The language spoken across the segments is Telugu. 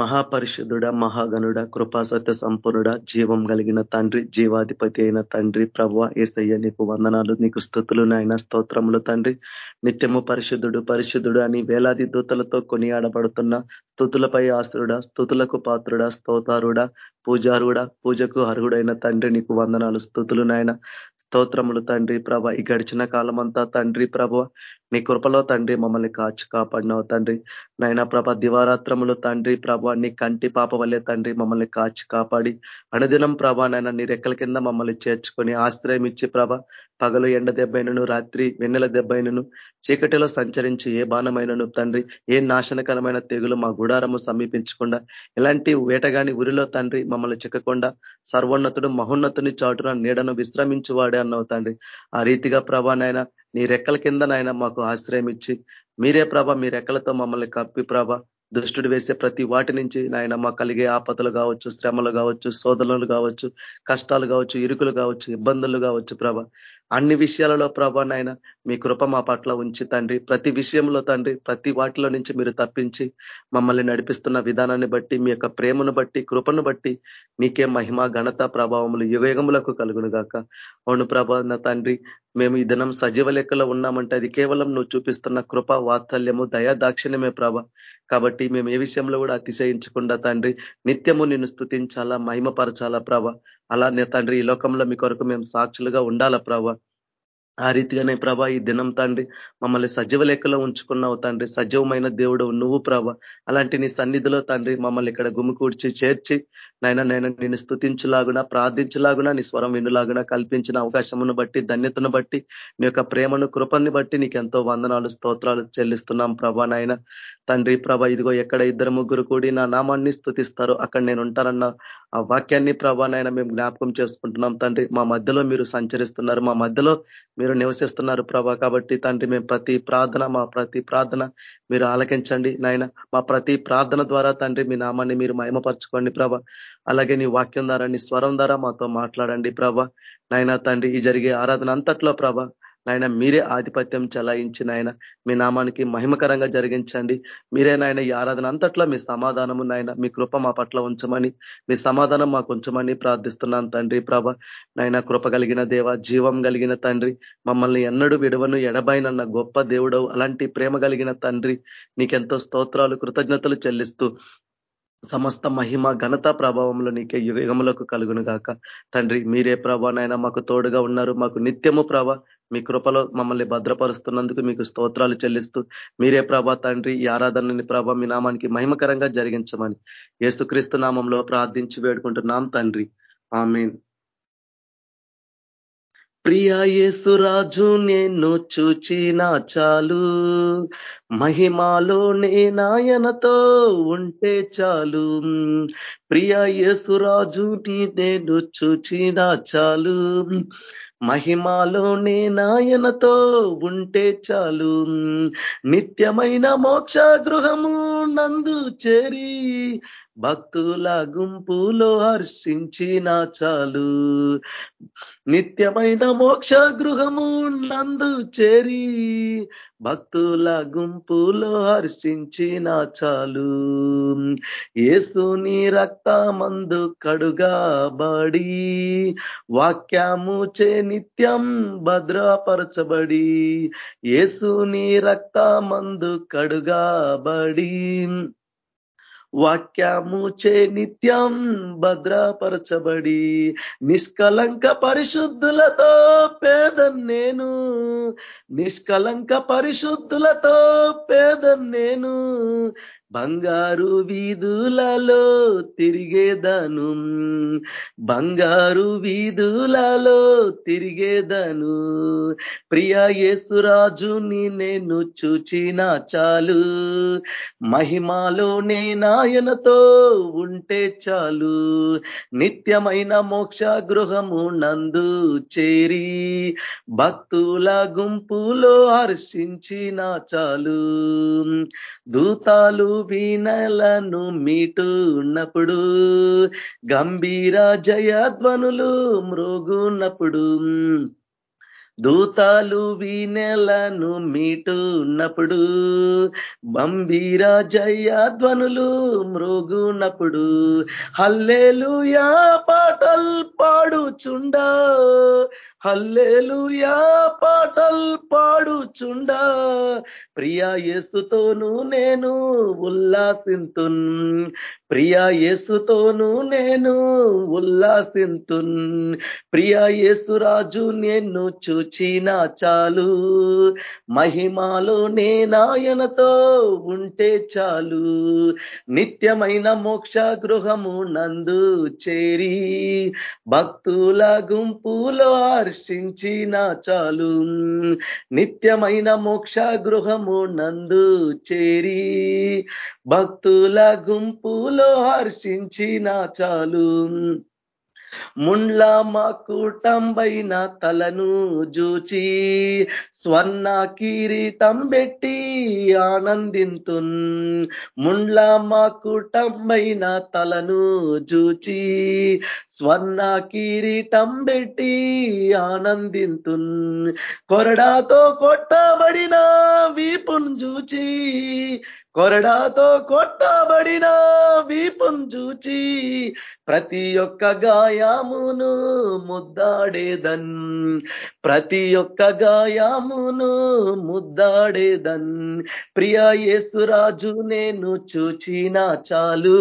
మహాపరిషుద్ధుడ మహాగనుడ కృపాసత్య సంపన్నుడ జీవం కలిగిన తండ్రి జీవాధిపతి అయిన తండ్రి ప్రవ్వ ఏసయ్య నీకు వందనాలు నీకు స్థుతులు నాయన స్తోత్రములు తండ్రి. నిత్యము పరిశుద్ధుడు పరిశుద్ధుడు అని వేలాది దూతలతో కొనియాడబడుతున్న స్థుతులపై ఆసురుడ స్థుతులకు పాత్రుడ స్తోతారుడ పూజారుడ పూజకు అర్హుడైన తండ్రి నీకు వందనాలు స్థుతులు నాయన. స్తోత్రములు తండ్రి ప్రభ. ఈ గడిచిన కాలం అంతా తండ్రి ప్రభ నీ కృపలో తండ్రి మమ్మల్ని కాచి కాపాడినావు తండ్రి. నైనా ప్రభ దివారాత్రములు తండ్రి ప్రభ నీ కంటి పాప వల్లే తండ్రి మమ్మల్ని కాచి కాపాడి. అనుదినం ప్రభ నైనా నీ రెక్కల కింద మమ్మల్ని చేర్చుకొని ఆశ్రయం ఇచ్చి ప్రభ పగలు ఎండ దెబ్బైనను రాత్రి వెన్నెల దెబ్బైనను చీకటిలో సంచరించి ఏ బాణమైనను తండ్రి ఏ నాశనకరమైన తెగులు మా గుడారము సమీపించకుండా ఎలాంటి వేటగాని ఉరిలో తండ్రి మమ్మల్ని చిక్కకుండా సర్వోన్నతుడు మహోన్నతుని చాటున నీడను విశ్రమించువాడే అన్నావు తండ్రి. ఆ రీతిగా ప్రభానైనా నీ రెక్కల కింద నాయన మాకు ఆశ్రయం ఇచ్చి మీరే ప్రభ మీ రెక్కలతో మమ్మల్ని కప్పి ప్రభ దుష్టుడు వేసే ప్రతి వాటి నుంచి నాయన మా కలిగే ఆపదలు కావచ్చు శ్రమలు కావచ్చు శోధనలు కావచ్చు కష్టాలు కావచ్చు ఇరుకులు కావచ్చు ఇబ్బందులు కావచ్చు ప్రభ. అన్ని విషయాలలో ప్రభా నాయన మీ కృప మా పట్ల ఉంచి తండ్రి. ప్రతి విషయంలో తండ్రి ప్రతి వాటిలో నుంచి మీరు తప్పించి మమ్మల్ని నడిపిస్తున్న విధానాన్ని బట్టి మీ యొక్క ప్రేమను బట్టి కృపను బట్టి నీకే మహిమ ఘనత ప్రభావములు యువేగములకు కలుగును గాక. అవును ప్రభా తండ్రి మేము ఈ దినం సజీవ లెక్కలో ఉన్నామంటే అది కేవలం నువ్వు చూపిస్తున్న కృప వాత్సల్యము దయా దాక్షిణ్యమే ప్రభ. కాబట్టి మేము ఏ విషయంలో కూడా అతిశయించకుండా తండ్రి నిత్యము నిన్ను స్థుతించాలా మహిమపరచాలా ప్రభ. అలానే తండ్రి ఈ లోకంలో మీ కొరకు మేము సాక్షులుగా ఉండాలా ప్రభావ ఆ రీతిగానే ప్రభా ఈ దినం తండ్రి మమ్మల్ని సజీవ లెక్కలో ఉంచుకున్నావు తండ్రి. సజీవమైన దేవుడు నువ్వు ప్రభ. అలాంటి నీ సన్నిధిలో తండ్రి మమ్మల్ని ఇక్కడ గుమికూడ్చి చేర్చి నైనా నేను నేను స్థుతించులాగునా ప్రార్థించులాగునా నీ స్వరం వినులాగునా కల్పించిన అవకాశమును బట్టి ధన్యతను బట్టి నీ యొక్క ప్రేమను కృపన్ని బట్టి నీకెంతో వందనాలు స్తోత్రాలు చెల్లిస్తున్నాం ప్రభా నాయన. తండ్రి ప్రభ ఇదిగో ఎక్కడ ఇద్దరు ముగ్గురు కూడి నా నామాన్ని స్థుతిస్తారో అక్కడ నేను ఉంటానన్న ఆ వాక్యాన్ని ప్రభా నాయన మేము జ్ఞాపకం చేసుకుంటున్నాం తండ్రి. మా మధ్యలో మీరు సంచరిస్తున్నారు. మా మధ్యలో మీరు నివసిస్తున్నారు ప్రభా. కాబట్టి తండ్రి మేము ప్రతి ప్రార్థన మా ప్రతి ప్రార్థన మీరు ఆలకించండి నాయన. మా ప్రతి ప్రార్థన ద్వారా తండ్రి మీ నామాన్ని మీరు మహిమపరచుకోండి ప్రభ. అలాగే నీ వాక్యం ద్వారా నీ స్వరం ద్వారా మాతో మాట్లాడండి ప్రభ. నాయన తండ్రి ఈ జరిగే ఆరాధన అంతట్లో ప్రభ నాయన మీరే ఆధిపత్యం చలాయించిన నాయన మీ నామానికి మహిమకరంగా జరిగించండి. మీరే నాయన ఈ ఆరాధన అంతట్లో మీ సమాధానము నాయన మీ కృప మా పట్ల ఉంచమని మీ సమాధానం మాకు ఉంచమని ప్రార్థిస్తున్నాను తండ్రి ప్రభ. నాయన కృప కలిగిన దేవ జీవం కలిగిన తండ్రి మమ్మల్ని ఎన్నడూ విడవను ఎడబైనన్న గొప్ప దేవుడవు అలాంటి ప్రేమ కలిగిన తండ్రి నీకెంతో స్తోత్రాలు కృతజ్ఞతలు చెల్లిస్తూ సమస్త మహిమ ఘనత ప్రభావంలో నీకే యుగములకు కలుగును గాక. తండ్రి మీరే ప్రభా నాయన మాకు తోడుగా ఉన్నారు మాకు నిత్యము ప్రభ మీ కృపలో మమ్మల్ని భద్రపరుస్తున్నందుకు మీకు స్తోత్రాలు చెల్లిస్తూ మీరే ప్రభా తండ్రి ఈ ఆరాధనని ప్రభా మీ నామానికి మహిమకరంగా జరిగించమని ఏసుక్రీస్తు నామంలో ప్రార్థించి వేడుకుంటున్నాం తండ్రి. ఆమెన్. ప్రియా యేసురాజు నేను చూచినా చాలు. మహిమాలో నాయనతో ఉంటే చాలు. ప్రియా యేసురాజు నేను చూచినా చాలు. మహిమాలోనే నాయనతో ఉంటే చాలు. నిత్యమైన మోక్ష గృహము నందు చేరి భక్తుల గుంపులో హర్షించిన చాలు. నిత్యమైన మోక్ష గృహము నందు చేరి భక్తుల గుంపులో హర్షించిన చాలు. ఏసుని రక్తమందు కడుగాబడి వాక్యము చే నిత్యం భద్రపరచబడి ఏసుని రక్తమందు కడుగాబడి వాక్యము చే నిత్యం భద్రపరచబడి నిష్కలంక పరిశుద్ధులతో పేద నేను. నిష్కలంక పరిశుద్ధులతో పేద నేను. బంగారు వీధులలో తిరిగేదను. బంగారు వీధులలో తిరిగేదను. ప్రియా యేసురాజుని నేను చూచిన చాలు. మహిమాలోనే నాయనతో ఉంటే చాలు. నిత్యమైన మోక్ష గృహము నందు చేరి భక్తుల గుంపులో హర్షించిన చాలు. దూతాలు వీణలను మీటు ఉన్నప్పుడు గంభీర జయధ్వనులు మ్రోగున్నప్పుడు. దూతాలు వీనెలను మీటున్నప్పుడు బంబీర జయ ధ్వనులు మృగునప్పుడు హల్లేలుయా పాటల్ పాడుచుండా హల్లేలుయా పాటల్ పాడుచుండా. ప్రియా యేసుతోను నేను ఉల్లాసింతున్ ప్రియా యేసుతోను నేను ఉల్లాసింతున్. ప్రియా యేసురాజు నేను చూచినా చాలు. మహిమాలో నేనాయనతో ఉంటే చాలు. నిత్యమైన మోక్ష గృహము నందు చేరి భక్తుల గుంపులో హర్షించినా చాలు. నిత్యమైన మోక్ష గృహము నందు చేరి భక్తుల గుంపులో హర్షించిన చాలు. ముండ్ల కూటంబైన తలను జూచి స్వర్ణ కిరీటం పెట్టి ఆనందింతున్. మా కూటంబైన తలను జూచి స్వర్ణ కిరీటం పెట్టి ఆనందింతున్. కొరడాతో కొట్టబడిన వీపును జూచి కొరడాతో కొట్టబడిన వీపున్ చూచి ప్రతి ఒక్క గాయామును ముద్దాడేదన్. ప్రతి ఒక్క గాయామును ముద్దాడేదన్. ప్రియ యేసురాజు నేను చూచినా చాలు.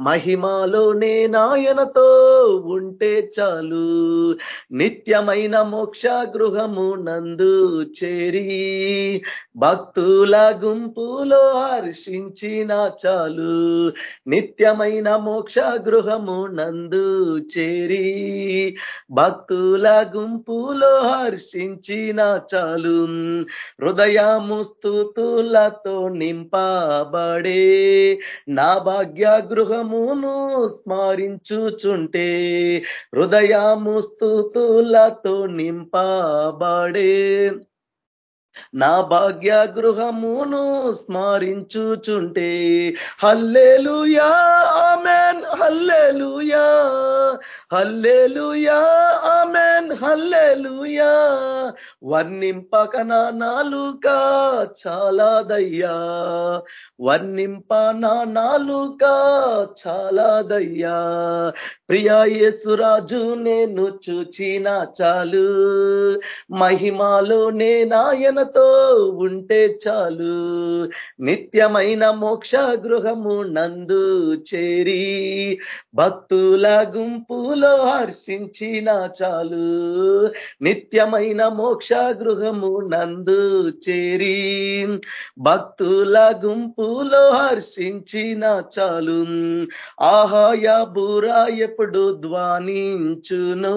మహిమాలో నేనాయనతో ఉంటే చాలు. నిత్యమైన మోక్ష గృహము నందు చేరి భక్తుల గుంపులో హర్షించిన చాలు. నిత్యమైన మోక్ష గృహము నందు చేరి భక్తుల గుంపులో హర్షించిన చాలు. హృదయము స్థుతులతో నింపబడే నా భాగ్య గృహమును స్మరించుచుంటే హృదయము స్థుతులతో నింపబడే నా భాగ్య గృహమును స్మరించుచుంటే hallelujah amen hallelujah hallelujah amen hallelujah. వర్ణింపక నా నాలుక చాలాదయ్యా వర్ణింప నా నాలుక చాలాదయ్యా. ప్రియా యేసురాజు నేను చూచిన చాలు మహిమాలో నేనాయనతో ఉంటే చాలు. నిత్యమైన మోక్ష గృహము నందు చేరి భక్తుల గుంపులో హర్షించిన చాలు. నిత్యమైన మోక్ష గృహము నందు చేరి భక్తుల గుంపులో హర్షించిన చాలు. ఆహాయ బురా ఎప్పుడు ధ్వానించును?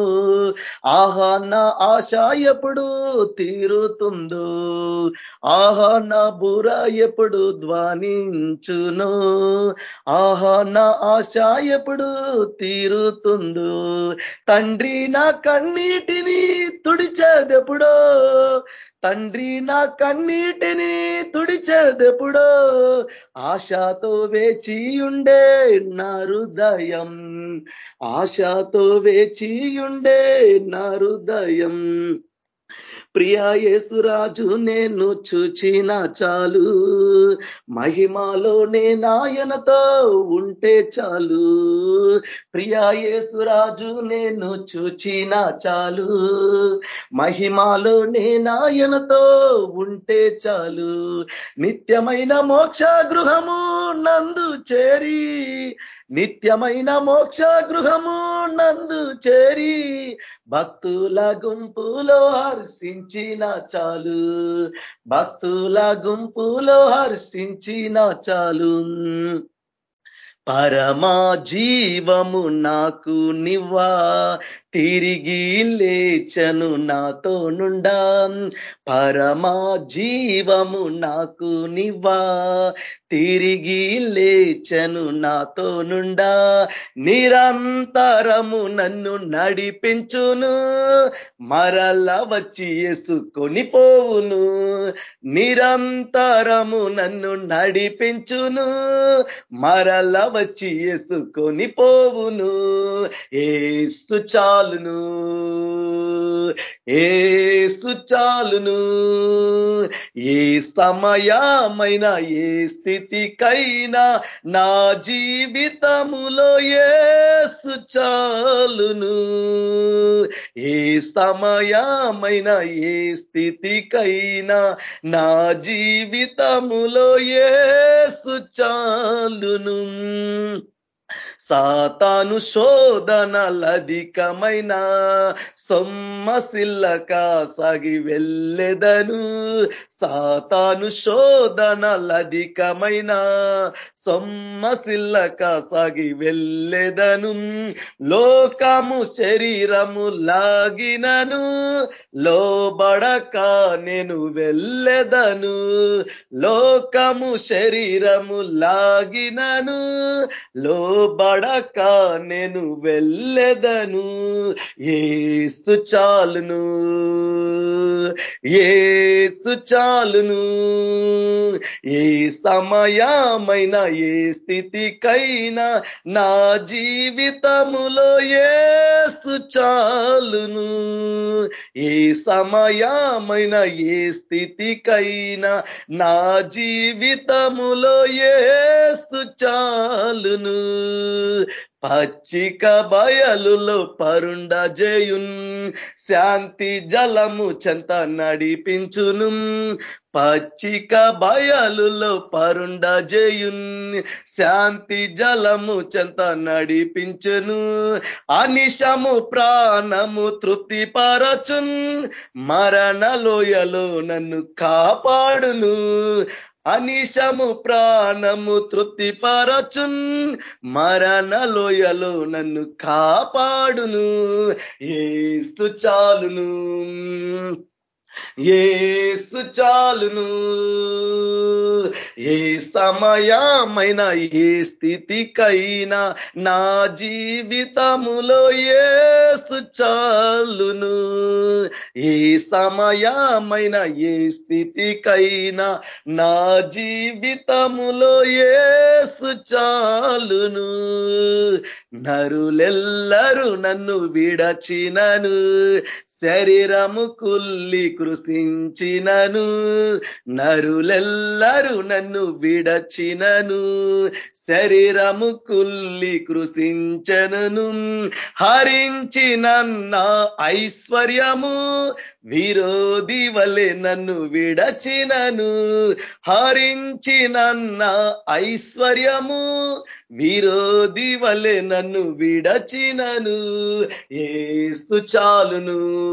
ఆహా నా ఆశ ఎప్పుడు తీరుతుందో? ఆహా నా బుర ఎప్పుడు ధ్వానించును? ఆహా నా ఆశ ఎప్పుడు తీరుతుందో తండ్రి నా కన్నీటిని తుడిచేదెప్పుడో? తండ్రి నా కన్నీటిని తుడిచేదెప్పుడో? ఆశతో వేచియుండే నా హృదయం ఆశతో వేచియుండే నా హృదయం ప్రియా యేసురాజు నేను చూచిన చాలు. మహిమాలోనే నాయనతో ఉంటే చాలు. ప్రియా యేసురాజు నేను చూచిన చాలు. మహిమాలోనే నాయనతో ఉంటే చాలు. నిత్యమైన మోక్ష గృహము నందు చేరి నిత్యమైన మోక్ష గృహము నందు చేరి భక్తుల గుంపులో హర్షించిన చాలు. భక్తుల గుంపులో హర్షించిన చాలు. పరమా జీవము నాకు నివ్వా. తిరిగి లేచను నాతో నుండా. పరమా జీవము నాకు నివ్వా. తిరిగి లేచను నాతో నుండా. నిరంతరము నన్ను నడిపించును. మరల వచ్చి వేసుకొని పోవును. నిరంతరము నన్ను నడిపించును. మరల వచ్చి వేసుకొని పోవును. ఏస్తు చాలును. ఏస్తు చాలును. ఏ సమయమైన ఏ స్థితికైనా నా జీవితములో ఏసు చాలును. ఏ సమయమైన ఏ స్థితికైనా నా జీవితములో ఏసు చాలును. సాతాను శోధనలధికమైన సొమ్మసిల్లక సాగి వెళ్ళెదను. సాతాను శోధనలధికమైన సొమ్మసిల్లక సాగి వెళ్ళెదను. లోకము శరీరము లాగినను. లోబడక నేను వెళ్ళెదను. లోకము శరీరము లాగినను. లోబడక నేను వెళ్ళెదను. ఏసు చాలును. ఏసు చాలును ఏ సమయమైన ఏ స్థితికైనా నా జీవితములో ఏసు చాలును. ఏ సమయమైన ఏ స్థితికైనా నా జీవితములో ఏసు చాలును. పచ్చిక బయలులో పరుండ జయున్ శాంతి జలము చెంత నడిపించును. పచ్చిక బయలులో పరుండ జయున్ శాంతి జలము చెంత నడిపించును. అనిశము ప్రాణము తృప్తి పరచున్ మరణలోయలో నన్ను కాపాడును. అనిశము ప్రాణము తృప్తి పరచున్ మరణలోయలో నన్ను కాపాడును ఏస్తు చాలును. ఏసు చాలును. ఏ సమయమైన ఏ స్థితికైనా నా జీవితములో ఏసు చాలును. ఏ సమయమైన ఏ స్థితికైనా నా జీవితములో ఏసు చాలును. నరులెల్లరూ నన్ను విడచినను. శరీరము కుల్లి కృషించినను నరులెల్లరూ నన్ను విడచినను. శరీరము కుల్లి కృషించనను హరించినన్న ఐశ్వర్యము విరోధి వలె నన్ను విడచినను. హరించినన్న ఐశ్వర్యము విరోధి వలె నన్ను విడచినను. ఏసు చాలును.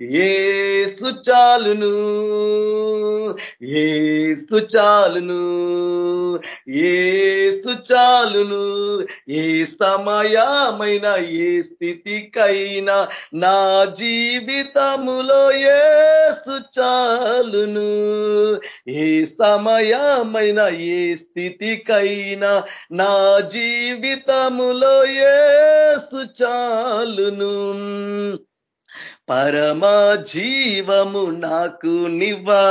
ఏసు చాలును. ఏసు చాలును. ఏసు చాలును. ఏ సమయమైన ఏ స్థితికైనా నా జీవితములో ఏసు చాలును. ఏ సమయమైన ఏ స్థితికైనా నా జీవితములో ఏసు చాలును. పరమ జీవము నాకు నివ్వా.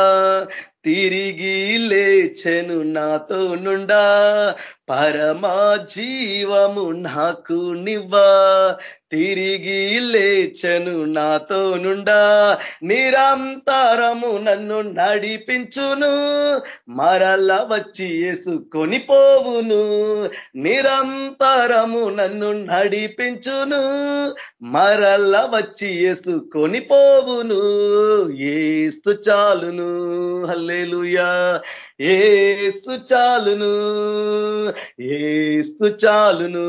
తిరిగి లేచెను నాతో నుండా. పరమా జీవము నాకు నివ్వా. తిరిగి లేచెను నాతో నుండా. నిరంతరము నన్ను నడిపించును. మరల వచ్చి వేసుకొని పోవును నిరంతరము నన్ను నడిపించును. మరల వచ్చి వేసుకొని పోవును ఏస్తు చాలును. హల్లేలుయా. ఏస్తు చాలును ఏస్తు చాలును.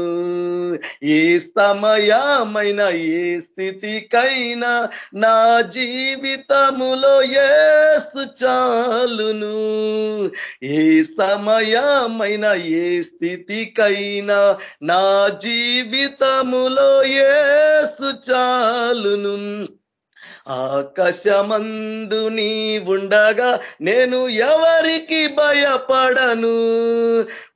ఏ సమయమైన ఏ స్థితికైనా నా జీవితములో ఏస్తు చాలును. ఏ సమయమైన ఏ స్థితికైనా నా జీవితములో ఏస్తు చాలును. ఆకాశమందు నీ ఉండగా నేను ఎవరికి భయపడను?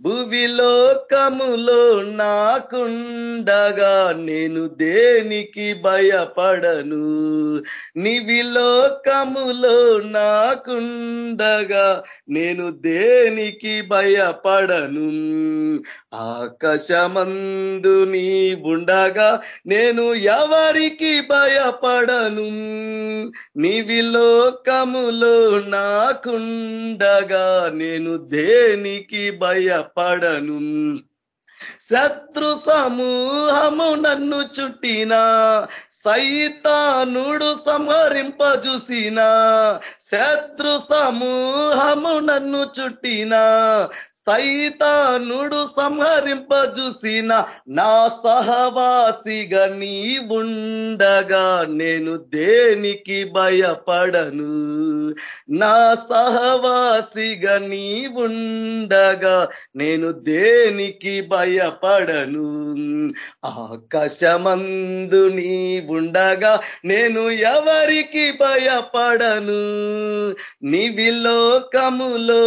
భువిలోకములో నాకుండగా నేను దేనికి భయపడను? నివిలోకములో నాకుండగా నేను దేనికి భయపడను? ఆకాశమందు నీ ఉండగా నేను ఎవరికి భయపడను? నివిలోకములో నాకుండగా నేను దేనికి భయపడను? శత్రు సమూహము నన్ను చుట్టినా సైతానుడు సంహరింపజూసిన శత్రు సమూహము నన్ను చుట్టిన సైతానుడు సంహరింపజూసిన నా సహవాసిగా నీ ఉండగా నేను దేనికి భయపడను? నా సహవాసిగా నీ ఉండగా నేను దేనికి భయపడను? ఆకాశమందు నీ ఉండగా నేను ఎవరికి భయపడను? నివిలోకములో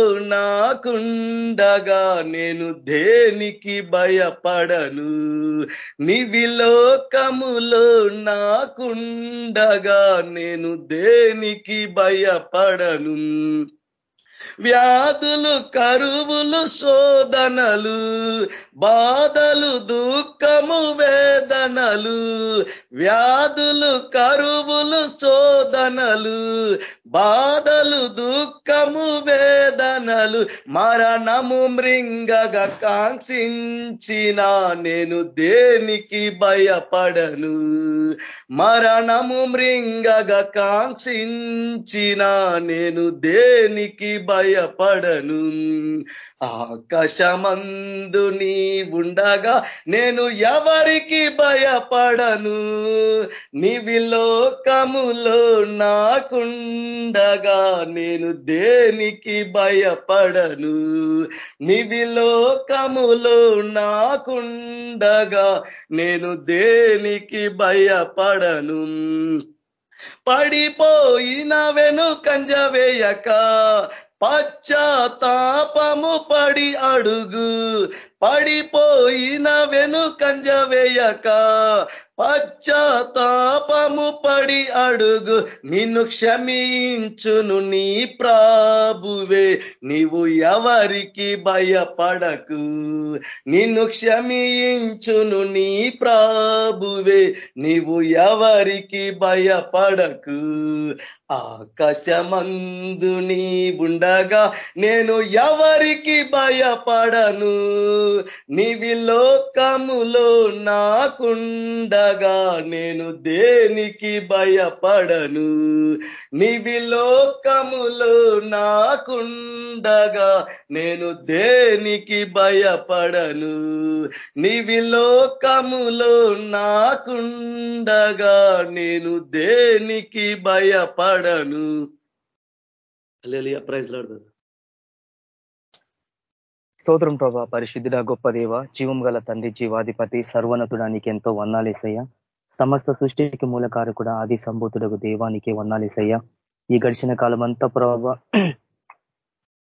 ఉండగా నేను దేనికి భయపడను? నివిలోకములో నాకుండగా నేను దేనికి భయపడను? వ్యాధులు కరువులు శోధనలు బాధలు దుఃఖము వేదనలు వ్యాధులు కరువులు శోధనలు బాధలు దుఃఖము వేదనలు మరణము మృంగగా కాంక్షించిన నేను దేనికి భయపడను? మరణము మృంగగా కాంక్షించిన నేను దేనికి భయపడను? ఆకాశమందు నీ ఉండగా నేను ఎవరికి భయపడను? నివిలోకములో నాకుండగా నేను దేనికి భయపడను? నివిలోకములో నాకుండగా నేను దేనికి భయపడను? పడిపోయిన వెనుకంజ వేయక పశ్చాత్తాపము పడి అడుగు. పడిపోయిన వెనుకంజ వేయక పశ్చాత్తాపము పడి అడుగు నిన్ను క్షమించును నీ ప్రాభువే. నీవు ఎవరికి భయపడకు నిన్ను క్షమించును నీ ప్రాభువే. నీవు ఎవరికి భయపడకు ఆకాశమందు నీ ఉండగా నేను ఎవరికి భయపడను? నీవి లోకములో నాకుండగా నేను దేనికి భయపడను? నీవి లోకములో నాకుండగా నేను దేనికి భయపడను? నీవి లోకములో నాకుండగా నేను దేనికి భయపడను? ప్రైజ్ లాడదు స్తోత్రం ప్రభా. పరిశుద్ధుడ గొప్ప దేవ. జీవం గల తండ్రి జీవాధిపతి సర్వనతుడానికి ఎంతో వన్నాలేసయ్యా సమస్త సృష్టికి మూలకారు కూడా ఆది సంభూతుడకు దేవానికి వన్నాలేసయ్యా ఈ గడిచిన కాలం అంతా ప్రభావ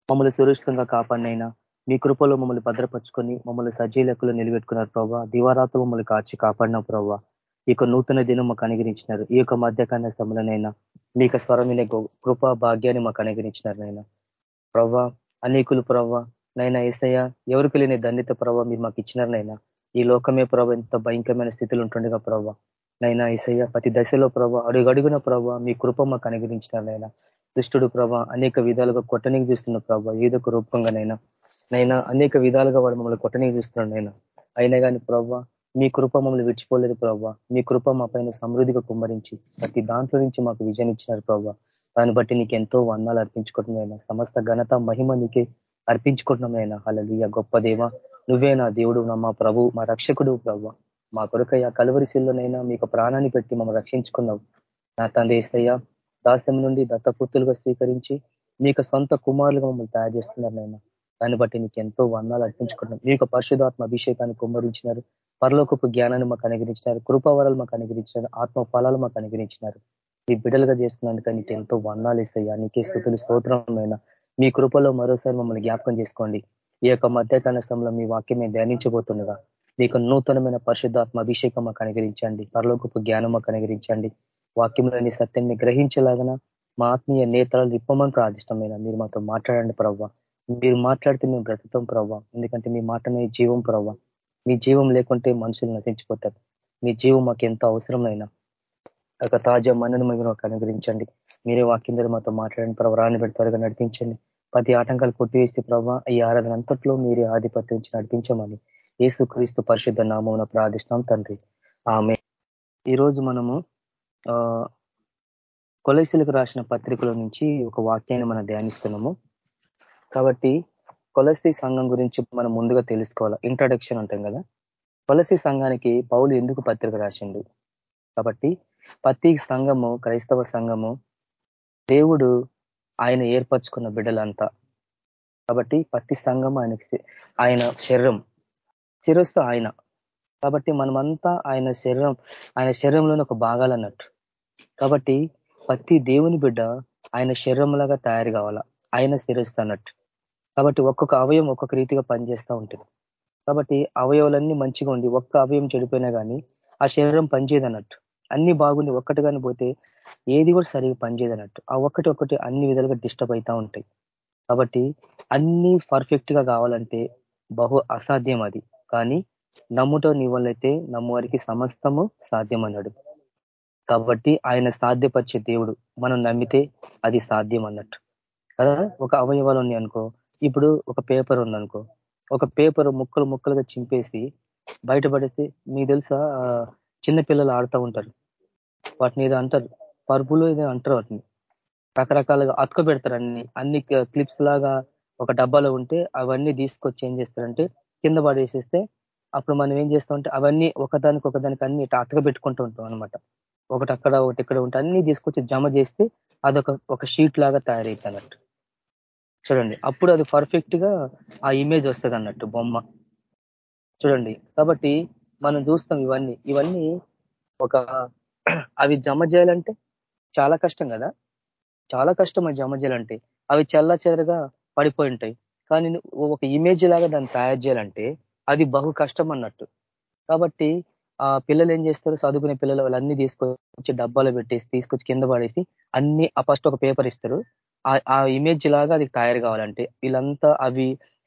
మమ్మల్ని సురక్షితంగా కాపాడినైనా. మీ కృపలో మమ్మల్ని భద్రపరుచుకొని మమ్మల్ని సజీలకులు నిలబెట్టుకున్నారు ప్రభావ దివారాత్రు మమ్మల్ని కాచి కాపాడిన ప్రభావ ఈ యొక్క నూతన దినం మాకు అనుగరించినారు ఈ యొక్క మధ్యకాల సమలనైనా మీ యొక్క స్వరమైన కృపా భాగ్యాన్ని మాకు అనుగరించినారు నైనా ప్రభా అనేకులు ప్రవ్వ నైనా ఏసయ్య ఎవరికి లేని దండిత ప్రభావ మీరు మాకు ఇచ్చినారనైనా ఈ లోకమే ప్రభావ ఎంత భయంకరమైన స్థితిలో ఉంటుండగా ప్రభావ నైనా ఏసయ్య ప్రతి దశలో ప్రభావ అడుగడుగున ప్రభావ మీ కృప మాకు అనుగ్రహించినారనైనా దుష్టుడు ప్రభా అనేక విధాలుగా కొట్టనికి చూస్తున్న ప్రభావ ఏదో ఒక రూపంగానైనా నైనా అనేక విధాలుగా వాడు మమ్మల్ని కొట్టనికి చూస్తున్నాడు నైనా. అయినా కానీ ప్రభావ మీ కృప మమ్మల్ని విడిచిపోలేదు ప్రభావ మీ కృప మా పైన సమృద్ధిగా కుమ్మరించి ప్రతి దాంట్లో నుంచి మాకు విజయం ఇచ్చినారు ప్రభావ దాన్ని బట్టి నీకు ఎంతో వర్ణాలు అర్పించుకోవటమైనా సమస్త ఘనత మహిమ నీకే అర్పించుకుంటున్నామైనా? అలలియ గొప్ప దేవ నువ్వే నా దేవుడు మా ప్రభు మా రక్షకుడు ప్రభు. మా కొరకయ్య కలువరిశీల్లోనైనా మీకు ప్రాణాన్ని పెట్టి మమ్మల్ని రక్షించుకున్నావు. నా తండ్రి ఏసయ్య దాస్యం నుండి దత్తపుత్రులుగా స్వీకరించి మీకు సొంత కుమారులుగా మమ్మల్ని తయారు చేస్తున్నారు నైనా దాన్ని బట్టి నీకు ఎంతో వర్ణాలు అర్పించుకుంటున్నాం. మీ యొక్క పరిశుధాత్మ అభిషేకాన్ని కుమ్మరించినారు. పరలోకపు జ్ఞానాన్ని మాకు అనుగ్రహించినారు. కృపావరాలు మాకు అనుగ్రహించినారు. ఆత్మ ఫలాలు మాకు అనుగ్రహించినారు. మీ బిడ్డలుగా చేసుకున్నందుకు నీకు ఎంతో వందాలు ఇస్తాయా. నీకే స్థుతులు స్తోత్రమైన మీ కృపలో మరోసారి మమ్మల్ని జ్ఞాపకం చేసుకోండి. ఈ యొక్క మధ్యకాల స్థలంలో మీ వాక్యం మేము ధ్యానించబోతుండగా నీకు నూతనమైన పరిశుద్ధాత్మ అభిషేకం మాకు అనుగరించండి పరలోకపు జ్ఞానం మాకు అనుగరించండి వాక్యంలోని సత్యాన్ని గ్రహించలాగన మా ఆత్మీయ నేతలు ఇప్పమని ప్రాదిష్టమైన మీరు మాతో మాట్లాడండి ప్రవ్వ. మీరు మాట్లాడితే మేము బ్రతుకుతాం ప్రవ్వ. ఎందుకంటే మీ మాటనే జీవం ప్రవ్వ. మీ జీవం లేకుంటే మనుషులు నశించిపోతారు. మీ జీవం మాకు ఎంత అవసరమైన. యొక్క తాజా మన్నను మీరు మాకు అనుగ్రహించండి. మీరే వాక్యం ద్వారా మాతో మాట్లాడండి. ప్రభావ రాని పెడతారుగా నడిపించండి. ప్రతి ఆటంకాలు కొట్టివేస్తే ప్రభావ ఈ ఆరాధన అంతట్లో మీరే ఆధిపత్యం నడిపించమని ఏసు క్రీస్తు పరిశుద్ధ నామం ప్రార్థిష్టం తండ్రి. ఆమె ఈరోజు మనము కొలసిలకు రాసిన పత్రికల నుంచి ఒక వాక్యాన్ని మనం ధ్యానిస్తున్నాము. కాబట్టి కొలసి సంఘం గురించి మనం ముందుగా తెలుసుకోవాలి? ఇంట్రడక్షన్ అంటాం కదా. కొలసి సంఘానికి పౌలు ఎందుకు పత్రిక రాసిండు? కాబట్టి ప్రతి సంఘము క్రైస్తవ సంఘము దేవుడు ఆయన ఏర్పరచుకున్న బిడ్డలంతా. కాబట్టి ప్రతి సంఘం ఆయనకి ఆయన శరీరం శిరస్సు ఆయన. కాబట్టి మనమంతా ఆయన శరీరం ఆయన శరీరంలోని ఒక భాగాలు అన్నట్టు. కాబట్టి ప్రతి దేవుని బిడ్డ ఆయన శరీరంలాగా తయారు కావాలా? ఆయన శిరస్సు అన్నట్టు. కాబట్టి ఒక్కొక్క అవయం ఒక్కొక్క రీతిగా పనిచేస్తూ ఉంటుంది. కాబట్టి అవయవాలన్నీ మంచిగా ఉండి ఒక్క అవయం చెడిపోయినా కానీ ఆ శరీరం పనిచేయదు అన్నట్టు అన్ని బాగుంది ఒక్కటి కానీ పోతే ఏది కూడా సరిగా పనిచేయదు అన్నట్టు ఆ ఒక్కటి ఒక్కటి అన్ని విధాలుగా డిస్టర్బ్ అవుతా ఉంటాయి. కాబట్టి అన్ని పర్ఫెక్ట్గా కావాలంటే బహు అసాధ్యం అది. కానీ నమ్ముటో నీ వల్లైతే నమ్మువారికి సమస్తము సాధ్యం అన్నాడు కాబట్టి ఆయన సాధ్యపరిచే దేవుడు మనం నమ్మితే అది సాధ్యం అన్నట్టు కదా? ఒక అవయవాలు ఉన్నాయి అనుకో. ఇప్పుడు ఒక పేపర్ ఉందనుకో. ఒక పేపర్ ముక్కలు ముక్కలుగా చింపేసి బయటపడితే మీకు తెలుసా? చిన్న పిల్లలు ఆడుతూ ఉంటారు. వాటిని ఏదో అంటారు పరుపులు ఏదో అంటారు వాటిని. రకరకాలుగా అతుక పెడతారు అన్ని అన్ని క్లిప్స్ లాగా ఒక డబ్బాలో ఉంటే అవన్నీ తీసుకొచ్చి ఏం చేస్తారంటే కింద పడేసేస్తే అప్పుడు మనం ఏం చేస్తామంటే అవన్నీ ఒకదానికి ఒకదానికి అన్ని అతక పెట్టుకుంటూ ఉంటాం అనమాట ఒకటి అక్కడ ఒకటి ఇక్కడ ఉంటే అన్ని తీసుకొచ్చి జమ చేస్తే అదొక ఒక షీట్ లాగా తయారైతే అన్నట్టు చూడండి అప్పుడు అది పర్ఫెక్ట్గా ఆ ఇమేజ్ వస్తుంది అన్నట్టు బొమ్మ. చూడండి కాబట్టి మనం చూస్తాం ఇవన్నీ. ఇవన్నీ ఒక అవి జమ చేయాలంటే చాలా కష్టం కదా? చాలా కష్టం అవి జమ చేయాలంటే. అవి చల్ల చెదరగా పడిపోయి ఉంటాయి. కానీ ఒక ఇమేజ్ లాగా దాన్ని తయారు చేయాలంటే అది బహు కష్టం అన్నట్టు. కాబట్టి ఆ పిల్లలు ఏం చేస్తారు? చదువుకునే పిల్లలు వాళ్ళన్నీ తీసుకొచ్చి డబ్బాలో పెట్టేసి తీసుకొచ్చి కింద పడేసి అన్ని ఫస్ట్ ఒక పేపర్ ఇస్తారు. ఆ ఇమేజ్ లాగా అది తయారు కావాలంటే వీళ్ళంతా అవి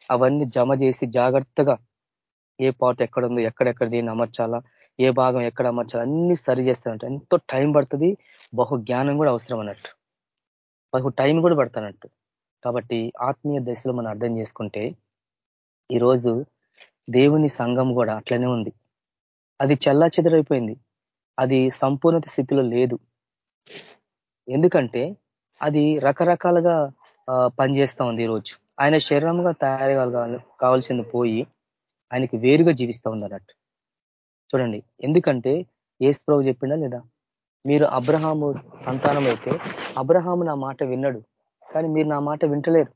అవన్నీ జమ చేసి జాగ్రత్తగా ఏ పార్ట్ ఎక్కడ ఉందో ఎక్కడెక్కడ దీన్ని అమర్చాలా ఏ భాగం ఎక్కడ అమర్చాలి అన్ని సరి చేస్తారంట ఎంతో టైం పడుతుంది బహు జ్ఞానం కూడా అవసరం అన్నట్టు. బహు టైం కూడా పడుతున్నట్టు కాబట్టి ఆత్మీయ దశలో మనం అర్థం చేసుకుంటే ఈరోజు దేవుని సంఘం కూడా అట్లనే ఉంది. అది చల్లా చెదరైపోయింది అది సంపూర్ణత స్థితిలో లేదు. ఎందుకంటే అది రకరకాలుగా పనిచేస్తూ ఉంది ఈరోజు. ఆయన శరీరంగా తయారు కావాల్సింది పోయి ఆయనకి వేరుగా జీవిస్తూ ఉంది అన్నట్టు. చూడండి. ఎందుకంటే ఏసు ప్రభు చెప్పిండా లేదా? మీరు అబ్రహాము సంతానం అయితే అబ్రహాము నా మాట విన్నాడు కానీ మీరు నా మాట వింటలేరు.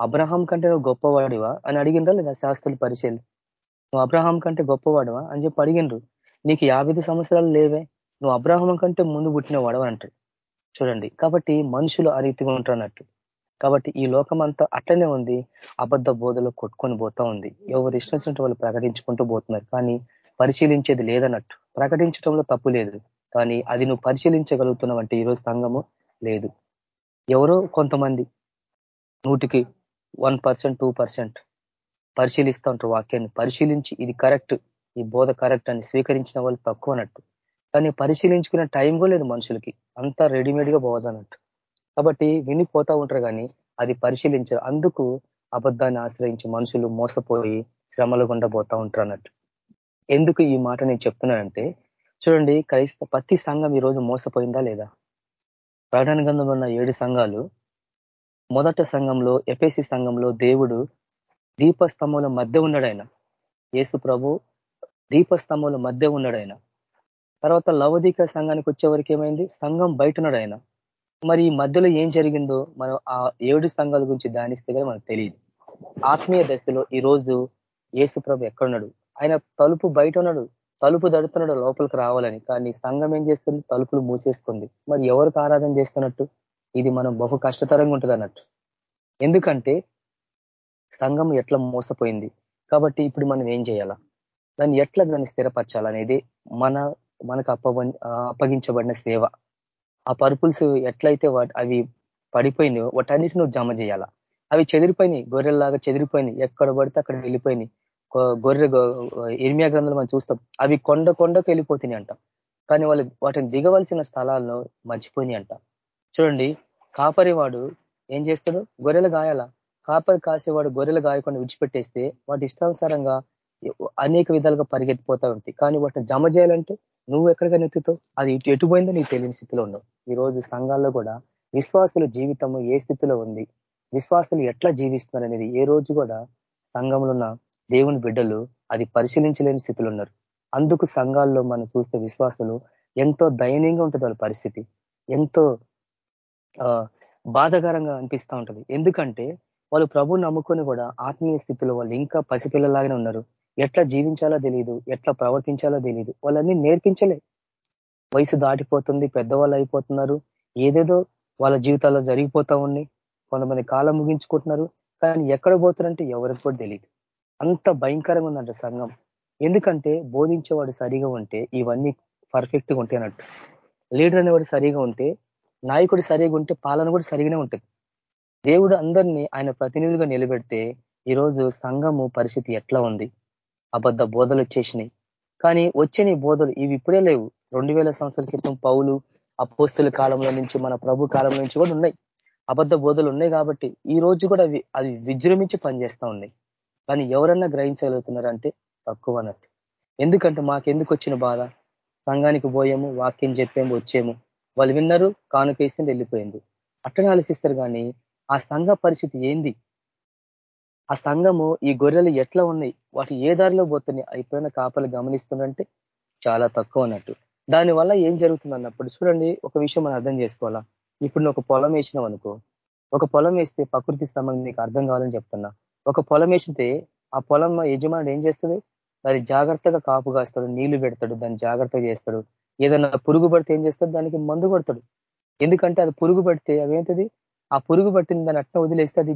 అబ్రహాం కంటే నువ్వు గొప్పవాడివా అని అడిగిండ్రా లేదా శాస్త్రులు పరిశీలి? నువ్వు అబ్రహాం కంటే గొప్పవాడివా అని చెప్పి అడిగిండ్రు. నీకు యాభై సంవత్సరాలు లేవే నువ్వు అబ్రహం కంటే ముందు పుట్టిన వాడవ అంటాడు చూడండి. కాబట్టి మనుషులు ఆ రీతిగా ఉంటారన్నట్టు. కాబట్టి ఈ లోకం అంతా అట్లనే ఉంది. అబద్ధ బోధలో కొట్టుకొని పోతా ఉంది. ఎవరు ఇష్టం వాళ్ళు ప్రకటించుకుంటూ పోతున్నారు. కానీ పరిశీలించేది లేదన్నట్టు. ప్రకటించడంలో తప్పు లేదు. కానీ అది నువ్వు పరిశీలించగలుగుతున్నావు అంటే ఈరోజు సంఘము లేదు. ఎవరో కొంతమంది నూటికి వన్ పర్సెంట్ టూ పర్సెంట్ పరిశీలిస్తూ ఉంటారు వాక్యాన్ని. పరిశీలించి ఇది కరెక్ట్ ఈ బోధ కరెక్ట్ అని స్వీకరించిన వాళ్ళు తక్కువ అన్నట్టు. కానీ పరిశీలించుకునే టైం కూడా లేదు మనుషులకి. అంతా రెడీమేడ్గా గా అన్నట్టు కాబట్టి వినిపోతూ ఉంటారు కానీ అది పరిశీలించరు. అందుకు అబద్ధాన్ని ఆశ్రయించి మనుషులు మోసపోయి శ్రమలు గుండా పోతా ఉంటారు అన్నట్టు. ఎందుకు ఈ మాట నేను చెప్తున్నానంటే చూడండి క్రైస్త ప్రతి సంఘం ఈరోజు మోసపోయిందా లేదా? ప్రకటన గంధం ఉన్న ఏడు సంఘాలు మొదట సంఘంలో ఎపేసి సంఘంలో దేవుడు దీపస్తంభముల మధ్య ఉన్నాడైనా యేసు ప్రభు దీపస్తంభముల మధ్య ఉన్నాడైనా తర్వాత లవదీక సంఘానికి వచ్చేవరకు ఏమైంది? సంఘం బయట మరి ఈ మధ్యలో ఏం జరిగిందో మనం ఆ ఏడు సంఘాల గురించి ధ్యానిస్తే కదా మనకు తెలియదు. ఆత్మీయ దశలో ఈ రోజు యేసు ప్రభు ఎక్కడున్నాడు? ఆయన తలుపు బయట ఉన్నాడు. తలుపు దడుతున్నాడు లోపలికి రావాలని. కానీ సంఘం ఏం చేస్తుంది? తలుపులు మూసేసుకుంది. మరి ఎవరికి ఆరాధన చేస్తున్నట్టు? ఇది మనం బహు కష్టతరంగా ఉంటుంది అన్నట్టు. ఎందుకంటే సంఘం ఎట్లా మోసపోయింది? కాబట్టి ఇప్పుడు మనం ఏం చేయాలా? దాన్ని ఎట్లా దాన్ని స్థిరపరచాలనేది మన మనకు అప్ప అప్పగించబడిన సేవ. ఆ పర్పుల్స్ ఎట్లయితే అవి పడిపోయినాయో వాటన్నిటి నువ్వు జమ చేయాలా? అవి చెదిరిపోయినాయి. గొర్రెల్లాగా చెదిరిపోయినాయి. ఎక్కడ పడితే అక్కడ వెళ్ళిపోయినాయి. గొర్రె ఇర్మియా గ్రంథాలు మనం చూస్తాం. అవి కొండ కొండకు వెళ్ళిపోతున్నాయి అంట. కానీ వాళ్ళు వాటిని దిగవలసిన స్థలాల్లో మర్చిపోయినాయి అంట. చూడండి కాపరి వాడు ఏం చేస్తాడు? గొర్రెలు గాయాల? కాపరి కాసేవాడు గొర్రెలు గాయకుండా విడిచిపెట్టేస్తే వాటి ఇష్టానుసారంగా అనేక విధాలుగా పరిగెత్తిపోతా ఉంటాయి. కానీ వాటిని జమ చేయాలంటే నువ్వు ఎక్కడికైనా నెత్తుతావు అది ఇటు ఎటుపోయిందో నీకు తెలియని స్థితిలో ఉండవు ఈ రోజు సంఘాల్లో కూడా విశ్వాసుల జీవితము ఏ స్థితిలో ఉంది? విశ్వాసులు ఎట్లా జీవిస్తున్నారు అనేది ఏ రోజు కూడా సంఘంలో ఉన్న దేవుని బిడ్డలు అది పరిశీలించలేని స్థితిలో ఉన్నారు. అందుకు సంఘాల్లో మనం చూస్తే విశ్వాసులు ఎంతో దయనీయంగా ఉంటుంది వాళ్ళ పరిస్థితి. ఎంతో బాధకరంగా అనిపిస్తూ ఉంటది. ఎందుకంటే వాళ్ళు ప్రభు నమ్ముకొని కూడా ఆత్మీయ స్థితిలో వాళ్ళు ఇంకా పసిపిల్లలాగానే ఉన్నారు. ఎట్లా జీవించాలో తెలియదు ఎట్లా ప్రవర్తించాలో తెలియదు వాళ్ళన్నీ నేర్పించలే. వయసు దాటిపోతుంది పెద్దవాళ్ళు అయిపోతున్నారు. ఏదేదో వాళ్ళ జీవితాల్లో జరిగిపోతా ఉన్నాయి. కొంతమంది కాలం ముగించుకుంటున్నారు. కానీ ఎక్కడ పోతారంటే ఎవరికి కూడా తెలియదు అంత భయంకరంగా ఉందంట సంఘం. ఎందుకంటే బోధించేవాడు సరిగా ఉంటే ఇవన్నీ పర్ఫెక్ట్గా ఉంటాయి అన్నట్టు. లీడర్ అనేవాడు సరిగా ఉంటే నాయకుడు సరిగా ఉంటే పాలన కూడా సరిగానే ఉంటుంది. దేవుడు అందరినీ ఆయన ప్రతినిధులుగా నిలబెడితే ఈరోజు సంఘము పరిస్థితి ఎట్లా ఉంది? అబద్ధ బోధలు వచ్చేసినాయి. కానీ వచ్చని బోధలు ఇవి ఇప్పుడే లేవు. రెండు వేల సంవత్సరాల క్రితం పౌలు అపోస్తుల కాలంలో నుంచి మన ప్రభు కాలంలో నుంచి కూడా ఉన్నాయి. అబద్ధ బోధలు ఉన్నాయి కాబట్టి ఈ రోజు కూడా అవి అవి విజృంభించి పనిచేస్తూ ఉన్నాయి. కానీ ఎవరన్నా గ్రహించగలుగుతున్నారంటే తక్కువ అన్నట్టు. ఎందుకంటే మాకెందుకు వచ్చిన బాధ? సంఘానికి పోయాము వాక్యం చెప్పాము వచ్చాము. వాళ్ళు విన్నారు కానుకేసింది వెళ్ళిపోయింది. అట్టనే ఆలోచిస్తారు కానీ ఆ సంఘ పరిస్థితి ఏంది? ఆ సంఘము ఈ గొర్రెలు ఎట్లా ఉన్నాయి? వాటి ఏ దారిలో పోతున్నాయి? ఎప్పుడైనా కాపలు గమనిస్తుందంటే చాలా తక్కువ అన్నట్టు. దానివల్ల ఏం జరుగుతుంది అన్నప్పుడు చూడండి ఒక విషయం మనం అర్థం చేసుకోవాలా? ఇప్పుడు ఒక పొలం వేసినావు అనుకో. ఒక పొలం వేస్తే ప్రకృతి స్తంభం నీకు అర్థం కావాలని చెప్తున్నా. ఒక పొలం వేసితే ఆ పొలం యజమానుడు ఏం చేస్తుంది దాన్ని జాగ్రత్తగా కాపు కాస్తాడు నీళ్ళు పెడతాడు దాన్ని జాగ్రత్తగా చేస్తాడు. ఏదైనా పురుగు పడితే ఏం చేస్తాడు? దానికి మందు కొడతాడు. ఎందుకంటే అది పురుగు పడితే అవేంటది ఆ పురుగు పట్టింది దాన్ని అట్లా వదిలేస్తే అది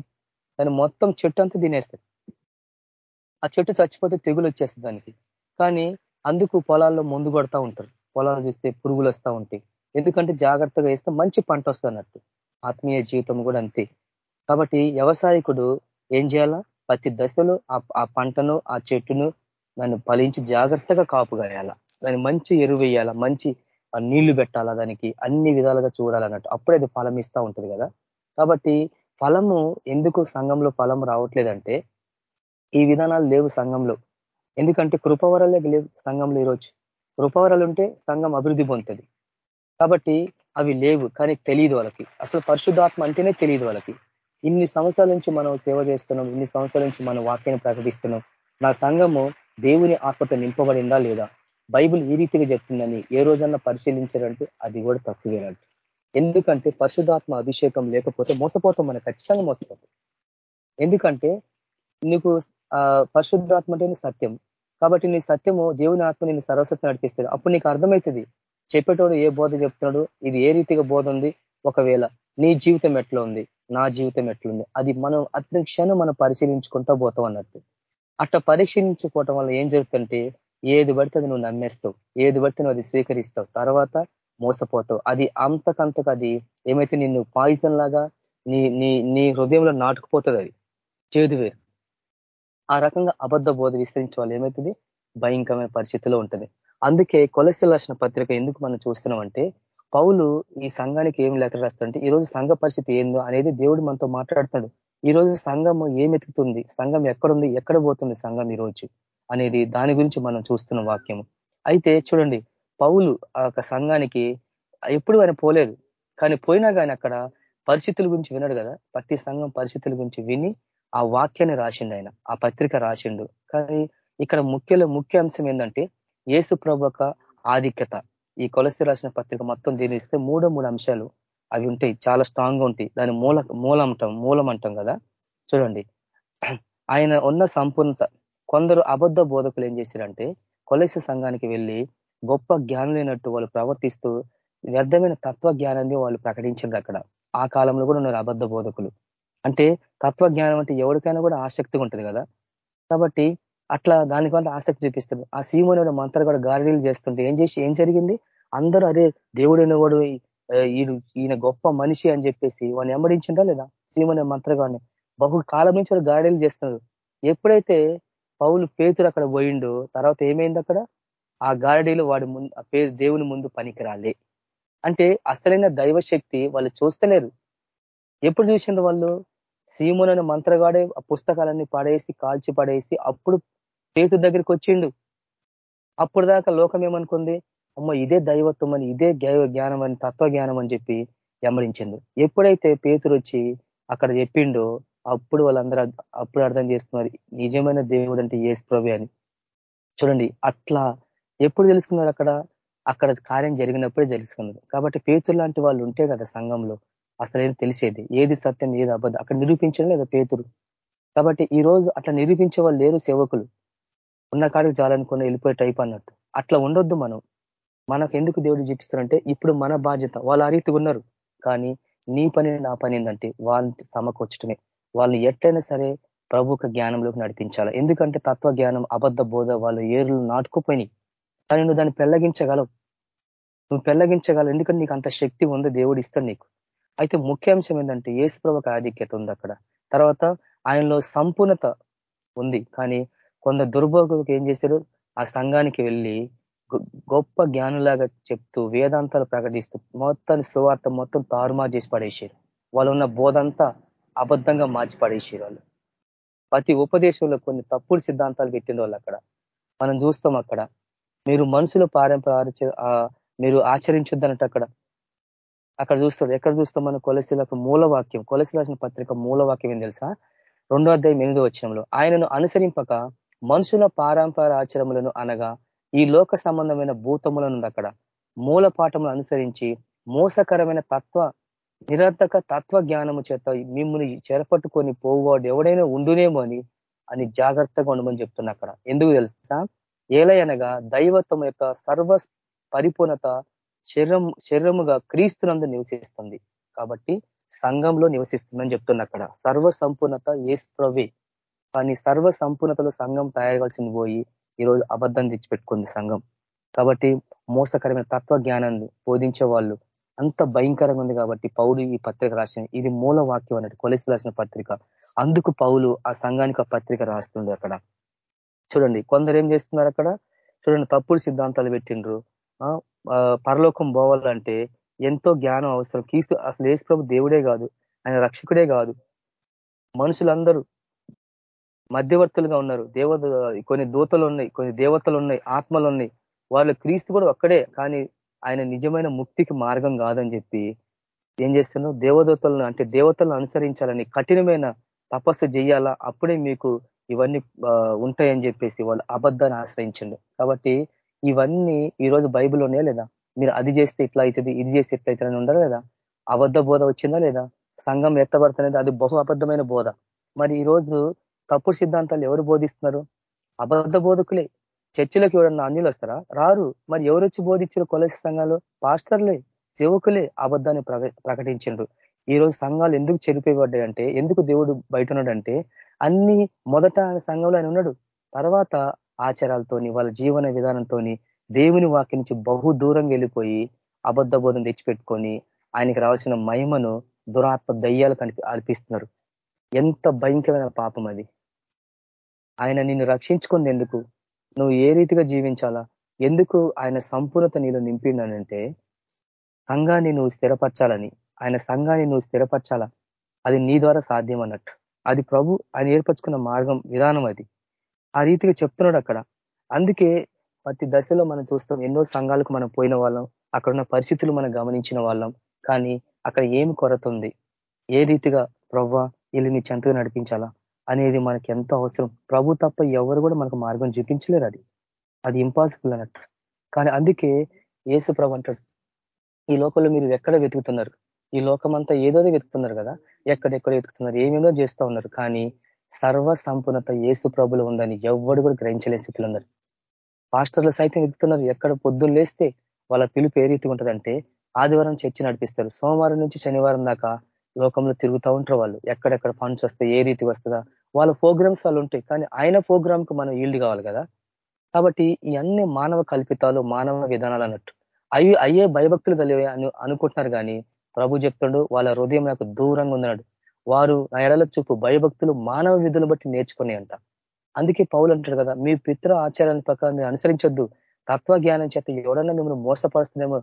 దాన్ని మొత్తం చెట్టు అంతా తినేస్తుంది ఆ చెట్టు చచ్చిపోతే తెగులు వచ్చేస్తుంది దానికి. కానీ అందుకు పొలాల్లో ముందు కొడతా ఉంటారు. పొలాలు చూస్తే పురుగులు వస్తూ ఉంటాయి. ఎందుకంటే జాగ్రత్తగా వేస్తే మంచి పంట వస్తుంది అన్నట్టు ఆత్మీయ జీవితం కూడా అంతే. కాబట్టి వ్యవసాయకుడు ఏం చేయాలా? ప్రతి దశలో ఆ పంటను ఆ చెట్టును దాన్ని ఫలించి జాగ్రత్తగా కాపుగాయాల దాన్ని మంచి ఎరువు వేయాలా? మంచి నీళ్ళు పెట్టాలా? దానికి అన్ని విధాలుగా చూడాలన్నట్టు. అప్పుడే అది ఫలం ఇస్తూ ఉంటుంది కదా? కాబట్టి ఫలము ఎందుకు సంఘంలో ఫలం రావట్లేదంటే ఈ విధానాలు లేవు సంఘంలో. ఎందుకంటే కృపవరాలే లేవు సంఘంలో ఈరోజు. కృపవరాలు ఉంటే సంఘం అభివృద్ధి పొందుతుంది. కాబట్టి అవి లేవు కానీ తెలియదు వాళ్ళకి. అసలు పరిశుద్ధాత్మ అంటేనే తెలియదు వాళ్ళకి. ఇన్ని సంవత్సరాల నుంచి మనం సేవ చేస్తున్నాం ఇన్ని సంవత్సరాల నుంచి మనం వాక్యాన్ని ప్రకటిస్తున్నాం. నా సంఘము దేవుని ఆత్మతో నింపబడిందా లేదా? బైబుల్ ఈ రీతిగా చెప్తుందని ఏ రోజన్నా పరిశీలించారంటే అది కూడా తక్కువేనంట ఎందుకంటే పరిశుధాత్మ అభిషేకం లేకపోతే మోసపోతాం మనం ఖచ్చితంగా మోసపోతాం. ఎందుకంటే నీకు పరిశుద్ధాత్మ అంటే సత్యం. కాబట్టి నీ సత్యము దేవుని ఆత్మ నేను సరస్వతి నడిపిస్తుంది. అప్పుడు నీకు అర్థమవుతుంది చెప్పేటోడు ఏ బోధ చెప్తున్నాడు ఇది ఏ రీతిగా బోధ ఉంది? ఒకవేళ నీ జీవితం ఎట్లా ఉంది? నా జీవితం ఎట్లుంది? అది మనం అతని క్షణం మనం పరిశీలించుకుంటూ పోతాం అన్నట్టు. అట్లా పరీక్షించుకోవటం వల్ల ఏం జరుగుతుంటే ఏది పడితే అది నువ్వు నమ్మేస్తావు. ఏది పడితే నువ్వు అది స్వీకరిస్తావు. తర్వాత మోసపోతావు. అది అంతకంతకు అది ఏమైతే నిన్ను పాయిజన్ లాగా నీ నీ నీ హృదయంలో నాటుకుపోతుంది అది. చేదు ఆ రకంగా అబద్ధ బోధ విస్తరించే వాళ్ళు ఏమవుతుంది భయంకరమైన పరిస్థితిలో ఉంటుంది. అందుకే కొలసి రాసిన పత్రిక ఎందుకు మనం చూస్తున్నామంటే పౌలు ఈ సంఘానికి ఏం లెక్క రాస్తాడంటే ఈ రోజు సంఘ పరిస్థితి ఏందో అనేది దేవుడు మనతో మాట్లాడుతున్నాడు. ఈ రోజు సంఘం ఏం ఎతుకుతుంది సంఘం ఎక్కడుంది? ఎక్కడ పోతుంది సంఘం ఈ రోజు? అనేది దాని గురించి మనం చూస్తున్న వాక్యము. అయితే చూడండి పౌలు ఆ సంఘానికి ఎప్పుడు ఆయన పోలేదు. కానీ పోయినా కానీ అక్కడ పరిస్థితుల గురించి విన్నాడు కదా. ప్రతి సంఘం పరిస్థితుల గురించి విని ఆ వాక్యాన్ని రాసిండు ఆయన. ఆ పత్రిక రాసిండు. కానీ ఇక్కడ ముఖ్యలో ముఖ్య అంశం ఏంటంటే ఏసు ప్రభుక ఆధిక్యత. ఈ కొలసి రాసిన పత్రిక మొత్తం దీన్ని ఇస్తే మూడో మూడు అంశాలు అవి ఉంటాయి చాలా స్ట్రాంగ్గా ఉంటాయి. దాని మూల మూలం అంటాం మూలం అంటాం కదా? చూడండి. ఆయన ఉన్న సంపూర్ణత కొందరు అబద్ధ బోధకులు ఏం చేశారంటే కొలసి సంఘానికి వెళ్ళి గొప్ప జ్ఞానం లేనట్టు వాళ్ళు ప్రవర్తిస్తూ వ్యర్థమైన తత్వ జ్ఞానాన్ని వాళ్ళు ప్రకటించారు అక్కడ. ఆ కాలంలో కూడా ఉన్నారు అబద్ధ బోధకులు. అంటే తత్వ జ్ఞానం అంటే ఎవరికైనా కూడా ఆసక్తిగా ఉంటుంది కదా? కాబట్టి అట్లా దానికంటే ఆసక్తి చూపిస్తారు. ఆ సీమోని మంత్ర కూడా గారిడీలు చేస్తుంటే ఏం చేసి ఏం జరిగింది? అందరూ అరే దేవుడైన వాడు ఈయన గొప్ప మనిషి అని చెప్పేసి వాడిని వెంబడించిందా లేదా? సీమోని మంత్రగాడిని బహు కాలం నుంచి వాడు గాడిడీలు చేస్తున్నారు ఎప్పుడైతే పౌలు పేతురు అక్కడ పోయిండు తర్వాత ఏమైంది అక్కడ? ఆ గారడీలు వాడి ముందు దేవుని ముందు పనికిరాలే. అంటే అసలైన దైవశక్తి వాళ్ళు చూస్తలేరు. ఎప్పుడు చూసిండ్రు వాళ్ళు? సీమోనైన మంత్రగాడే ఆ పుస్తకాలన్నీ పడేసి కాల్చి పడేసి అప్పుడు పేతురు దగ్గరికి వచ్చిండు. అప్పుడు దాకా లోకం ఏమనుకుంది? అమ్మ ఇదే దైవత్వం అని ఇదే జ్ఞానం అని తత్వ జ్ఞానం అని చెప్పి వెంబడించిండు ఎప్పుడైతే పేతురు వచ్చి అక్కడ చెప్పిండో అప్పుడు వాళ్ళందరూ అప్పుడు అర్థం చేస్తున్నారు నిజమైన దేవుడు అంటే ఏసు ప్రభు అని. చూడండి అట్లా ఎప్పుడు తెలుసుకున్నారు అక్కడ? అక్కడ కార్యం జరిగినప్పుడే తెలుసుకున్నారు. కాబట్టి పేతురు లాంటి వాళ్ళు ఉంటే కదా సంఘంలో అసలు ఏం తెలిసేది? ఏది సత్యం ఏది అబద్ధం? అక్కడ నిరూపించడం లేదా పేతురు. కాబట్టి ఈ రోజు అట్లా నిరూపించే వాళ్ళు లేరు సేవకులు. ఉన్న కాడికి చాలనుకుని వెళ్ళిపోయే టైప్ అన్నట్టు. అట్లా ఉండొద్దు మనం. మనకు ఎందుకు దేవుడు చూపిస్తారంటే ఇప్పుడు మన బాధ్యత వాళ్ళు ఆ రీతిగా ఉన్నారు. కానీ నీ పని నా పని ఏంటంటే వాళ్ళని సమకూర్చడమే. వాళ్ళని ఎట్లయినా సరే ప్రభుక జ్ఞానంలోకి నడిపించాలి. ఎందుకంటే తత్వ జ్ఞానం అబద్ధ బోధ వాళ్ళు ఏర్లు నాటుకుపోయినాయి. కానీ నువ్వు దాన్ని పెళ్ళగించగలవు నువ్వు పెళ్ళగించగలవు ఎందుకంటే నీకు అంత శక్తి ఉందో దేవుడు ఇస్తాడు నీకు. అయితే ముఖ్యాంశం ఏంటంటే ఏసు ప్రభుకి ఆధిక్యత ఉంది అక్కడ. తర్వాత ఆయనలో సంపూర్ణత ఉంది. కానీ కొందరు దుర్భోగులకు ఏం చేశారు? ఆ సంఘానికి వెళ్ళి గొప్ప జ్ఞానులాగా చెప్తూ వేదాంతాలు ప్రకటిస్తూ మొత్తం సువార్త మొత్తం తారుమారు చేసి పడేసారు వాళ్ళు ఉన్న బోధంతా అబద్ధంగా మార్చి పడేసారు వాళ్ళు. ప్రతి ఉపదేశంలో కొన్ని తప్పుడు సిద్ధాంతాలు పెట్టిన వాళ్ళు అక్కడ. మనం చూస్తాం అక్కడ. మీరు మనుషుల పారంపర మీరు ఆచరించొద్దన్నట్టు అక్కడ. అక్కడ చూస్తాడు. ఎక్కడ చూస్తాం మనం? కొలసిలకు మూలవాక్యం కొలసి రాసిన పత్రిక మూలవాక్యం ఏం తెలుసా? రెండో అధ్యాయం ఎనిమిదో వచ్చంలో ఆయనను అనుసరింపక మనుషుల పారంపర ఆచారములను అనగా ఈ లోక సంబంధమైన భూతములను అక్కడ మూల పాఠములు అనుసరించి మోసకరమైన తత్వ నిరర్థక తత్వ జ్ఞానము చేత మిమ్మల్ని చేరపట్టుకొని పోవాడు ఎవడైనా ఉండునేమో అని అని జాగ్రత్తగా ఉండమని చెప్తున్నా అక్కడ. ఎందుకు తెలుసా? ఏలయనగా దైవత్వం యొక్క సర్వ పరిపూర్ణత శరీరం శరీరముగా క్రీస్తునందు నివసిస్తుంది. కాబట్టి సంఘంలో నివసిస్తుందని చెప్తున్నా అక్కడ. సర్వ సంపూర్ణత ఏసుప్రవే కానీ సర్వ సంపూర్ణతలో సంఘం తయారవలసింది పోయి ఈరోజు అబద్ధం తెచ్చిపెట్టుకుంది సంఘం. కాబట్టి మోసకరమైన తత్వ జ్ఞానాన్ని బోధించే వాళ్ళు అంత భయంకరంగా ఉంది కాబట్టి పౌలు ఈ పత్రిక రాసిన ఇది మూల వాక్యం అన్నట్టు కొలిసి రాసిన పత్రిక. అందుకు పౌలు ఆ సంఘానికి ఆ పత్రిక రాస్తుంది అక్కడ. చూడండి కొందరు ఏం చేస్తున్నారు అక్కడ? చూడండి తప్పుడు సిద్ధాంతాలు పెట్టిండ్రు. పరలోకం పోవాలంటే ఎంతో జ్ఞానం అవసరం. క్రీస్తు అసలు ఏసు ప్రభు దేవుడే కాదు ఆయన రక్షకుడే కాదు. మనుషులందరూ మధ్యవర్తులుగా ఉన్నారు. దేవత కొన్ని దూతలు ఉన్నాయి కొన్ని దేవతలు ఉన్నాయి ఆత్మలు ఉన్నాయి వాళ్ళు క్రీస్తు కూడా ఒక్కడే కానీ ఆయన నిజమైన ముక్తికి మార్గం కాదని చెప్పి ఏం చేస్తున్నావు? దేవదూతలను అంటే దేవతలను అనుసరించాలని కఠినమైన తపస్సు చేయాలా? అప్పుడే మీకు ఇవన్నీ ఉంటాయని చెప్పేసి వాళ్ళు అబద్ధాన్ని ఆశ్రయించండు. కాబట్టి ఇవన్నీ ఈరోజు బైబిల్ ఉన్నాయా లేదా? మీరు అది చేస్తే ఇట్లా అవుతుంది ఇది చేస్తే ఇట్లా అవుతుంది ఉండరా లేదా? అబద్ధ బోధ వచ్చిందా లేదా? సంఘం ఎత్తబడుతున్నది అది బహు అబద్ధమైన బోధ. మరి ఈరోజు తప్పుడు సిద్ధాంతాలు ఎవరు బోధిస్తున్నారు? అబద్ధ బోధకులే. చర్చిలకు ఎవరన్నా అన్యులు వస్తారా? రారు. మరి ఎవరు వచ్చి బోధించారు కొలసి సంఘాలు? పాస్టర్లే సేవకులే అబద్ధాన్ని ప్రకటించిండ్రు. ఈ రోజు సంఘాలు ఎందుకు చెరిపోయబడ్డాయంటే ఎందుకు దేవుడు బయట ఉన్నాడంటే అన్ని మొదట సంఘంలో ఆయన ఉన్నాడు. తర్వాత ఆచారాలతోని వాళ్ళ జీవన విధానంతో దేవుని వాక్య నుంచి బహు దూరంగా వెళ్ళిపోయి అబద్ధ బోధం తెచ్చిపెట్టుకొని ఆయనకి రావాల్సిన మహిమను దురాత్మ దయ్యాలు కనిపి అర్పిస్తున్నారు. ఎంత భయంకరమైన పాపం అది. ఆయన నిన్ను రక్షించుకుంది ఎందుకు నువ్వు ఏ రీతిగా జీవించాలా? ఎందుకు ఆయన సంపూర్ణత నీలో నింపిండనంటే సంఘాన్ని నువ్వు స్థిరపరచాలని ఆయన సంఘాన్ని నువ్వు స్థిరపరచాలా? అది నీ ద్వారా సాధ్యం అన్నట్టు అది ప్రభు ఆయన ఏర్పరచుకున్న మార్గం విధానం అది. ఆ రీతిగా చెప్తున్నాడు అక్కడ. అందుకే ప్రతి దశలో మనం చూస్తాం ఎన్నో సంఘాలకు మనం పోయిన వాళ్ళం అక్కడ ఉన్న పరిస్థితులు మనం గమనించిన వాళ్ళం కానీ అక్కడ ఏమి కొరత ఉంది? ఏ రీతిగా ప్రవ్వ వీళ్ళు నీ చెంతగా నడిపించాలా? అనేది మనకి ఎంతో అవసరం. ప్రభు తప్ప ఎవరు కూడా మనకు మార్గం చూపించలేరు అది. అది ఇంపాసిబుల్ అన్నట్టు. కానీ అందుకే ఏసు ప్రభు అంటాడు ఈ లోకంలో మీరు ఎక్కడ వెతుకుతున్నారు? ఈ లోకమంతా ఏదోదో వెతుకుతున్నారు కదా? ఎక్కడెక్కడ వెతుకుతున్నారు? ఏమేమో చేస్తూ ఉన్నారు. కానీ సర్వ సంపూర్ణత ఏసు ప్రభులు ఉందని ఎవడు కూడా గ్రహించలే స్థితిలో ఉన్నారు. పాస్టర్లు సైతం వెతుకుతున్నారు. ఎక్కడ పొద్దున్న లేస్తే వాళ్ళ పిలుపు ఏ రీతి ఉంటుందంటే ఆదివారం చర్చి నడిపిస్తారు. సోమవారం నుంచి శనివారం దాకా లోకంలో తిరుగుతూ ఉంటారు వాళ్ళు. ఎక్కడెక్కడ ఫండ్స్ వస్తాయి ఏ రీతి వస్తుందా? వాళ్ళ ప్రోగ్రామ్స్ వాళ్ళు ఉంటాయి. కానీ ఆయన ప్రోగ్రామ్కి మనం ఈల్డ్ కావాలి కదా? కాబట్టి ఇవన్నీ మానవ కల్పితాలు మానవ విధానాలు అన్నట్టు. అవి అయ్యే భయభక్తులు కలిగే అని అనుకుంటున్నారు కానీ ప్రభు చెప్తాడు వాళ్ళ హృదయం నాకు దూరంగా ఉన్నాడు వారు నా ఎడల చూపు భయభక్తులు మానవ విధులు బట్టి నేర్చుకుని అంట. అందుకే పౌలు అంటాడు కదా మీ పిత్ర ఆచారాన్ని ప్రకారం మీరు అనుసరించొద్దు. తత్వజ్ఞానం చేత ఎవడన్నా మిమ్మల్ని మోసపరుస్తుందేమో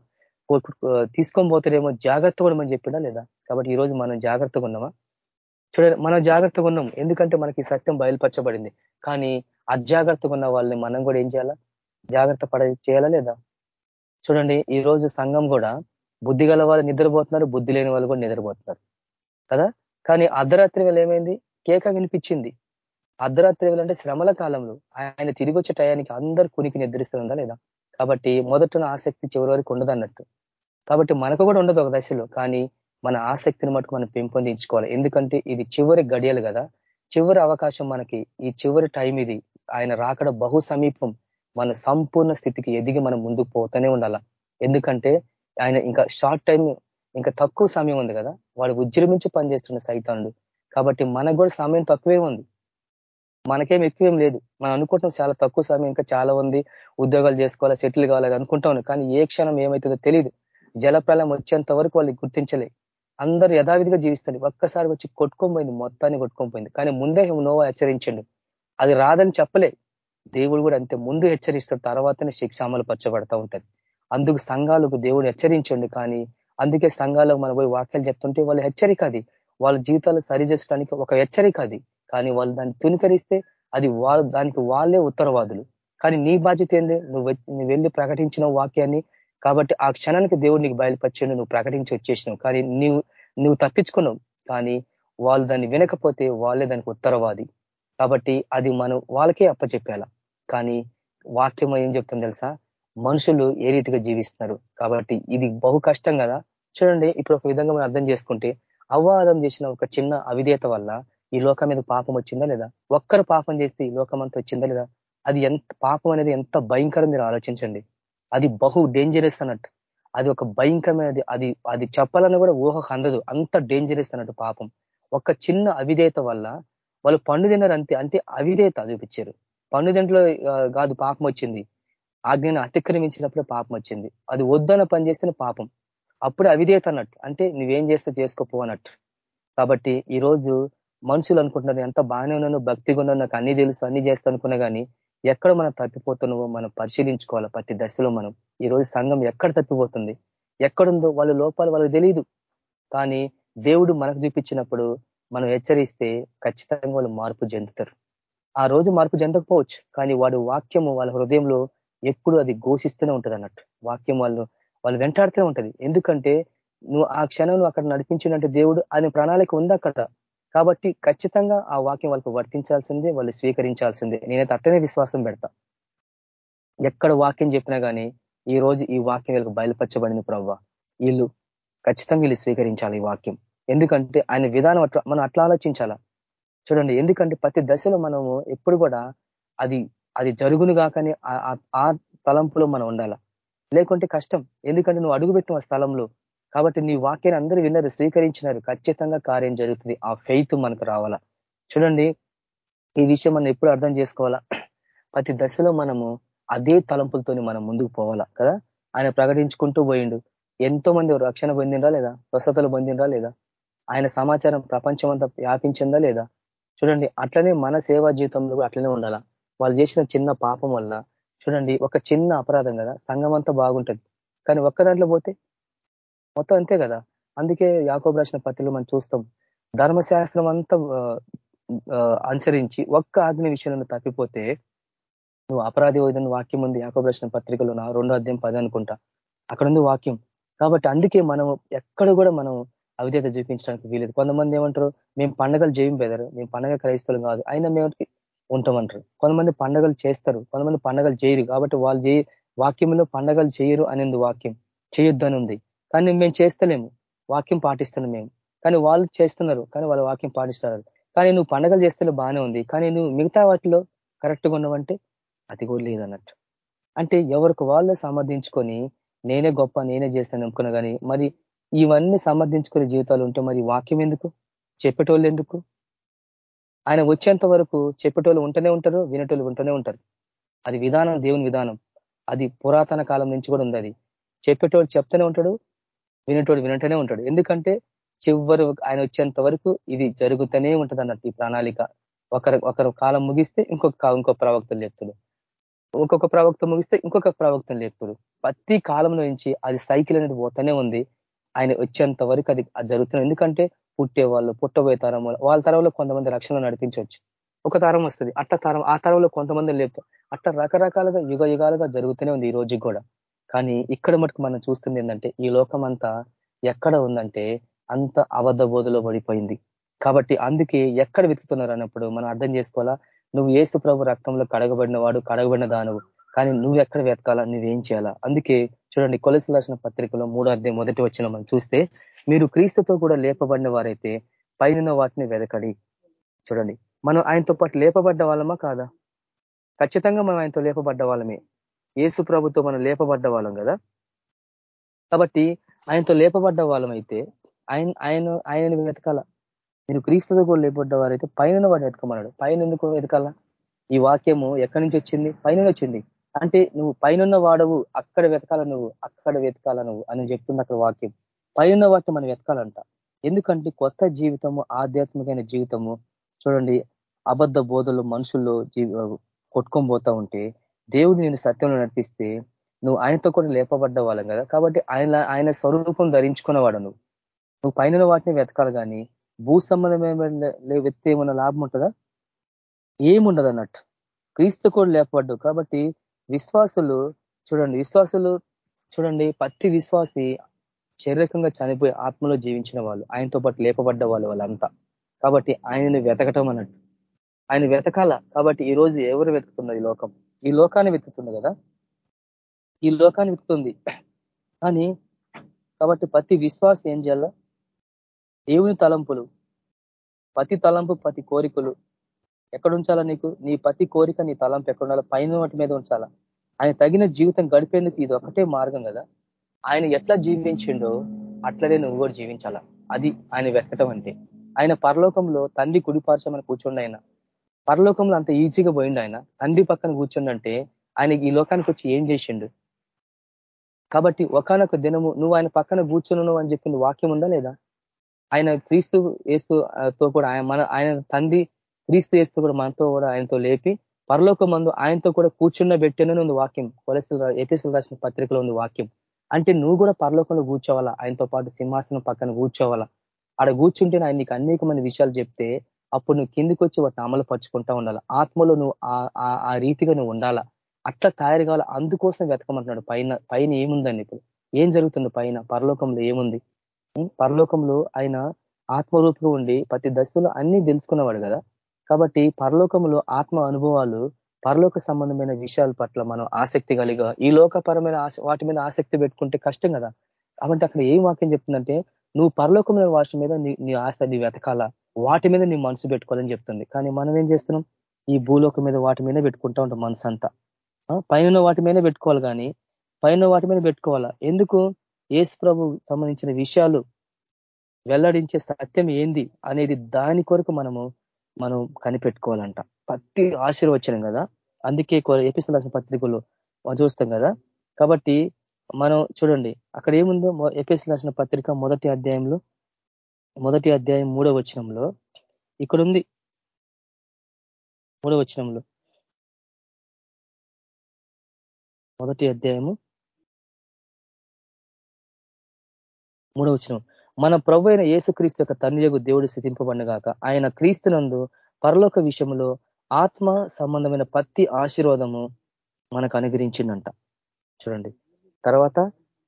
తీసుకొని పోతారేమో జాగ్రత్త కూడా మనం లేదా? కాబట్టి ఈ రోజు మనం జాగ్రత్తగా ఉన్నామా? చూడండి మనం జాగ్రత్తగా ఉన్నాం. ఎందుకంటే మనకి సత్యం బయలుపరచబడింది. కానీ అజాగ్రత్తగా ఉన్న వాళ్ళని మనం కూడా ఏం చేయాలా? జాగ్రత్త పడ చేయాలా లేదా? చూడండి ఈ రోజు సంఘం కూడా బుద్ధి గల వాళ్ళు నిద్రపోతున్నారు బుద్ధి లేని వాళ్ళు కూడా నిద్రపోతున్నారు. కదా? కానీ అర్ధరాత్రి వేళ ఏమైంది? కేక వినిపించింది. అర్ధరాత్రి వేళ అంటే శ్రమల కాలంలో ఆయన తిరిగి వచ్చే టయానికి అందరు కునికి నిద్రిస్తుందా లేదా? కాబట్టి మొదటిన ఆసక్తి చివరి వరకు ఉండదు అన్నట్టు కాబట్టి మనకు కూడా ఉండదు ఒక దశలో కానీ మన ఆసక్తిని మటుకు మనం పెంపొందించుకోవాలి. ఎందుకంటే ఇది చివరి గడియలు కదా. చివరి అవకాశం మనకి ఈ చివరి టైం ఇది. ఆయన రాకడ బహు సమీపం మన సంపూర్ణ స్థితికి ఎదిగి మనం ముందుకు పోతూనే ఉండాల. ఎందుకంటే ఆయన ఇంకా షార్ట్ టైం ఇంకా తక్కువ సమయం ఉంది కదా. వాడు ఉజ్జృంభించి పనిచేస్తున్న సైతానుడు. కాబట్టి మనకు కూడా సమయం తక్కువే ఉంది. మనకేం ఎక్కువేం లేదు. మనం అనుకుంటాం చాలా తక్కువ సమయం ఇంకా చాలా ఉంది ఉద్యోగాలు చేసుకోవాలి సెటిల్ కావాలి అనుకుంటాం కానీ ఏ క్షణం ఏమవుతుందో తెలియదు జలప్రలయం వచ్చేంత వరకు వాళ్ళు గుర్తించలే. అందరూ యథావిధిగా జీవిస్తారు ఒక్కసారి వచ్చి కొట్టుకోపోయింది మొత్తాన్ని కొట్టుకోపోయింది కానీ ముందే నోవా హెచ్చరించండు. అది రాదని చెప్పలే. దేవుడు కూడా అంతే ముందు హెచ్చరిస్తాడు తర్వాతనే శిక్ష అమలు పరచబడతా ఉంటుంది. అందుకు సంఘాలకు దేవుడు హెచ్చరించండి. కానీ అందుకే సంఘాలకు మనం పోయి వాక్యాలు చెప్తుంటే వాళ్ళు హెచ్చరిక అది. వాళ్ళ జీవితాలు సరి ఒక హెచ్చరిక అది. కానీ వాళ్ళు దాన్ని తునికరిస్తే అది వాళ్ళు దానికి వాళ్ళే ఉత్తరవాదులు. కానీ నీ బాధ్యత ఏంది? నువ్వు నువ్వు వెళ్ళి ప్రకటించిన వాక్యాన్ని కాబట్టి ఆ క్షణానికి దేవుడు నీకు బయలుపరిచిండు నువ్వు ప్రకటించి వచ్చేసినావు. కానీ నువ్వు నువ్వు తప్పించుకున్నావు. కానీ వాళ్ళు దాన్ని వినకపోతే వాళ్ళే దానికి ఉత్తరవాది. కాబట్టి అది మనం వాళ్ళకే అప్పచెప్పాల. కానీ వాక్యం ఏం చెప్తుంది తెలుసా? మనుషులు ఏ రీతిగా జీవిస్తున్నారు? కాబట్టి ఇది బహు కష్టం కదా. చూడండి ఇప్పుడు ఒక విధంగా మనం అర్థం చేసుకుంటే అవ్వాదం చేసిన ఒక చిన్న అవిధేత వల్ల ఈ లోకం మీద పాపం వచ్చిందా లేదా? ఒక్కరు పాపం చేస్తే ఈ లోకం అంతా వచ్చిందా లేదా? అది ఎంత పాపం అనేది ఎంత భయంకరం మీరు ఆలోచించండి. అది బహు డేంజరస్ అన్నట్టు. అది ఒక భయంకరమైనది అది అది చెప్పాలని కూడా ఊహకు అందదు. అంత డేంజరస్ అన్నట్టు పాపం. ఒక చిన్న అవిధేత వల్ల వాళ్ళు పండు తిన్నారు అంతే అంటే అవిధేత చూపించారు. పండు తింట్లో కాదు పాపం వచ్చింది. ఆజ్ఞను అతిక్రమించినప్పుడే పాపం వచ్చింది. అది వద్దన పని చేస్తేనే పాపం. అప్పుడు అవిధేత అన్నట్టు. అంటే నువ్వేం చేస్తే చేసుకోపో అన్నట్టు. కాబట్టి ఈరోజు మనుషులు అనుకుంటున్నారు ఎంత బాగానే ఉన్నాను భక్తిగా ఉన్నాను నాకు అన్ని తెలుసు అన్ని చేస్తా అనుకున్నా కానీ ఎక్కడ మనం తప్పిపోతున్నావో మనం పరిశీలించుకోవాలి ప్రతి దశలో మనం. ఈ రోజు సంఘం ఎక్కడ తప్పిపోతుంది? ఎక్కడుందో వాళ్ళ లోపాలు వాళ్ళకి తెలియదు కానీ దేవుడు మనకు చూపించినప్పుడు మనం హెచ్చరిస్తే ఖచ్చితంగా వాళ్ళు మార్పు చెందుతారు. ఆ రోజు మార్పు చెందకపోవచ్చు కానీ వాడు వాక్యము వాళ్ళ హృదయంలో ఎప్పుడు అది ఘోషిస్తూనే ఉంటుంది అన్నట్టు. వాక్యం వాళ్ళు వాళ్ళు వెంటాడుతూనే ఉంటది. ఎందుకంటే నువ్వు ఆ క్షణం అక్కడ నడిపించినట్టు దేవుడు ఆయన ప్రణాళిక ఉంది అక్కడ. కాబట్టి ఖచ్చితంగా ఆ వాక్యం వాళ్ళకు వర్తించాల్సిందే వాళ్ళు స్వీకరించాల్సిందే. నేనైతే అట్టనే విశ్వాసం పెడతా. ఎక్కడ వాక్యం చెప్పినా కానీ ఈ రోజు ఈ వాక్యం వీళ్ళకి బయలుపరచబడింది ప్రవ్వ. వీళ్ళు ఖచ్చితంగా వీళ్ళు స్వీకరించాలి ఈ వాక్యం. ఎందుకంటే ఆయన విధానం అట్లా మనం అట్లా ఆలోచించాలా? చూడండి ఎందుకంటే ప్రతి దశలో మనము ఎప్పుడు కూడా అది అది జరుగును కాకని ఆ తలంపులో మనం ఉండాలా? లేకుంటే కష్టం. ఎందుకంటే నువ్వు అడుగుపెట్టిన ఆ స్థలంలో. కాబట్టి నీ వాక్యాన్ని అందరూ విన్నారు స్వీకరించినారు. ఖచ్చితంగా కార్యం జరుగుతుంది. ఆ ఫెయిత్ మనకు రావాలా. చూడండి ఈ విషయం మనం ఎప్పుడు అర్థం చేసుకోవాలా? ప్రతి దశలో మనము అదే తలంపులతోని మనం ముందుకు పోవాలా కదా? ఆయన ప్రకటించుకుంటూ పోయిండు. ఎంతో మంది రక్షణ పొందినరా లేదా? స్వస్థతలు పొందినరా లేదా? ఆయన సమాచారం ప్రపంచం అంతా వ్యాపించిందా లేదా? చూడండి అట్లనే మన సేవా జీవితంలో అట్లనే ఉండాలా? వాళ్ళు చేసిన చిన్న పాపం వల్ల. చూడండి ఒక చిన్న అపరాధం కదా? సంఘం అంతా బాగుంటుంది. కానీ ఒక్క దాంట్లో పోతే మొత్తం అంతే కదా. అందుకే యాకోబు రాసిన పత్రికలు మనం చూస్తాం. ధర్మశాస్త్రం అంతా అనుసరించి ఒక్క ఆజ్ఞ విషయంలో తప్పిపోతే నువ్వు అపరాధి వదిన వాక్యం ఉంది యాకోబు రాసిన పత్రికలో నా రెండో అధ్యాయం పది అనుకుంటా. అక్కడ ఉంది వాక్యం. కాబట్టి అందుకే మనం ఎక్కడ కూడా మనం అవిధేత చూపించడానికి వీలేదు. కొంతమంది ఏమంటారు మేము పండగలు చేయం బెదరు మేము పండగ క్రైస్తవులు కాదు అయినా మేము ఉంటామంటారు. కొంతమంది పండగలు చేస్తారు కొంతమంది పండగలు చేయరు. కాబట్టి వాళ్ళు చేయ వాక్యంలో పండగలు చేయరు అనేది వాక్యం. చేయొద్దని ఉంది. కానీ మేము చేస్తలేము. వాక్యం పాటిస్తున్నాం మేము. కానీ వాళ్ళు చేస్తున్నారు కానీ వాళ్ళు వాక్యం పాటిస్తున్నారు. కానీ నువ్వు పండగలు చేస్తే బాగానే ఉంది. కానీ నువ్వు మిగతా వాటిలో కరెక్ట్గా ఉన్నావంటే అది కూడా లేదన్నట్టు. అంటే ఎవరికి వాళ్ళే సమర్థించుకొని నేనే గొప్ప నేనే చేస్తాను అనుకున్నా కానీ మరి ఇవన్నీ సమర్థించుకునే జీవితాలు ఉంటే మరి వాక్యం ఎందుకు? చెప్పేటోళ్ళు ఎందుకు? ఆయన వచ్చేంత వరకు చెప్పేటోళ్ళు ఉంటూనే ఉంటారు వినేటోళ్ళు ఉంటూనే ఉంటారు. అది విధానం దేవుని విధానం. అది పురాతన కాలం నుంచి కూడా ఉంది అది. చెప్పేటోడు చెప్తూనే ఉంటాడు వినటోడు వినటనే ఉంటాడు. ఎందుకంటే చివరి ఆయన వచ్చేంత వరకు ఇది జరుగుతూనే ఉంటుంది అన్నట్టు ఈ ప్రణాళిక. ఒకరు ఒకరు కాలం ముగిస్తే ఇంకొక ఇంకొక ప్రవక్తలు లేపుతుడు. ఇంకొక ప్రవక్త ముగిస్తే ఇంకొక ప్రవక్తను లేపుతుడు. ప్రతి కాలం నుంచి అది సైకిల్ అనేది పోతూనే ఉంది. ఆయన వచ్చేంత వరకు అది జరుగుతుంది ఎందుకంటే పుట్టే వాళ్ళు పుట్టబోయే తరం వాళ్ళ తరంలో కొంతమంది రక్షణ నడిపించవచ్చు. ఒక తరం వస్తుంది. అట్ట తరం ఆ తరంలో కొంతమంది లేపుతారు. అట్ట రకరకాలుగా యుగ యుగాలుగా జరుగుతూనే ఉంది ఈ రోజుకి కూడా. కానీ ఇక్కడ మటుకు మనం చూస్తుంది ఏంటంటే ఈ లోకం అంతా ఎక్కడ ఉందంటే అంత అబద్ధ బోధలో పడిపోయింది. కాబట్టి అందుకే ఎక్కడ వెతుకుతున్నారు అన్నప్పుడు మనం అర్థం చేసుకోవాలా నువ్వు ఏసు ప్రభు రక్తంలో కడగబడిన వాడు కడగబడిన దానవు. కానీ నువ్వు ఎక్కడ వెతకాలా నువ్వేం చేయాలా? అందుకే చూడండి కొలసి రాసిన పత్రికలో మూడో అధ్యాయం మొదటి వచ్చిన మనం చూస్తే మీరు క్రీస్తుతో కూడా లేపబడిన వారైతే పైన వాటిని వెదకడి. చూడండి మనం ఆయనతో పాటు లేపబడ్డ వాళ్ళమా కాదా? ఖచ్చితంగా మనం ఆయనతో లేపబడ్డ వాళ్ళమే. ఏసు ప్రభుతో మనం లేపబడ్డ వాళ్ళం కదా? కాబట్టి ఆయనతో లేపబడ్డ వాళ్ళం అయితే ఆయన ఆయన ఆయనని వెతకాల. మీరు క్రీస్తుతో కూడా లేపబడ్డ వారైతే పైన వాడిని వెతకమన్నాడు. పైన ఎందుకు వెతకాల? ఈ వాక్యము ఎక్కడి నుంచి వచ్చింది? పైన వచ్చింది. అంటే నువ్వు పైన వాడవు అక్కడ వెతకాల నువ్వు అక్కడ వెతకాల నువ్వు అని చెప్తుంది అక్కడ వాక్యం. పైన వాటిని మనం వెతకాలంట. ఎందుకంటే కొత్త జీవితము ఆధ్యాత్మికమైన జీవితము చూడండి అబద్ధ బోధలు మనుషుల్లో కొట్టుకొని పోతా ఉంటే దేవుడు నేను సత్యంలో నడిపిస్తే నువ్వు ఆయనతో కూడా లేపబడ్డ వాళ్ళం కదా. కాబట్టి ఆయన ఆయన స్వరూపం ధరించుకున్నవాడు నువ్వు. నువ్వు పైన వాటిని వెతకాలి కానీ భూ సంబంధమైన వెతితే ఏమన్నా లాభం ఉంటుందా? ఏముండదు అన్నట్టు. క్రీస్తు కూడా లేపబడ్డు కాబట్టి విశ్వాసులు చూడండి విశ్వాసులు చూడండి ప్రతి విశ్వాసి శారీరకంగా చనిపోయి ఆత్మలో జీవించిన వాళ్ళు ఆయనతో పాటు లేపబడ్డ వాళ్ళు వాళ్ళంతా. కాబట్టి ఆయనని వెతకటం అన్నట్టు. ఆయన వెతకాల? కాబట్టి ఈ రోజు ఎవరు వెతుకుతున్నది ఈ లోకం? ఈ లోకాన్ని వెతుకుతుంది కదా? ఈ లోకాన్ని వెతుకుతుంది. కానీ కాబట్టి ప్రతి విశ్వాసం ఏం చేయాల? దేవుని తలంపులు ప్రతి తలంపు ప్రతి కోరికలు ఎక్కడ ఉంచాలా నీకు? నీ ప్రతి కోరిక నీ తలంపు ఎక్కడ ఉండాలా పైన వాటి మీద ఉంచాలా? ఆయన తగిన జీవితం గడిపేందుకు ఇది ఒకటే మార్గం కదా? ఆయన ఎట్లా జీవించిండో అట్లనే నువ్వు కూడా జీవించాలా? అది ఆయన వెతకటం అంటే. ఆయన పరలోకంలో తండ్రి కుడిపార్చమని కూర్చోండి ఆయన. పరలోకంలో అంత ఈజీగా పోయిండు ఆయన. తండ్రి పక్కన కూర్చుండంటే ఆయన ఈ లోకానికి వచ్చి ఏం చేసిండు? కాబట్టి ఒకనొక దినము నువ్వు ఆయన పక్కన కూర్చున్నావు అని చెప్పింది వాక్యం ఉందా లేదా? ఆయన క్రీస్తు తో కూడా ఆయన మన ఆయన తండ్రి క్రీస్తు వేస్తూ కూడా మనతో కూడా ఆయనతో లేపి పరలోక మందు ఆయనతో కూడా కూర్చున్న పెట్టానని ఉంది వాక్యం. కొలసలు ఏపీసీలు రాసిన పత్రికలో ఉంది వాక్యం. అంటే నువ్వు కూడా పరలోకంలో కూర్చోవాలా? ఆయనతో పాటు సింహాసనం పక్కన కూర్చోవాలా? ఆడ కూర్చుంటే ఆయన నీకు అనేకమైన విషయాలు చెప్తే అప్పుడు నువ్వు కిందికి వచ్చి వాటిని అమలు పరుచుకుంటా ఉండాలి? ఆత్మలో నువ్వు ఆ రీతిగా నువ్వు ఉండాలా? అట్లా తయారు కావాలి. అందుకోసం వెతకమంటున్నాడు. పైన పైన ఏముందండి ఇప్పుడు? ఏం జరుగుతుంది పైన? పరలోకంలో ఏముంది? పరలోకంలో ఆయన ఆత్మరూపుగా ఉండి ప్రతి దశలో అన్ని తెలుసుకున్నవాడు కదా? కాబట్టి పరలోకంలో ఆత్మ అనుభవాలు పరలోక సంబంధమైన విషయాల పట్ల మనం ఆసక్తి కలిగా ఈ లోకపరమైన వాటి మీద ఆసక్తి పెట్టుకుంటే కష్టం కదా? కాబట్టి అక్కడ ఏం వాక్యం చెప్తుందంటే నువ్వు పరలోకమైన వాటి మీద నీ ఆశ నీ వెతకాల వాటి మీద నీ మనసు పెట్టుకోవాలని చెప్తుంది. కానీ మనం ఏం చేస్తున్నాం? ఈ భూలోకం మీద వాటి మీద పెట్టుకుంటా ఉంటాం మనసు అంతా పైన వాటి మీద పెట్టుకోవాలి కానీ పైన వాటి మీద పెట్టుకోవాలా? ఎందుకు? ఏసు ప్రభు సంబంధించిన విషయాలు వెల్లడించే సత్యం ఏంది అనేది దాని కొరకు మనము మనం కనిపెట్టుకోవాలంట. ప్రతి ఆశీర్వచనం కదా? అందుకే ఎపిసోడ్ పత్రికలు చూస్తాం కదా? కాబట్టి మనం చూడండి అక్కడ ఏముందో ఎపిఎస్ రాసిన పత్రిక మొదటి అధ్యాయంలో మొదటి అధ్యాయం మూడో వచనంలో ఇక్కడ ఉంది మూడో వచనంలో. మొదటి అధ్యాయము మూడవ వచనం. మన ప్రభు అయిన యేసుక్రీస్తు యొక్క తండ్రి యొక్క దేవుడు స్థితింపబడినగాక ఆయన క్రీస్తునందు పరలోక విషయంలో ఆత్మ సంబంధమైన పత్తి ఆశీర్వాదము మనకు అనుగ్రహించిందంట చూడండి. తర్వాత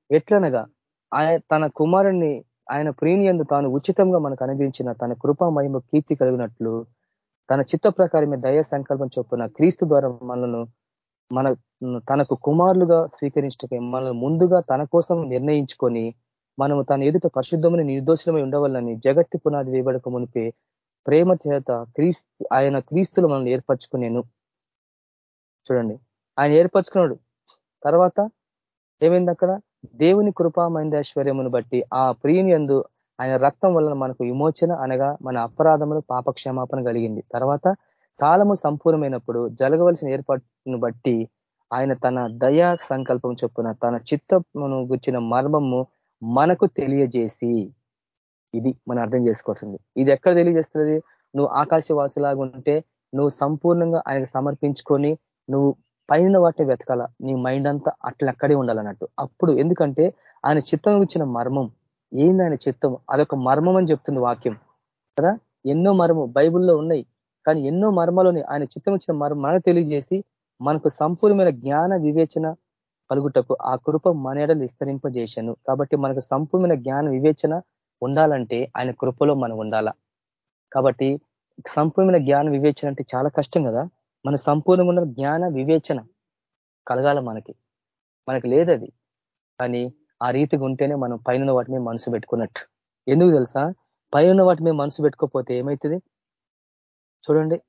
ఎట్లనగా ఆయన తన కుమారుణ్ణి ఆయన ప్రీనియందు తాను ఉచితంగా మనకు అనుగ్రహించిన తన కృపా మహిమ కీర్తి కలిగినట్లు తన చిత్త ప్రకారమే దయ సంకల్పం చొప్పున క్రీస్తు ద్వారా మనను మన తనకు కుమారులుగా స్వీకరించటకే మనల్ని ముందుగా తన కోసం నిర్ణయించుకొని మనము తన ఎదుట పరిశుద్ధమని నిర్దోషమై ఉండవాలని జగత్తి పునాది వేయబడక మునిపే ప్రేమ చేత క్రీస్తు ఆయన క్రీస్తులు మనల్ని ఏర్పరచుకునేను. చూడండి. ఆయన ఏర్పరచుకున్నాడు. తర్వాత ఏమైంది అక్కడ? దేవుని కృపామైందైశ్వర్యమును బట్టి ఆ ప్రియుని ఎందు ఆయన రక్తం వలన మనకు విమోచన అనగా మన అపరాధములు పాపక్షమాపణ కలిగింది. తర్వాత కాలము సంపూర్ణమైనప్పుడు జరగవలసిన ఏర్పాటును బట్టి ఆయన తన దయా సంకల్పం చొప్పున తన చిత్తమును గుచ్చిన మర్మము మనకు తెలియజేసి ఇది మనం అర్థం చేసుకోవాల్సింది. ఇది ఎక్కడ తెలియజేస్తుంది నువ్వు ఆకాశవాసిలాగా ఉంటే నువ్వు సంపూర్ణంగా ఆయనకు సమర్పించుకొని నువ్వు పైన వాటిని వెతకాల. నీ మైండ్ అంతా అట్లా అక్కడే ఉండాలన్నట్టు. అప్పుడు ఎందుకంటే ఆయన చిత్తం ఇచ్చిన మర్మం. ఏంది ఆయన చిత్తం అదొక మర్మం అని చెప్తుంది వాక్యం. కదా? ఎన్నో మర్మం బైబుల్లో ఉన్నాయి. కానీ ఎన్నో మర్మాలని ఆయన చిత్తం ఇచ్చిన మర్మం మనకు తెలియజేసి మనకు సంపూర్ణమైన జ్ఞాన వివేచన కలుగుటకు ఆ కృప మన ఎడలు విస్తరింపజేశాను. కాబట్టి మనకు సంపూర్ణమైన జ్ఞాన వివేచన ఉండాలంటే ఆయన కృపలో మనం ఉండాలా. కాబట్టి సంపూర్ణమైన జ్ఞాన వివేచన అంటే చాలా కష్టం కదా? మన సంపూర్ణమైన జ్ఞాన వివేచన కలగాల మనకి. మనకి లేదది. కానీ ఆ రీతిగా ఉంటేనే మనం పైన వాటి మీద మనసు పెట్టుకున్నట్టు. ఎందుకు తెలుసా? పైన వాటి మీద మనసు పెట్టుకోకపోతే ఏమవుతుంది చూడండి.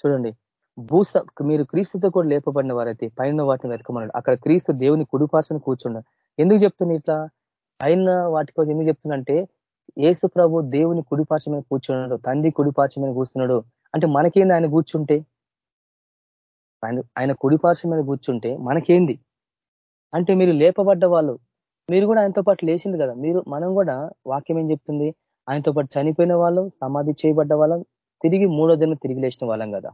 చూడండి. భూస మీరు క్రీస్తుతో కూడా లేపబడిన వారైతే పైన వాటిని వెతకమన్నాడు. అక్కడ క్రీస్తు దేవుని కుడిపార్చని కూర్చుండ ఎందుకు చెప్తుంది ఇట్లా? పైన వాటి కోసం ఎందుకు చెప్తుందంటే ఏసు ప్రభు దేవుని కుడిపార్చ కూర్చున్నాడు. తండ్రి కుడిపార్చమైన కూర్చున్నాడు. అంటే మనకేంది ఆయన కూర్చుంటే? ఆయన ఆయన కుడిపార్శ్వ మీద కూర్చుంటే మనకేంది? అంటే మీరు లేపబడ్డ వాళ్ళు. మీరు కూడా ఆయనతో పాటు లేచింది కదా. మీరు మనం కూడా వాక్యం ఏం చెప్తుంది? ఆయనతో పాటు చనిపోయిన వాళ్ళం సమాధి చేయబడ్డ వాళ్ళం తిరిగి మూడో దినం తిరిగి లేచిన వాళ్ళం కదా.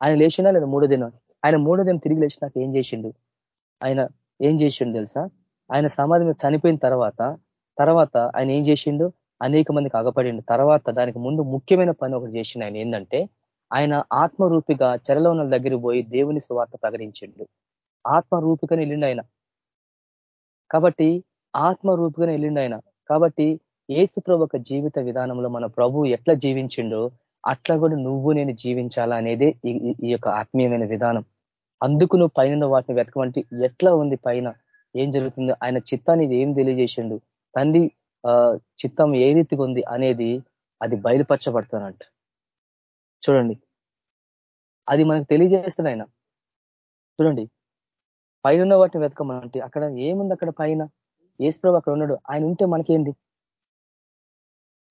ఆయన లేచినా లేదా మూడో దినం? ఆయన మూడో దినం తిరిగి లేచినాక ఏం చేసిండు? ఆయన ఏం చేసిండు తెలుసా? ఆయన సమాధి మీద చనిపోయిన తర్వాత తర్వాత ఆయన ఏం చేసిండు? అనేక మందికి అగపడిండు తర్వాత దానికి ముందు ముఖ్యమైన పని ఒకటి చేసిండు ఆయన ఏంటంటే ఆయన ఆత్మరూపిగా చెరలో ఉన్న దగ్గర పోయి దేవుని స్వార్థ ప్రకటించిండు. ఆత్మరూపికని వెళ్ళిండు ఆయన. కాబట్టి ఆత్మరూపికని వెళ్ళిండు ఆయన. కాబట్టి ఏసు ప్రభు జీవిత విధానంలో మన ప్రభు ఎట్లా జీవించిండో అట్లా కూడా నువ్వు నేను జీవించాలా అనేదే ఈ యొక్క ఆత్మీయమైన విధానం. అందుకు నువ్వు పైన వాటిని వెతకమంటే ఎట్లా ఉంది పైన ఏం జరుగుతుందో ఆయన చిత్తాన్ని ఏం తెలియజేసిండు తండ్రి చిత్తం ఏ రీతిగా ఉంది అనేది అది బయలుపరచబడుతున్నట్టు. చూడండి. అది మనకు తెలియజేస్తుంది ఆయన. చూడండి. పైన వాటిని వెతకమంటే అక్కడ ఏముంది అక్కడ పైన? ఏసుప్రభు అక్కడ ఉన్నాడు. ఆయన ఉంటే మనకేంది?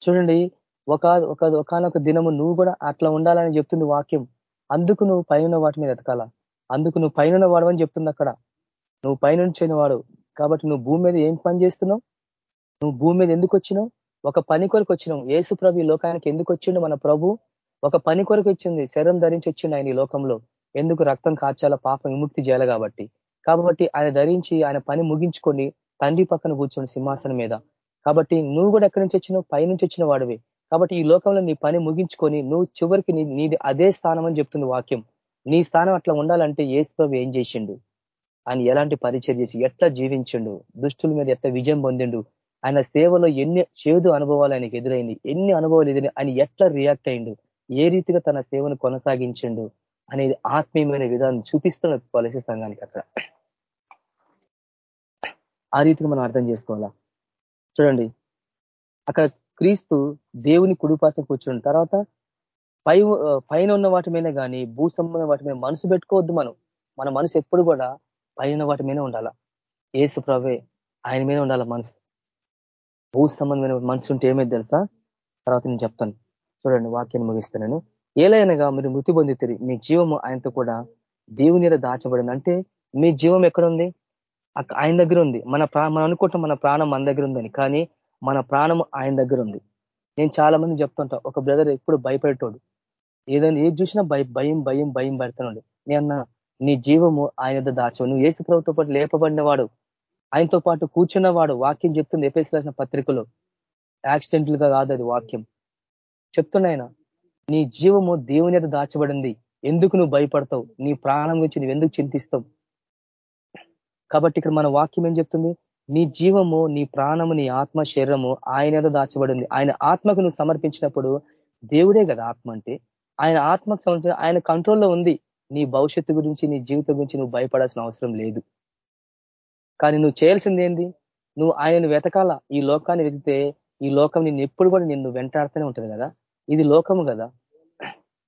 చూడండి. ఒక ఒక ఒకనొక దినము నువ్వు కూడా అట్లా ఉండాలని చెప్తుంది వాక్యం. అందుకు నువ్వు పైన వాటి మీద ఎతకాల అందుకు నువ్వు పైన అని చెప్తుంది అక్కడ. నువ్వు పైనుంచిన వాడు. కాబట్టి నువ్వు భూమి మీద ఏం పని చేస్తున్నావు? నువ్వు భూమి మీద ఎందుకు వచ్చినావు? ఒక పని కొరకు వచ్చినావు. ఏసు ప్రభు ఈ లోకానికి ఎందుకు వచ్చిండు మన ప్రభు? ఒక పని కొరకు వచ్చింది శరం ధరించి వచ్చిండు ఆయన ఈ లోకంలో. ఎందుకు రక్తం కాచాల పాపం విముక్తి చేయాలి కాబట్టి? కాబట్టి ఆయన ధరించి ఆయన పని ముగించుకొని తండ్రి పక్కన కూర్చొని సింహాసనం మీద. కాబట్టి నువ్వు కూడా ఎక్కడి నుంచి వచ్చినావు? పైనుంచి వచ్చిన వాడివి. కాబట్టి ఈ లోకంలో నీ పని ముగించుకొని నువ్వు చివరికి నీది అదే స్థానం అని చెప్తుంది వాక్యం. నీ స్థానం అట్లా ఉండాలంటే ఏసుప్రభు ఏం చేసిండు? ఆయన ఎలాంటి పరిచయం చేసి ఎట్లా జీవించిండు? దుష్టుల మీద ఎట్లా విజయం పొందిండు? ఆయన సేవలో ఎన్ని చేదు అనుభవాలు ఆయనకి ఎదురైంది? ఎన్ని అనుభవాలు ఎదురైంది? ఆయన ఎట్లా రియాక్ట్ అయిండు? ఏ రీతిగా తన సేవను కొనసాగించిండు అనేది ఆత్మీయమైన విధానం చూపిస్తున్న పాలసీ సంఘానికి అక్కడ. ఆ రీతిగా మనం అర్థం చేసుకోవాలా? చూడండి. అక్కడ క్రీస్తు దేవుని కుడిపాసం కూర్చున్న తర్వాత పై పైన ఉన్న వాటి మీద కానీ భూ సంబంధం వాటి మీద మనసు పెట్టుకోవద్దు మనం. మన మనసు ఎప్పుడు కూడా పైన వాటి మీద ఉండాల? ఏసు ప్రభే ఆయన మీద ఉండాల మనసు? భూ సంబంధమైన మనసు ఉంటే ఏమైంది తెలుసా? తర్వాత నేను చెప్తాను. చూడండి వాక్యాన్ని ముగిస్తున్నాను. ఏలైనగా మీరు మృతి పొందితే మీ జీవము ఆయనతో కూడా దేవుని మీద దాచబడింది. అంటే మీ జీవం ఎక్కడుంది? ఆయన దగ్గర ఉంది మన మనం అనుకుంటాం మన ప్రాణం మన దగ్గర ఉందని కానీ మన ప్రాణం ఆయన దగ్గర ఉంది నేను చాలా మంది చెప్తుంటా ఒక బ్రదర్ ఎప్పుడు భయపెట్టోడు ఏదైనా ఏది చూసినా భయం భయం భయం భయం పెడుతున్నాడు నేను నీ జీవము ఆయన దాచవు. నువ్వు ఏసు ప్రభుత్వ పాటు లేపబడినవాడు. ఆయనతో పాటు కూర్చున్నవాడు. వాక్యం చెప్తుంది ఎపేసి రాసిన పత్రికలో. యాక్సిడెంట్లుగా కాదు అది వాక్యం. చెప్తున్నాయన నీ జీవము దేవుని మీద దాచబడింది. ఎందుకు నువ్వు భయపడతావు? నీ ప్రాణం గురించి నువ్వు ఎందుకు చింతిస్తావు? కాబట్టి ఇక్కడ మన వాక్యం ఏం చెప్తుంది? నీ జీవము నీ ప్రాణము నీ ఆత్మ శరీరము ఆయన దాచబడింది. ఆయన ఆత్మకు నువ్వు సమర్పించినప్పుడు దేవుడే కదా ఆత్మ అంటే. ఆయన ఆత్మకు సంబంధించిన ఆయన కంట్రోల్లో ఉంది. నీ భవిష్యత్తు గురించి నీ జీవితం గురించి నువ్వు భయపడాల్సిన అవసరం లేదు. కానీ నువ్వు చేయాల్సింది ఏంది? నువ్వు ఆయనను వెతకాల? ఈ లోకాన్ని వెతితే ఈ లోకం నిన్ను ఎప్పుడు కూడా నిన్ను వెంటాడుతూనే ఉంటుంది కదా? ఇది లోకము కదా.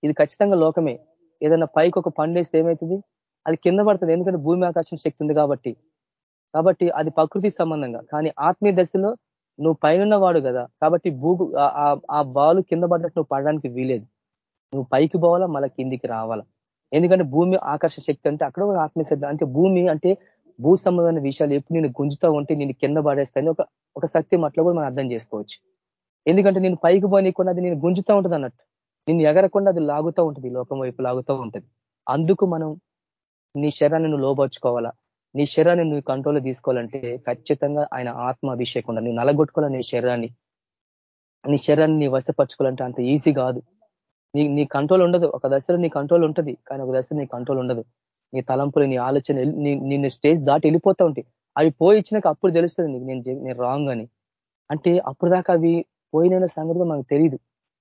ఇది ఖచ్చితంగా లోకమే. ఏదైనా పైకి ఒక పండేస్తే ఏమవుతుంది అది కింద పడుతుంది. ఎందుకంటే భూమి ఆకర్షణ శక్తి ఉంది కాబట్టి. కాబట్టి అది ప్రకృతి సంబంధంగా. కానీ ఆత్మీయ దశలో నువ్వు పైన వాడు కదా. కాబట్టి భూ ఆ బాలు కింద పడ్డట్టు నువ్వు పడడానికి వీలేదు. నువ్వు పైకి పోవాలా మళ్ళీ కిందికి రావాలా. ఎందుకంటే భూమి ఆకర్షణ శక్తి అంటే అక్కడ కూడా ఆత్మీయ శక్తి. అంటే భూమి అంటే భూ సంబంధమైన విషయాలు. ఎప్పుడు నేను గుంజుతా ఉంటే నేను కింద పడేస్తాను. ఒక ఒక శక్తి మట్లో కూడా మనం అర్థం చేసుకోవచ్చు. ఎందుకంటే నేను పైకి పోనీయకుండా అది నేను గుంజుతూ ఉంటుంది అన్నట్టు. నేను ఎగరకుండా అది లాగుతూ ఉంటుంది లోకం వైపు లాగుతూ ఉంటుంది. అందుకు మనం నీ శరీరాన్ని నువ్వు లోపరుచుకోవాలా నీ శరీరాన్ని నువ్వు కంట్రోల్ తీసుకోవాలంటే ఖచ్చితంగా ఆయన ఆత్మ అభిషేకం ఉండాలి. నువ్వు నలగొట్టుకోవాలి నీ శరీరాన్ని? నీ శరీరాన్ని నీ వశపరచుకోవాలంటే అంత ఈజీ కాదు. నీ నీ కంట్రోల్ ఉండదు. ఒక దశలో నీ కంట్రోల్ ఉంటుంది కానీ ఒక దశలో నీ కంట్రోల్ ఉండదు. నీ తలంపులు నీ ఆలోచన నిన్ను స్టేజ్ దాటి వెళ్ళిపోతూ ఉంటాయి. అవి పోయి ఇచ్చినాక అప్పుడు తెలుస్తుంది నీకు నేను నేను రాంగ్ అని. అంటే అప్పుడు దాకా అవి పోయిన సంగతి మనకు తెలియదు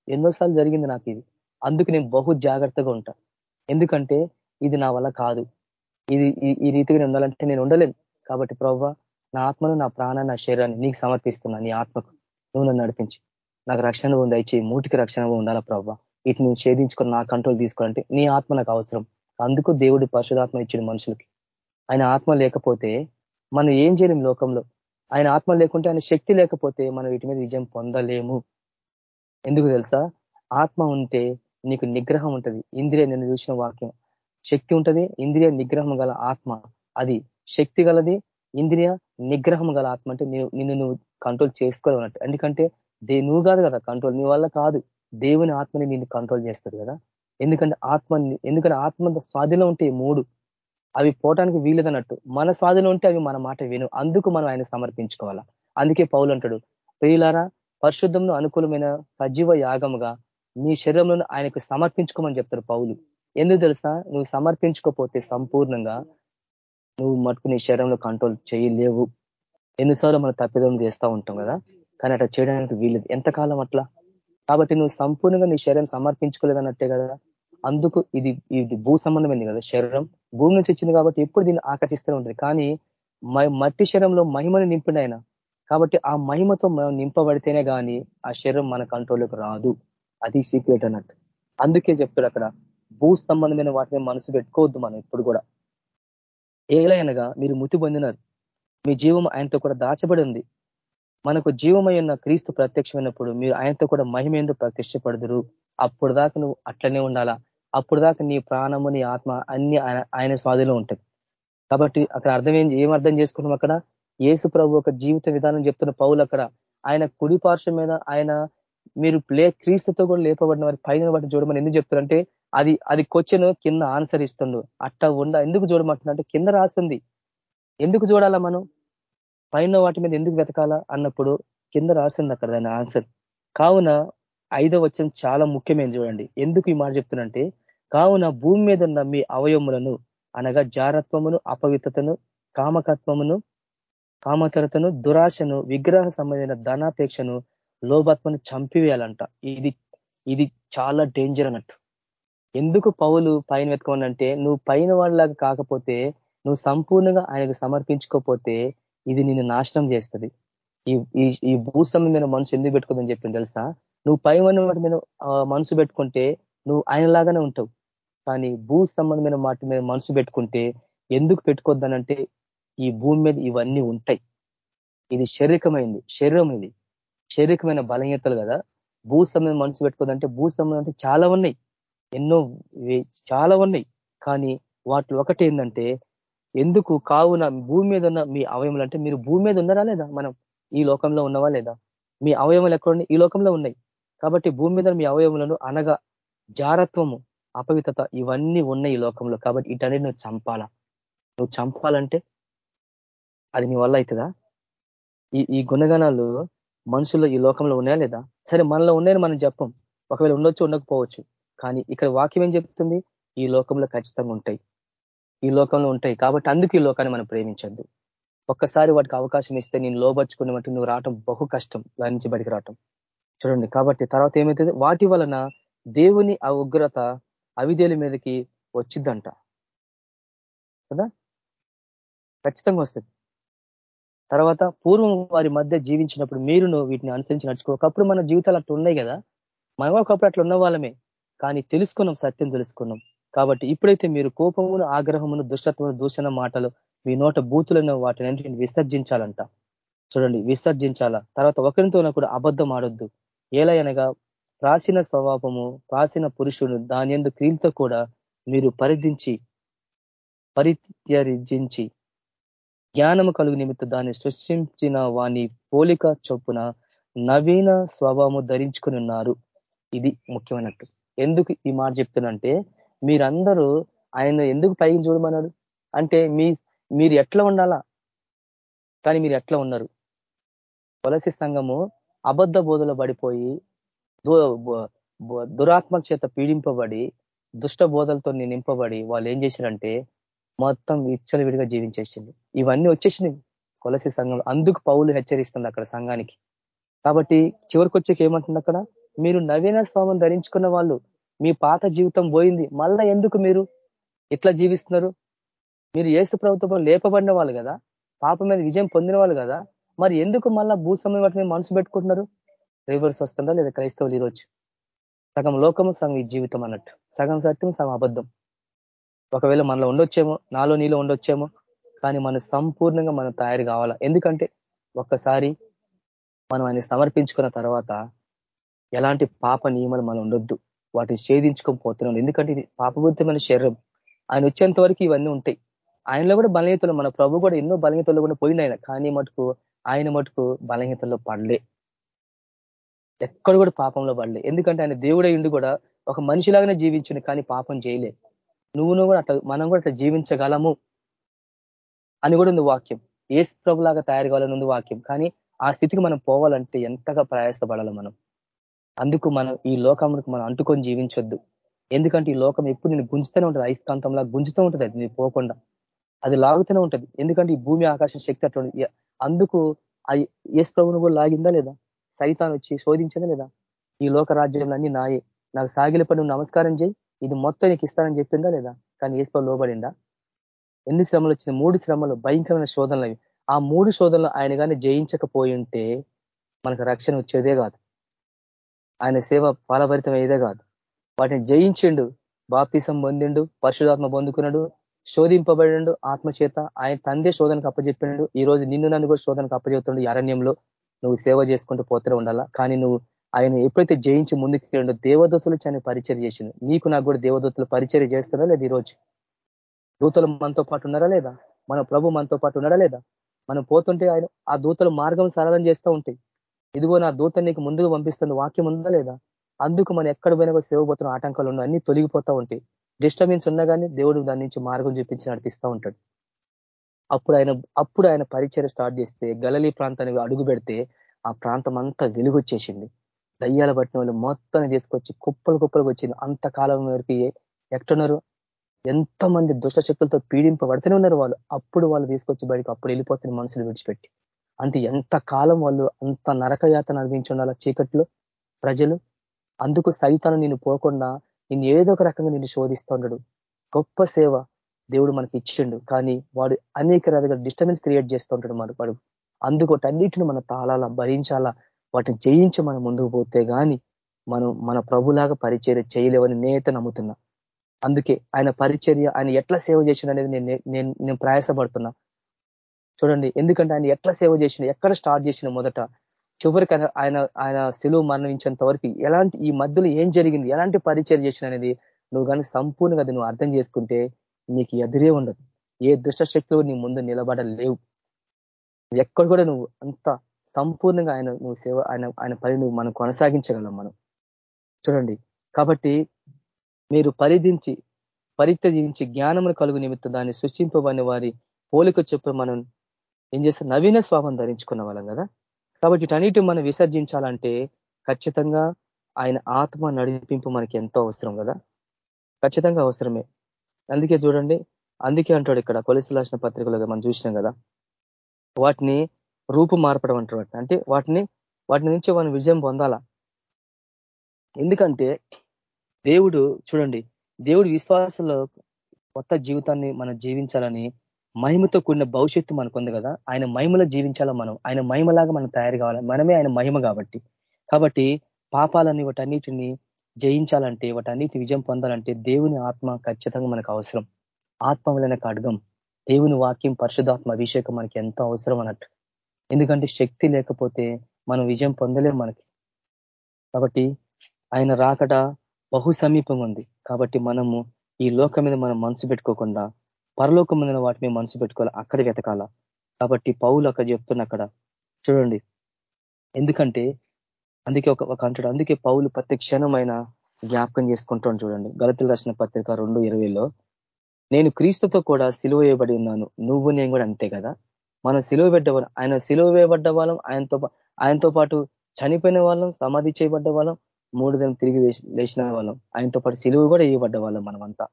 ఎన్నోసార్లు జరిగింది నాకు ఇది. అందుకు నేను బహు జాగ్రత్తగా ఉంటా. ఎందుకంటే ఇది నా వల్ల కాదు. ఇది ఈ రీతిగా నేను ఉండాలంటే నేను ఉండలేను. కాబట్టి ప్రవ్వ నా ఆత్మను నా ప్రాణాన్ని నా శరీరాన్ని నీకు సమర్పిస్తున్నా నీ ఆత్మకు. నువ్వు నన్ను నడిపించి. నాకు రక్షణ ఉంది దయచేయి. మూటికి రక్షణ ఉండాలా ప్రవ్వ? వీటిని ఛేదించుకొని నా కంట్రోల్ తీసుకోవాలంటే నీ ఆత్మ నాకు అవసరం. అందుకు దేవుడు పరిశుధాత్మ ఇచ్చిన మనుషులకి. ఆయన ఆత్మ లేకపోతే మనం ఏం చేయలేం లోకంలో? ఆయన ఆత్మ లేకుంటే ఆయన శక్తి లేకపోతే మనం వీటి మీద విజయం పొందలేము. ఎందుకు తెలుసా? ఆత్మ ఉంటే నీకు నిగ్రహం ఉంటుంది. ఇంద్రియ నేను చూసిన వాక్యం. శక్తి ఉంటుంది ఇంద్రియ నిగ్రహం గల ఆత్మ. అది శక్తి గలది ఇంద్రియ నిగ్రహం గల ఆత్మ. అంటే నిన్ను నువ్వు కంట్రోల్ చేసుకోవాలన్నట్టు ఎందుకంటే దే నువ్వు కాదు కదా కంట్రోల్ నీ వల్ల కాదు. దేవుని ఆత్మని నిన్ను కంట్రోల్ చేస్తారు కదా. ఎందుకంటే ఆత్మ ఎందుకంటే ఆత్మ స్వాధీనం ఉంటే మూడు. అవి పోవటానికి వీలేదన్నట్టు మన స్వాధీనం ఉంటే అవి మన మాట విను. అందుకు మనం ఆయన సమర్పించుకోవాలా. అందుకే పౌలు అంటాడు ప్రియులారా పరిశుద్ధంలో అనుకూలమైన సజీవ యాగముగా నీ శరీరంలో ఆయనకు సమర్పించుకోమని చెప్తారు పౌలు. ఎందుకు తెలుసా? నువ్వు సమర్పించుకోపోతే సంపూర్ణంగా నువ్వు మటుకు నీ శరీరంలో కంట్రోల్ చేయలేవు. ఎన్నిసార్లు మనం తప్పిదం చేస్తూ ఉంటాం కదా? కానీ అట్లా చేయడానికి వీలేదు ఎంతకాలం అట్లా? కాబట్టి నువ్వు సంపూర్ణంగా నీ శరీరం సమర్పించుకోలేదన్నట్టే కదా? అందుకు ఇది ఇది భూ సంబంధమైంది కదా శరీరం. భూమి నుంచి వచ్చింది కాబట్టి ఎప్పుడు దీన్ని ఆకర్షిస్తూనే ఉంటుంది. కానీ మట్టి శరీరంలో మహిమని నింపిన ఆయన. కాబట్టి ఆ మహిమతో మనం నింపబడితేనే కానీ ఆ శరీరం మన కంట్రోల్లోకి రాదు. అది సీక్రెట్ అన్నట్టు. అందుకే చెప్తాడు అక్కడ భూ సంబంధమైన వాటిని మనసు పెట్టుకోవద్దు మనం ఇప్పుడు కూడా. ఏలైనగా మీరు ముతి పొందినారు. మీ జీవం ఆయనతో కూడా దాచబడి ఉంది. మనకు జీవమై ఉన్న క్రీస్తు ప్రత్యక్షమైనప్పుడు మీరు ఆయనతో కూడా మహిమేందు ప్రత్యక్షపడదురు? అప్పుడు దాకా నువ్వు అట్లనే ఉండాలా? అప్పుడు దాకా నీ ప్రాణము నీ ఆత్మ అన్ని ఆయన స్వాధిలో ఉంటుంది. కాబట్టి అక్కడ అర్థం ఏం ఏం అర్థం చేసుకున్నాం అక్కడ? ఏసు ప్రభు ఒక జీవిత విధానం చెప్తున్న పౌలు అక్కడ. ఆయన కుడి పార్శ్వం మీద ఆయన మీరు ప్లే క్రీస్తుతో కూడా లేపబడిన వారి పైన వాటిని చూడమని ఎందుకు చెప్తారంటే అది అది క్వశ్చన్ కింద ఆన్సర్ ఇస్తుండు. అట్ట ఉండ ఎందుకు చూడమంటున్నా కింద రాస్తుంది. ఎందుకు చూడాలా మనం? పైన వాటి మీద ఎందుకు వెతకాలా అన్నప్పుడు కింద రాసింది అక్కడ దాని ఆన్సర్ కావున ఐదో వచ్చిన చాలా ముఖ్యమైన చూడండి. ఎందుకు ఈ మాట చెప్తున్నంటే కావున భూమి మీద ఉన్న మీ అవయములను అనగా జారత్వమును అపవిత్రతను కామకత్వమును కామకరతను దురాశను విగ్రహ సంబంధించిన ధనాపేక్షను లోభత్వను చంపివేయాలంట. ఇది ఇది చాలా డేంజర్ అన్నట్టు. ఎందుకు పౌలు పైన వెతుకోనంటే నువ్వు పైన వాళ్ళలాగా కాకపోతే నువ్వు సంపూర్ణంగా ఆయనకు సమర్పించుకోపోతే ఇది నిన్ను నాశనం చేస్తుంది. ఈ ఈ భూస్తంభం మీద మనసు ఎందుకు పెట్టుకుందని చెప్పింది తెలుసా? నువ్వు పై వాటి మీద మనసు పెట్టుకుంటే నువ్వు ఆయనలాగానే ఉంటావు. కానీ భూ సంబంధమైన మాట మీద మనసు పెట్టుకుంటే ఎందుకు పెట్టుకోద్దనంటే ఈ భూమి మీద ఇవన్నీ ఉంటాయి. ఇది శారీరకమైంది శరీరం ఇది శారీరకమైన బలహీనతలు కదా. భూ సంబంధం మనసు పెట్టుకోదంటే భూ సంబంధం అంటే చాలా ఉన్నాయి. ఎన్నో చాలా ఉన్నాయి. కానీ వాటిలో ఒకటి ఏంటంటే ఎందుకు కావున భూమి మీద ఉన్న మీ అవయములు అంటే మీరు భూమి మీద ఉన్నారా లేదా? మనం ఈ లోకంలో ఉన్నవా లేదా? మీ అవయములు ఎక్కడ ఈ లోకంలో ఉన్నాయి. కాబట్టి భూమి మీద మీ అవయములను అనగా జారత్వము అపవిత్రత ఇవన్నీ ఉన్నాయి ఈ లోకంలో కాబట్టి ఇటన్నీ నువ్వు చంపాలా? నువ్వు చంపాలంటే అది నీ వల్ల అవుతుందా? ఈ ఈ గుణగణాలు మనుషుల్లో ఈ లోకంలో ఉన్నాయా లేదా? సరే మనలో ఉన్నాయని మనం చెప్పం. ఒకవేళ ఉండొచ్చు ఉండకపోవచ్చు. కానీ ఇక్కడ వాక్యం ఏం చెప్తుంది? ఈ లోకంలో ఖచ్చితంగా ఉంటాయి. ఈ లోకంలో ఉంటాయి కాబట్టి అందుకు ఈ లోకాన్ని మనం ప్రేమించద్దు. ఒక్కసారి వాటికి అవకాశం ఇస్తే నేను లోబర్చుకున్నట్టు నువ్వు రావటం బహు కష్టం. దాని నుంచి బయటికి రావటం. చూడండి కాబట్టి తర్వాత ఏమవుతుంది వాటి వలన దేవుని ఆ ఉగ్రత అవిదేల మీదకి వచ్చిద్దంట. కదా? ఖచ్చితంగా వస్తుంది. తర్వాత పూర్వం వారి మధ్య జీవించినప్పుడు మీరును వీటిని అనుసరించి నడుచుకో. ఒకప్పుడు మన జీవితాలు అట్లా ఉన్నాయి కదా? మనం ఒకప్పుడు అట్లా ఉన్న వాళ్ళమే. కానీ తెలుసుకున్నాం సత్యం తెలుసుకున్నాం. కాబట్టి ఇప్పుడైతే మీరు కోపమును ఆగ్రహమును దుష్టత్వము దూషణ మాటలు మీ నోట బూతులను వాటిని విసర్జించాలంట. చూడండి విసర్జించాలా? తర్వాత ఒకరితో కూడా అబద్ధం ఆడొద్దు. ఏలయనగా ప్రాచీన స్వభావము ప్రాచీన పురుషుడు దాని ఎందు క్రియలతో కూడా మీరు పరిధించి పరిత్యర్జించి జ్ఞానము కలుగు నిమిత్తం దాన్ని సృష్టించిన వాని పోలిక చొప్పున నవీన స్వభావము ధరించుకుని ఉన్నారు. ఇది ముఖ్యమైనట్టు. ఎందుకు ఈ మాట చెప్తున్నంటే మీరందరూ ఆయన ఎందుకు పైకి చూడమన్నాడు అంటే మీ మీరు ఎట్లా ఉండాలా? కానీ మీరు ఎట్లా ఉన్నారు? తులసి సంఘము అబద్ధ బోధలో పడిపోయి దురాత్మల చేత పీడింపబడి దుష్ట బోధలతో నింపబడి వాళ్ళు ఏం చేశారంటే మొత్తం విడిగా జీవించేసింది. ఇవన్నీ వచ్చేసినాయి కొలసి సంఘం అందుకు పౌలు హెచ్చరిస్తుంది అక్కడ సంఘానికి. కాబట్టి చివరికి వచ్చేకి ఏమంటుంది అక్కడ? మీరు నవీన స్వామిని ధరించుకున్న వాళ్ళు మీ పాత జీవితం పోయింది మళ్ళా ఎందుకు మీరు ఎట్లా జీవిస్తున్నారు? మీరు ఏసు ప్రభుత్వం లేపబడిన వాళ్ళు కదా పాప మీద విజయం పొందిన వాళ్ళు కదా మరి ఎందుకు మళ్ళా భూస్వామి వాటి మీద మనసు పెట్టుకుంటున్నారు? రివర్స్ వస్తుందా లేదా క్రైస్తవులు ఈరోజు? సగం లోకము సగం ఈ జీవితం అన్నట్టు. సగం సత్యం సగం అబద్ధం. ఒకవేళ మనలో ఉండొచ్చేమో నాలో నీలో ఉండొచ్చేమో కానీ మనం సంపూర్ణంగా మనం తయారు కావాలా? ఎందుకంటే ఒక్కసారి మనం ఆయన సమర్పించుకున్న తర్వాత ఎలాంటి పాప నియమాలు మనం ఉండొద్దు. వాటిని ఛేదించుకొని పోతున్నాం ఎందుకంటే ఇది పాపబుద్ధమైన శరీరం. ఆయన వచ్చేంత వరకు ఇవన్నీ ఉంటాయి. ఆయనలో కూడా బలహీతలు మన ప్రభు కూడా ఎన్నో బలహీతలు కూడా పోయింది ఆయన కానీ మటుకు ఆయన మటుకు బలహీతల్లో పడలే. ఎక్కడ కూడా పాపంలో పడలే ఎందుకంటే ఆయన దేవుడే ఇండు కూడా ఒక మనిషిలాగానే జీవించింది కానీ పాపం చేయలే నువ్వు నువ్వు కూడా అట్లా మనం కూడా అట్లా జీవించగలము అని కూడా ఉంది వాక్యం. ఏ ప్రభులాగా తయారు కావాలని ఉంది వాక్యం. కానీ ఆ స్థితికి మనం పోవాలంటే ఎంతగా ప్రయాసపడాలి మనం. అందుకు మనం ఈ లోకంకి మనం అంటుకొని జీవించొద్దు. ఎందుకంటే ఈ లోకం ఎప్పుడు నేను గుంజుతూనే ఉంటుంది. అయస్కాంతంలా గుంజుతూ ఉంటుంది అది నేను పోకుండా. అది లాగుతూనే ఉంటుంది. ఎందుకంటే ఈ భూమి ఆకాశం శక్తి అట్లా అందుకు ఆ ఎస్ ప్రభును కూడా లాగిందా లేదా? సైతాన్ వచ్చి శోధించదా లేదా? ఈ లోక రాజ్యంలన్నీ నాయే. నాకు సాగిలపడి నువ్వు నమస్కారం చేయి. ఇది మొత్తం నీకు ఇస్తానని చెప్పిందా లేదా? కానీ ఏసులో లోబడిందా? ఎన్ని శ్రమలు వచ్చిన మూడు శ్రమలు భయంకరమైన శోధనలు ఆ మూడు శోధనలు ఆయన కానీ జయించకపోయి ఉంటే మనకు రక్షణ వచ్చేదే కాదు. ఆయన సేవ ఫలభరితం అయ్యేదే కాదు. వాటిని జయించిండు బాప్తిసం పొందిండు పరిశుధాత్మ పొందుకున్నాడు శోధింపబడిండు ఆత్మచేత ఆయన తందే శోధనకు అప్పచెప్పిండు ఈ రోజు నిన్ను నన్ను కూడా శోధనకు అప్పచెప్తుండు అరణ్యంలో. నువ్వు సేవ చేసుకుంటూ పోతూనే ఉండాలా? కానీ నువ్వు ఆయన ఎప్పుడైతే జయించి ముందుకు వెళ్ళిండో దేవదూతలు చాలా పరిచయం చేసిండు. నీకు నాకు కూడా దేవదూతలు పరిచయం చేస్తారా లేదా ఈరోజు? దూతలు మనతో పాటు ఉన్నారా లేదా? మన ప్రభు మనతో పాటు ఉన్నారా లేదా? మనం పోతుంటే ఆయన ఆ దూతలు మార్గం సరళం చేస్తూ ఉంటాయి. ఇదిగో నా దూత నీకు ముందుకు పంపిస్తుంది వాక్యం ఉందా లేదా? అందుకు మనం ఎక్కడ పోయినా సేవ పోతున్న ఆటంకాలు ఉన్నాయి అన్ని తొలగిపోతూ ఉంటాయి. డిస్టర్బెన్స్ ఉన్నా కానీ దేవుడు దాని నుంచి మార్గం చూపించి నడిపిస్తూ ఉంటాడు. అప్పుడు ఆయన అప్పుడు ఆయన పరిచయం స్టార్ట్ చేస్తే గలలీ ప్రాంతాన్ని అడుగు పెడితే ఆ ప్రాంతం అంతా వెలుగొచ్చేసింది. దయ్యాల పట్టిన వాళ్ళు మొత్తాన్ని తీసుకొచ్చి కుప్పలు కుప్పలకు వచ్చింది. అంతకాలం వరకు ఎక్కడున్నారు ఎంతో మంది దుష్ట శక్తులతో పీడింపబడుతూనే ఉన్నారు వాళ్ళు. అప్పుడు వాళ్ళు తీసుకొచ్చి బయటకు అప్పుడు వెళ్ళిపోతున్న మనుషులు విడిచిపెట్టి. అంటే ఎంత కాలం వాళ్ళు అంత నరకయాతన అనిపించి ఉండాల చీకట్లో? ప్రజలు? అందుకు సైతాను నేను పోకుండా నేను ఏదో ఒక రకంగా నేను శోధిస్తూ ఉండడు. గొప్ప సేవ. దేవుడు మనకి ఇచ్చిండు కానీ వాడు అనేక రకాల డిస్టర్బెన్స్ క్రియేట్ చేస్తూ ఉంటాడు మన వాడు అందుకోటన్నిటిని మన తాళాలా భరించాలా? వాటిని జయించి మనం ముందుకు పోతే కానీ మనం మన ప్రభులాగా పరిచర్య చేయలేవని నేత నమ్ముతున్నా. అందుకే ఆయన పరిచర్య ఆయన ఎట్లా సేవ చేసిండు అనేది నేను నేను ప్రయాసపడుతున్నా. చూడండి ఎందుకంటే ఆయన ఎట్లా సేవ చేసిన ఎక్కడ స్టార్ట్ చేసిన మొదట? చివరికి ఆయన ఆయన సెలువు మరణించేంత వరకు ఎలాంటి ఈ మధ్యలో ఏం జరిగింది ఎలాంటి పరిచయం చేసిన అనేది నువ్వు కానీ సంపూర్ణంగా నువ్వు అర్థం చేసుకుంటే నీకు ఎదురే ఉండదు. ఏ దుష్ట శక్తులు నీ ముందు నిలబడలేవు. ఎక్కడ కూడా నువ్వు అంత సంపూర్ణంగా ఆయన నువ్వు సేవ ఆయన ఆయన పని నువ్వు మనం కొనసాగించగలం మనం. చూడండి. కాబట్టి మీరు పరిధించి పరిత్యజించి జ్ఞానములు కలుగు నిమిత్తం దాన్ని సృష్టింపబడిన వారి పోలిక చెప్పి మనం ఏం చేస్తే? నవీన స్వాపం ధరించుకున్న వాళ్ళం కదా? కాబట్టి ఇటన్నిటి మనం విసర్జించాలంటే ఖచ్చితంగా ఆయన ఆత్మ నడిపింపు మనకి ఎంతో అవసరం కదా? ఖచ్చితంగా అవసరమే. అందుకే చూడండి అందుకే అంటాడు ఇక్కడ కొలిసి రాసిన పత్రికలుగా మనం చూసినాం కదా. వాటిని రూపు మార్పడం అంటారు అంటే వాటిని వాటి నుంచి మనం విజయం పొందాలా? ఎందుకంటే దేవుడు చూడండి దేవుడు విశ్వాసంలో కొత్త జీవితాన్ని మనం జీవించాలని మహిమతో కూడిన భవిష్యత్తు మనకు ఉంది కదా. ఆయన మహిమలో జీవించాలా మనం? ఆయన మహిమలాగా మనం తయారు కావాలి? మనమే ఆయన మహిమ కాబట్టి. కాబట్టి పాపాలని వాటన్నిటిని జయించాలంటే వాటన్నిటి విజయం పొందాలంటే దేవుని ఆత్మ ఖచ్చితంగా మనకు అవసరం. ఆత్మ వలన ఖడ్గం దేవుని వాక్యం పరిశుధాత్మ అభిషేకం మనకి ఎంతో అవసరం అన్నట్టు. ఎందుకంటే శక్తి లేకపోతే మనం విజయం పొందలేం మనకి. కాబట్టి ఆయన రాకట బహు సమీపం ఉంది. కాబట్టి మనము ఈ లోకం మీద మనం మనసు పెట్టుకోకుండా పరలోకం మీద వాటి మీద మనసు పెట్టుకోవాలి అక్కడ వెతకాల. కాబట్టి పౌలు అక్కడ చెప్తున్న అక్కడ చూడండి. ఎందుకంటే అందుకే ఒక ఒక అంటాడు. అందుకే పౌలు ప్రతి క్షణమైన జ్ఞాపకం చేసుకుంటాను చూడండి. గలతులు రాసిన పత్రిక రెండు ఇరవైలో నేను క్రీస్తుతో కూడా సిలువ వేయబడి ఉన్నాను. నువ్వు నేను కూడా అంతే కదా? మనం సిలువ పెట్టేవాళ్ళం ఆయన సిలువ వేయబడ్డ వాళ్ళం. ఆయనతో ఆయనతో పాటు చనిపోయిన వాళ్ళం. సమాధి చేయబడ్డ వాళ్ళం. మూడు దినం తిరిగి లేచిన వాళ్ళం. ఆయనతో పాటు సిలువ కూడా వేయబడ్డ వాళ్ళం మనమంతా.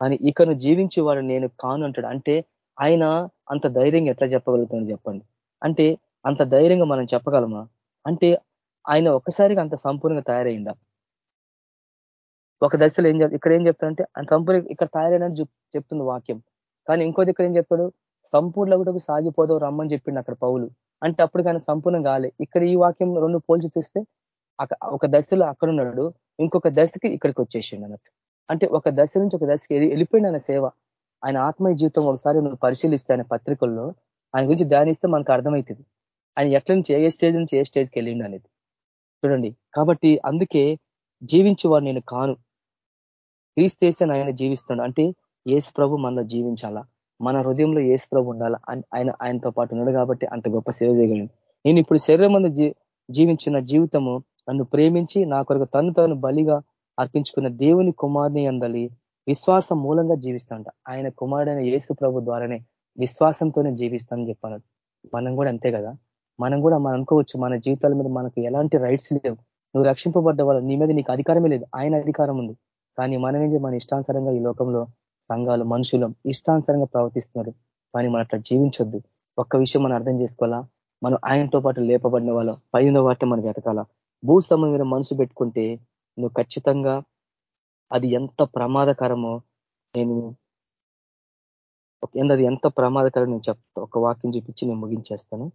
కానీ ఇకను జీవించేవాడు నేను కాను అంటాడు. అంటే ఆయన అంత ధైర్యంగా ఎట్లా చెప్పగలుగుతామని చెప్పండి. అంటే అంత ధైర్యంగా మనం చెప్పగలమా? అంటే ఆయన ఒక్కసారిగా అంత సంపూర్ణంగా తయారైందా ఒక దశలో ఏం ఇక్కడ ఏం చెప్తాడంటే సంపూర్ణ ఇక్కడ తయారైనని చెప్తుంది వాక్యం. కానీ ఇంకో దగ్గర ఏం చెప్తాడు? సంపూర్ణ కూడా సాగిపోదో రమ్మని చెప్పిండు అక్కడ పౌలు. అంటే అప్పుడు కానీ సంపూర్ణం కాలే. ఇక్కడ ఈ వాక్యం రెండు పోల్చి చూస్తే ఒక దశలో అక్కడ ఉన్నాడు ఇంకొక దశకి ఇక్కడికి వచ్చేసిండు అన్నట్టు. అంటే ఒక దశ నుంచి ఒక దశకి వెళ్ళిపోయింది ఆయన సేవ. ఆయన ఆత్మీయ జీవితం ఒకసారి నువ్వు పరిశీలిస్తే ఆయన పత్రికల్లో ఆయన గురించి ధ్యానిస్తే మనకు అర్థమవుతుంది. ఆయన ఎట్ల నుంచి ఏ స్టేజ్ నుంచి ఏ స్టేజ్కి వెళ్ళిండు అనేది. చూడండి. కాబట్టి అందుకే జీవించేవాడు నేను కాను. క్రీస్తేస్తే ఆయన జీవిస్తున్నాడు. అంటే ఏసు ప్రభు మనలో జీవించాలా? మన హృదయంలో ఏసు ప్రభు ఉండాలా? ఆయన ఆయనతో పాటు ఉన్నాడు కాబట్టి అంత గొప్ప సేవ చేయగలను. నేను ఇప్పుడు శరీరం మందు జీవించిన జీవితము నన్ను ప్రేమించి నా కొరకు తను తను బలిగా అర్పించుకున్న దేవుని కుమారుని అందలి విశ్వాసం మూలంగా జీవిస్తాంట. ఆయన కుమారుడైన యేసు ప్రభు ద్వారానే విశ్వాసంతోనే జీవిస్తానని చెప్పాను. మనం కూడా అంతే కదా? మనం కూడా మనం అనుకోవచ్చు మన జీవితాల మీద మనకు ఎలాంటి రైట్స్ లేవు. నువ్వు రక్షింపబడ్డ వాళ్ళు నీ మీద నీకు అధికారమే లేదు. ఆయన అధికారం ఉంది. కానీ మనం ఏం మన ఇష్టానుసారంగా ఈ లోకంలో సంఘాలు మనుషులు ఇష్టానుసారంగా ప్రవర్తిస్తున్నారు. కానీ మనం అట్లా జీవించొద్దు. ఒక్క విషయం మనం అర్థం చేసుకోవాలా? మనం ఆయనతో పాటు లేపబడిన వాళ్ళం. పైన వాటిని మనం వెతకాల? భూస్తంభం మీద మనసు పెట్టుకుంటే నువ్వు ఖచ్చితంగా అది ఎంత ప్రమాదకరమో నేను అది ఎంత ప్రమాదకరం నేను చెప్తా. ఒక వాక్యం చూపించి నేను ముగించేస్తాను.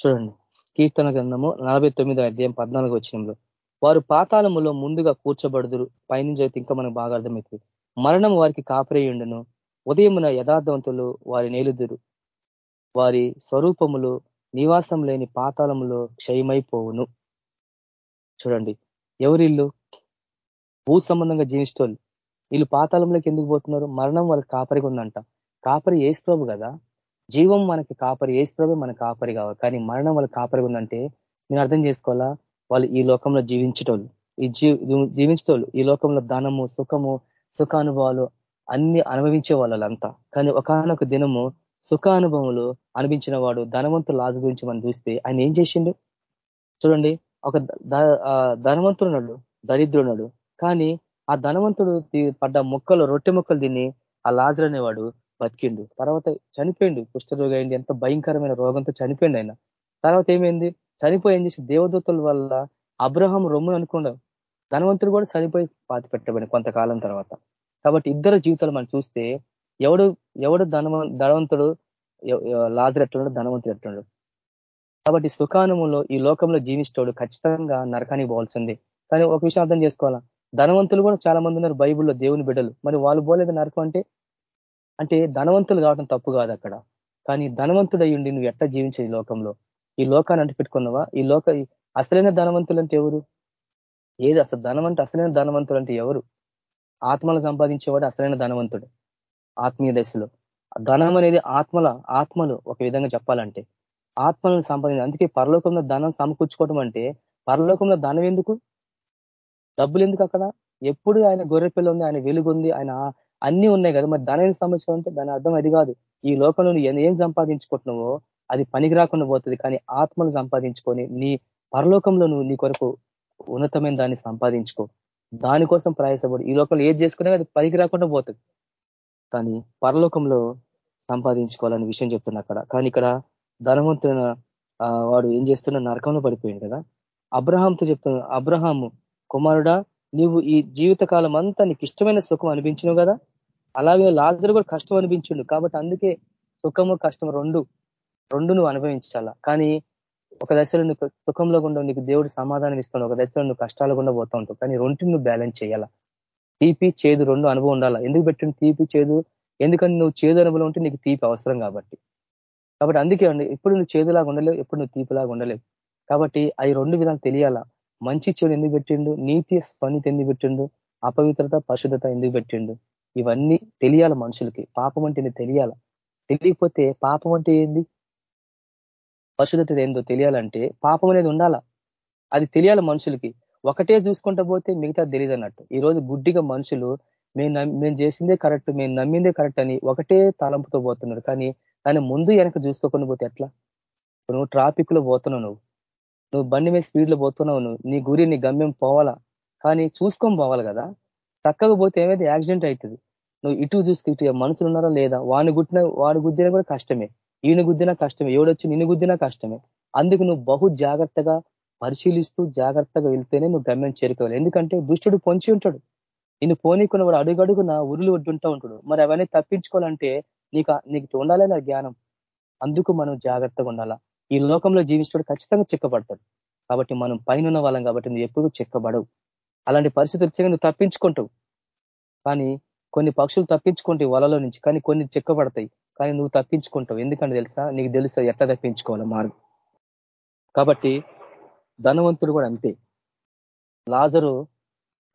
చూడండి. కీర్తన గ్రంథము నలభై తొమ్మిదో అధ్యాయం పద్నాలుగు వచ్చినంలో వారు పాతాళములో ముందుగా కూర్చోబడుదురు. పైనుంచి అయితే ఇంకా మనకు బాగా అర్థమవుతుంది మరణం వారికి కాపరేయుండును ఉదయమున యథార్థవంతులు వారి నేలుదురు. వారి స్వరూపములు నివాసం లేని పాతాళములో క్షయమైపోవును. చూడండి. ఎవరిల్లు? భూ సంబంధంగా జీవిస్తోళ్ళు వీళ్ళు పాతాళంలోకి ఎందుకు పోతున్నారు? మరణం వాళ్ళకి కాపరిగా ఉందంట. కాపరి ఏసు కదా? జీవం మనకి కాపరి ఏసుప్రభు మన కాపరి కావాలి. కానీ మరణం వాళ్ళ కాపరి ఉందంటే నేను అర్థం చేసుకోవాలా? వాళ్ళు ఈ లోకంలో జీవించేటోళ్ళు ఈ జీవించేటోళ్ళు ఈ లోకంలో ధనము సుఖము సుఖానుభవాలు అన్ని అనుభవించే వాళ్ళంతా కానీ ఒకనొక దినము సుఖానుభవములు అనిపించిన వాడు ధనవంతుల లాజు గురించి మనం చూస్తే ఆయన ఏం చేసిండు? చూడండి ఒక ధనవంతుడున్నాడు దరిద్రున్నాడు కానీ ఆ ధనవంతుడు పడ్డ మొక్కలు రొట్టె మొక్కలు తిని ఆ లాజర్ అనేవాడు బతికిండు. తర్వాత చనిపోయిండు కుష్ఠరోగి అయింది. ఎంత భయంకరమైన రోగంతో చనిపోయిండు ఆయన. తర్వాత ఏమైంది? చనిపోయి ఏం చేసి దేవదూతల వల్ల అబ్రహం రొమ్ము అనుకున్నాం ధనవంతుడు కూడా చనిపోయి పాతి పెట్టబడి కొంతకాలం తర్వాత. కాబట్టి ఇద్దరు జీవితాలు మనం చూస్తే ఎవడు ఎవడు ధనవ ధనవంతుడు లాజర్ ఎట్లున్నాడు ధనవంతుడు ఎట్టుడు కాబట్టి సుఖానములో ఈ లోకంలో జీవిస్తాడు ఖచ్చితంగా నరకానికి పోవాల్సింది. కానీ ఒక విషయం అర్థం చేసుకోవాలా? ధనవంతులు కూడా చాలా మంది ఉన్నారు బైబుల్లో దేవుని బిడ్డలు. మరి వాళ్ళు పోలేదు నరకం అంటే? అంటే ధనవంతులు కావడం తప్పు కాదు అక్కడ. కానీ ధనవంతుడు అయ్యుండి నువ్వు ఎట్లా జీవించే ఈ లోకంలో? ఈ లోకాన్ని అంటు పెట్టుకున్నావా? ఈ లోక అసలైన ధనవంతులు అంటే ఎవరు? ఏది అసలు ధనం అంటే అసలైన ధనవంతులు అంటే ఎవరు? ఆత్మలు సంపాదించేవాడు అసలైన ధనవంతుడు. ఆత్మీయ దశలో. ధనం అనేది ఆత్మల ఆత్మలు ఒక విధంగా చెప్పాలంటే. ఆత్మలను సంపాదించి అందుకే పరలోకంలో ధనం సమకూర్చుకోవడం అంటే పరలోకంలో ధనం ఎందుకు? డబ్బులు ఎందుకు అక్కడ? ఎప్పుడు ఆయన గొర్రెపిల్ల ఉంది ఆయన వెలుగు ఉంది ఆయన అన్ని ఉన్నాయి కదా. మరి ధనానికి సంబంధించిన అంటే దాని అర్థం అది కాదు. ఈ లోకంలో నువ్వు ఏం సంపాదించుకుంటున్నావో అది పనికి రాకుండా పోతుంది. కానీ ఆత్మను సంపాదించుకొని నీ పరలోకంలో నువ్వు నీ కొరకు ఉన్నతమైన దాన్ని సంపాదించుకో. దానికోసం ప్రయాసపడు. ఈ లోకంలో ఏది చేసుకున్నా అది పనికి రాకుండా పోతుంది. కానీ పరలోకంలో సంపాదించుకోవాలనే విషయం చెప్తున్నా అక్కడ. కానీ ఇక్కడ ధనవంతున వాడు ఏం చేస్తున్న నరకంలో పడిపోయింది కదా. అబ్రహాంతో చెప్తున్నా అబ్రహాము కుమారుడా నీవు ఈ జీవిత కాలం అంతా నీకు ఇష్టమైన సుఖం అనిపించినావు కదా? అలాగే లాజరు కూడా కష్టం అనిపించిండు. కాబట్టి అందుకే సుఖము కష్టం రెండు రెండు నువ్వు అనుభవించాలా. కానీ ఒక దశలో నువ్వు సుఖంలో ఉండవు నీకు దేవుడు సమాధానం ఇస్తాడు. ఒక దశలో నువ్వు కష్టాలు కూడా పోతా ఉంటావు. కానీ రెంటిని నువ్వు బ్యాలెన్స్ చేయాలా. తీపి చేదు రెండు అనుభవం ఉండాలా. ఎందుకు పెట్టిన తీపి చేదు? ఎందుకంటే నువ్వు చేదు అనుభవం ఉంటే నీకు తీపి అవసరం కాబట్టి. కాబట్టి అందుకే అండి ఎప్పుడు నువ్వు చేదులాగా ఉండలేవు ఎప్పుడు నువ్వు తీపిలాగా ఉండలేవు. కాబట్టి అవి రెండు విధాలు తెలియాలా. మంచి చెడు ఎందుకు పెట్టిండు? నీతి స్వనిత ఎందుకు పెట్టిండు? అపవిత్రత పరిశుద్ధత ఎందుకు పెట్టిండు? ఇవన్నీ తెలియాలి మనుషులకి. పాపం అంటే తెలియాల? తెలియకపోతే పాపం అంటే ఏంది? పరిశుద్ధత ఏందో తెలియాలంటే పాపం అనేది ఉండాలా? అది తెలియాలి మనుషులకి. ఒకటే చూసుకుంటా పోతే మిగతా తెలియదు అన్నట్టు. ఈరోజు గుడ్డిగా మనుషులు మేము మేము చేసిందే కరెక్ట్ మేము నమ్మిందే కరెక్ట్ అని ఒకటే తలంపుతో పోతున్నారు. కానీ దాన్ని ముందు వెనక చూసుకోకుండా పోతే ఎట్లా? నువ్వు ట్రాఫిక్లో పోతున్నావు నువ్వు. నువ్వు బండి మీద స్పీడ్లో పోతున్నావు నువ్వు. నీ గురి నీ గమ్యం పోవాలా? కానీ చూసుకొని పోవాలి కదా? చక్కగా పోతే ఏమైతే యాక్సిడెంట్ అవుతుంది? నువ్వు ఇటు చూసుకు ఇటు మనుషులు ఉన్నారా లేదా? వాడిని గుట్టిన వాడు గుద్దినా కూడా కష్టమే. ఈయన గుద్దినా కష్టమే. ఎవడొచ్చి నిన్ను గుద్దినా కష్టమే. అందుకు నువ్వు బహు జాగ్రత్తగా పరిశీలిస్తూ జాగ్రత్తగా వెళ్తేనే నువ్వు గమ్యం చేరుకోవాలి. ఎందుకంటే దుష్టుడు పొంచి ఉంటాడు. నిన్ను పోనీకున్న వాడు అడుగడుగున ఉరులు ఒడ్డుంటూ ఉంటాడు. మరి అవన్నీ తప్పించుకోవాలంటే నీకు నీకు ఉండాలి నా జ్ఞానం. అందుకు మనం జాగ్రత్తగా ఉండాలా? ఈ లోకంలో జీవించడం ఖచ్చితంగా చెక్కబడతాడు. కాబట్టి మనం పైన వాళ్ళం కాబట్టి నువ్వు ఎప్పుడు చెక్కబడవు. అలాంటి పరిస్థితులు వచ్చాక నువ్వు తప్పించుకుంటావు. కానీ కొన్ని పక్షులు తప్పించుకుంటాయి వలలో నుంచి కానీ కొన్ని చెక్కబడతాయి. కానీ నువ్వు తప్పించుకుంటావు. ఎందుకంటే తెలుసా? నీకు తెలుసా ఎట్లా తప్పించుకోవాలి మార్గం. కాబట్టి ధనవంతుడు కూడా అంతే. లాజరు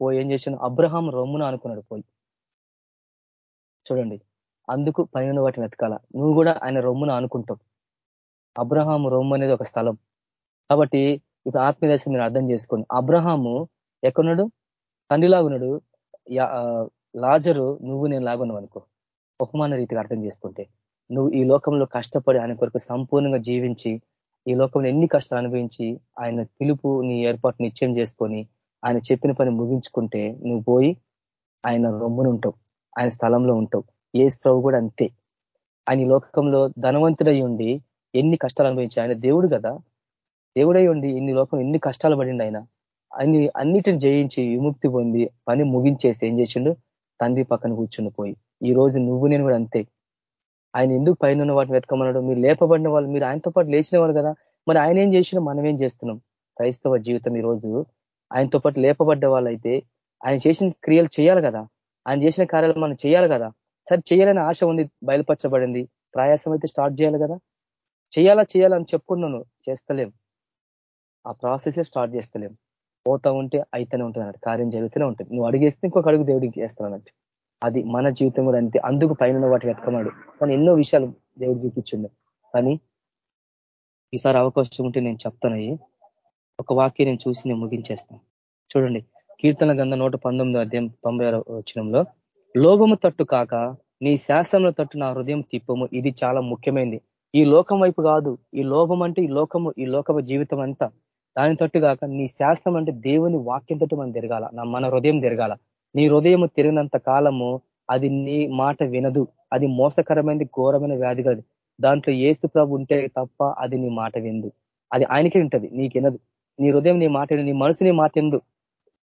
ఓ ఏం చేశాను అబ్రహాం రొమ్మున అనుకున్నాడు పోయి. చూడండి అందుకు పైన వాటిని వెతకాల. నువ్వు కూడా ఆయన రొమ్మున అనుకుంటావు. అబ్రహాం రొమ్ము అనేది ఒక స్థలం. కాబట్టి ఇప్పుడు ఆత్మీయదర్శనం మీరు అర్థం చేసుకోండి. అబ్రహాము ఎక్కడున్నాడు? తండ్రిలాగున్నాడు. లాజరు నువ్వు నేను లాగున్నావు అనుకో. ఉపమాన రీతిగా అర్థం చేసుకుంటే. నువ్వు ఈ లోకంలో కష్టపడి ఆయన కొరకు సంపూర్ణంగా జీవించి ఈ లోకంలో ఎన్ని కష్టాలు అనుభవించి ఆయన పిలుపు నీ ఏర్పాటు నిశ్చయం చేసుకొని ఆయన చెప్పిన పని ముగించుకుంటే నువ్వు పోయి ఆయన రొమ్మును ఉంటావు. ఆయన స్థలంలో ఉంటావు. ఏ స్ప్రవ్ కూడా అంతే. ఆయన లోకంలో ధనవంతుడై ఉండి ఎన్ని కష్టాలు అనుభవించి ఆయన దేవుడు కదా. దేవుడై ఉండి ఇన్ని లోకం ఎన్ని కష్టాలు పడింది ఆయన. అన్ని అన్నిటిని జయించి విముక్తి పొంది పని ముగించేసి ఏం చేసిండు? తండ్రి పక్కన కూర్చుని పోయి ఈ రోజు నువ్వు నేను కూడా అంతే. ఆయన ఎందుకు పైన వాటిని వెతకమన్నాడు? మీరు లేపబడిన వాళ్ళు మీరు ఆయనతో పాటు లేచిన వాళ్ళు కదా. మరి ఆయన ఏం చేసినా మనం ఏం చేస్తున్నాం? క్రైస్తవ జీవితం ఈ రోజు ఆయనతో పాటు లేపబడ్డ వాళ్ళైతే ఆయన చేసిన క్రియలు చేయాలి కదా. ఆయన చేసిన కార్యాలు మనం చేయాలి కదా. సరే చేయాలని ఆశ ఉంది బయలుపరచబడింది. ప్రయాసం అయితే స్టార్ట్ చేయాలి కదా. చేయాలా చేయాలని చెప్పుకున్నాను చేస్తలేం. ఆ ప్రాసెసే స్టార్ట్ చేస్తలేం. పోతా ఉంటే అయితేనే ఉంటుంది అన్నట్టు. కార్యం జరుగుతూనే ఉంటుంది. నువ్వు అడిగేస్తే ఇంకొక అడుగు దేవుడికి చేస్తానన్నట్టు అది మన జీవితం కూడా అంతే. అందుకు పైన వాటి వెతకమాడు కానీ ఎన్నో విషయాలు దేవుడు చూపించిండు. కానీ ఈసారి అవకాశం ఉంటే నేను చెప్తానయ్యి ఒక వాక్యం నేను చూసి నేను ముగించేస్తాను. చూడండి. కీర్తన గంధ నూట పంతొమ్మిది అధ్యాయం తొంభై ఆరో వచ్చినంలో లోభము తట్టు కాక నీ శాస్త్రంలో తట్టు నా హృదయం తిప్పము. ఇది చాలా ముఖ్యమైనది. ఈ లోకం వైపు కాదు. ఈ లోభం అంటే ఈ లోకము ఈ లోకపు జీవితం అంతా. దాని తట్టు కాక నీ శాస్త్రం అంటే దేవుని వాక్యం తట్టు మనం తిరగాల. నా మన హృదయం తిరగాల. నీ హృదయం తిరిగినంత కాలము అది నీ మాట వినదు. అది మోసకరమైనది ఘోరమైన వ్యాధి కాదు దాంట్లో ఏసు ప్రభు ఉంటే తప్ప అది నీ మాట విందు అది ఆయనకే ఉంటది నీకెనదు నీ హృదయం నీ మాట నీ మనసు నీ మాట ఎందు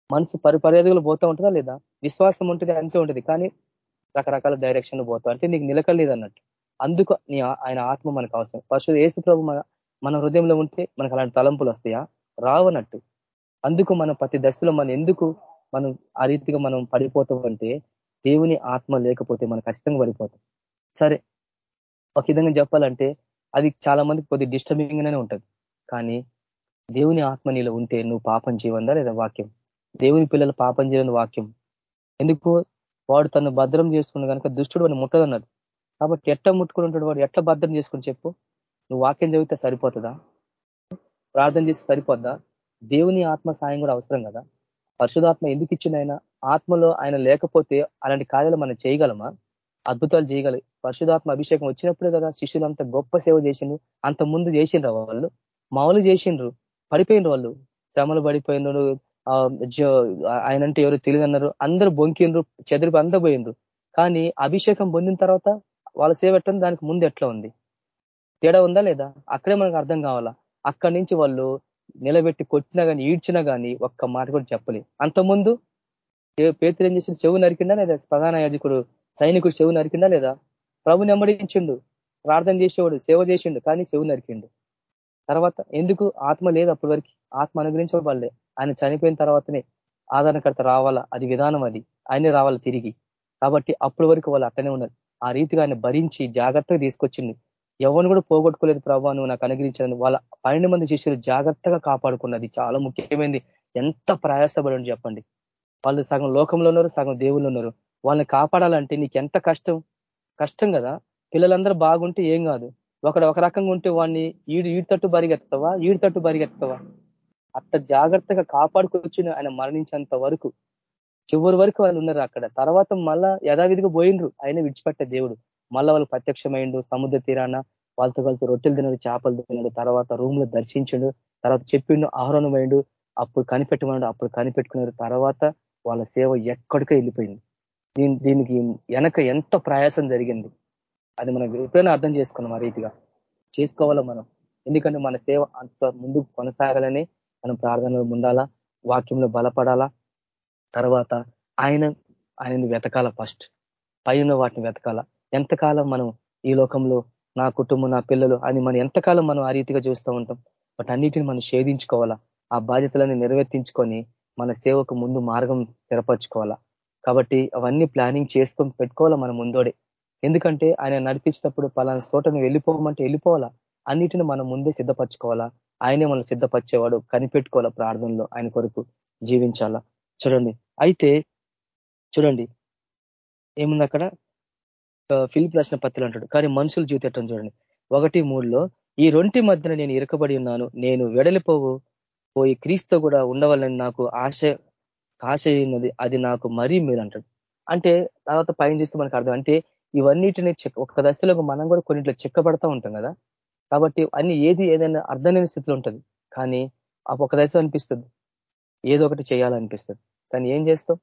మనసు పరిపర్యాదులు పోతూ ఉంటుందా లేదా? విశ్వాసం ఉంటుంది అంతే ఉంటుంది. కానీ రకరకాల డైరెక్షన్ పోతాం. అంటే నీకు నిలకలేదు అన్నట్టు అందుకు నీ ఆయన ఆత్మ మనకు అవసరం. పరిశుద్ధ ఏసు ప్రభు మన మన హృదయంలో ఉంటే మనకు అలాంటి తలంపులు వస్తాయా? రావనట్టు. అందుకు మనం ప్రతి దశలో మనం ఎందుకు మనం ఆ రీతిగా మనం పడిపోతామంటే దేవుని ఆత్మ లేకపోతే మనం ఖచ్చితంగా పడిపోతాం. సరే ఒక విధంగా చెప్పాలంటే అది చాలా మందికి కొద్ది డిస్టర్బింగ్ గానే ఉంటుంది. కానీ దేవుని ఆత్మ నీలో ఉంటే నువ్వు పాపం చేయవందా లేదా వాక్యం? దేవుని పిల్లలు పాపం చేయని వాక్యం. ఎందుకు? వాడు తను భద్రం చేసుకున్న కనుక దుష్టుడు వాడిని ముట్టదన్నాడు కాబట్టి ఎట్ట ముట్టుకుని ఉంటాడు వాడు? ఎట్లా భద్రం చేసుకుని చెప్పు? నువ్వు వాక్యం చదివితే సరిపోతుందా? ప్రార్థన చేస్తే సరిపోద్దా? దేవుని ఆత్మ సాయం కూడా అవసరం కదా? పరిశుధాత్మ ఎందుకు ఇచ్చింది ఆయన? ఆత్మలో ఆయన లేకపోతే అలాంటి కార్యాలు మనం చేయగలమా? అద్భుతాలు చేయగలి పరిశుధాత్మ అభిషేకం వచ్చినప్పుడే కదా శిష్యులు అంత గొప్ప సేవ చేసిండ్రు. అంత ముందు చేసిండ్రు వాళ్ళు? మామూలు చేసిండ్రు. పడిపోయినరు వాళ్ళు. శ్రమలు పడిపోయినరు ఆయన అంటే ఎవరు తెలియదన్నారు. అందరూ బొంకిండ్రు. చెదిరిపి అందపోయిండ్రు కానీ అభిషేకం పొందిన తర్వాత వాళ్ళ సేవ ఎట్లా దానికి ముందు ఎట్లా ఉంది? తేడా ఉందా లేదా? అక్కడే మనకు అర్థం కావాలా? అక్కడి నుంచి వాళ్ళు నిలబెట్టి కొట్టినా కానీ ఈడ్చినా కానీ ఒక్క మాట కూడా చెప్పలే. అంతకుముందు పేతులు ఏం చేసిన చెవు నరికిందా లేదా? ప్రధాన యాజకుడు సైనికుడు చెవు నరికిందా లేదా? ప్రభు నెమ్మడించిండు ప్రార్థన చేసేవాడు సేవ చేసిండు కానీ చెవు నరికిండు. తర్వాత ఎందుకు ఆత్మ లేదు అప్పటి వరకు ఆత్మ అనుగ్రహించబడలే. ఆయన చనిపోయిన తర్వాతనే ఆదరణకర్త రావాలా? అది విధానం అది. ఆయనే రావాలి తిరిగి? కాబట్టి అప్పటి వరకు వాళ్ళు అట్టనే ఉన్నారు. ఆ రీతిగా ఆయన భరించి జాగ్రత్తగా తీసుకొచ్చింది ఎవరిని కూడా పోగొట్టుకోలేదు ప్రభావ నువ్వు నాకు అనుగ్రహించాలని వాళ్ళ పన్నెండు మంది శిష్యులు జాగ్రత్తగా కాపాడుకున్నది. చాలా ముఖ్యమైనది. ఎంత ప్రయాసపడి చెప్పండి. వాళ్ళు సగం లోకంలో ఉన్నారు సగం దేవుళ్ళు ఉన్నారు. వాళ్ళని కాపాడాలంటే నీకు ఎంత కష్టం? కష్టం కదా. పిల్లలందరూ బాగుంటే ఏం కాదు. ఒకడు ఒక రకంగా ఉంటే వాడిని ఈడు ఈడు తట్టు బరిగెత్తావా ఈడు తట్టు అట్ట జాగ్రత్తగా కాపాడుకొచ్చిన ఆయన మరణించేంత వరకు చివరి వరకు వాళ్ళు ఉన్నారు అక్కడ. తర్వాత మళ్ళా యథావిధిగా పోయిండ్రు. ఆయన విడిచిపెట్టే దేవుడు. మళ్ళా వాళ్ళు ప్రత్యక్షమైండు సముద్ర తీరాన వాళ్ళతో కలిసి రొట్టెలు తినడు చేపలు తినడు తర్వాత రూమ్లో దర్శించండు తర్వాత చెప్పిండు ఆహ్వానమైండు అప్పుడు కనిపెట్టమన్నాడు అప్పుడు కనిపెట్టుకున్నారు తర్వాత వాళ్ళ సేవ ఎక్కడికో వెళ్ళిపోయింది. దీని దీనికి వెనక ఎంత ప్రయాసం జరిగింది అది మనం ఎప్పుడైనా అర్థం చేసుకున్నాం ఆ రీతిగా. చేసుకోవాలా మనం? ఎందుకంటే మన సేవ అంత ముందుకు కొనసాగాలని మనం ప్రార్థనలో ఉండాలా వాక్యంలో బలపడాలా తర్వాత ఆయన ఆయనని వెతకాల ఫస్ట్ పైన వాటిని వెతకాల. ఎంతకాలం మనం ఈ లోకంలో నా కుటుంబం నా పిల్లలు అని మనం ఎంతకాలం మనం ఆ రీతిగా చూస్తూ ఉంటాం? బట్ అన్నిటిని మనం షేధించుకోవాలా ఆ బాధ్యతలను నెరవేర్తించుకొని మన సేవకు ముందు మార్గం తెరపరచుకోవాలా కాబట్టి అవన్నీ ప్లానింగ్ చేసుకొని పెట్టుకోవాలా మన ముందోడే. ఎందుకంటే ఆయన నడిపించినప్పుడు పలానా చోటను వెళ్ళిపోమంటే వెళ్ళిపోవాలా? అన్నిటిని మనం ముందే సిద్ధపరచుకోవాలా? ఆయనే మనం సిద్ధపరిచేవాడు కనిపెట్టుకోవాలా ప్రార్థనలో ఆయన కొరకు జీవించాలా? చూడండి. అయితే చూడండి. ఏముంది అక్కడ? ఫిలిప్ రాసిన పత్రులు అంటాడు కానీ మనుషులు జీవితం చూడండి. ఒకటి మూడులో ఈ రొంటి మధ్యన నేను ఇరకబడి ఉన్నాను నేను వెడలిపోవు పోయి క్రీస్తు కూడా ఉండవాలని నాకు ఆశ ఆశ ఉన్నది అది నాకు మరీ మీరు అంటాడు. అంటే తర్వాత పైన చూస్తే మనకు అర్థం అంటే ఇవన్నిటిని ఒక దశలో మనం కూడా కొన్నిట్లో చెక్కబడతా ఉంటాం కదా. కాబట్టి అన్ని ఏది ఏదైనా అర్థమైన స్థితిలో ఉంటుంది. కానీ ఒక దశలో అనిపిస్తుంది. ఏదో ఒకటి చేయాలనిపిస్తుంది. కానీ ఏం చేస్తాం?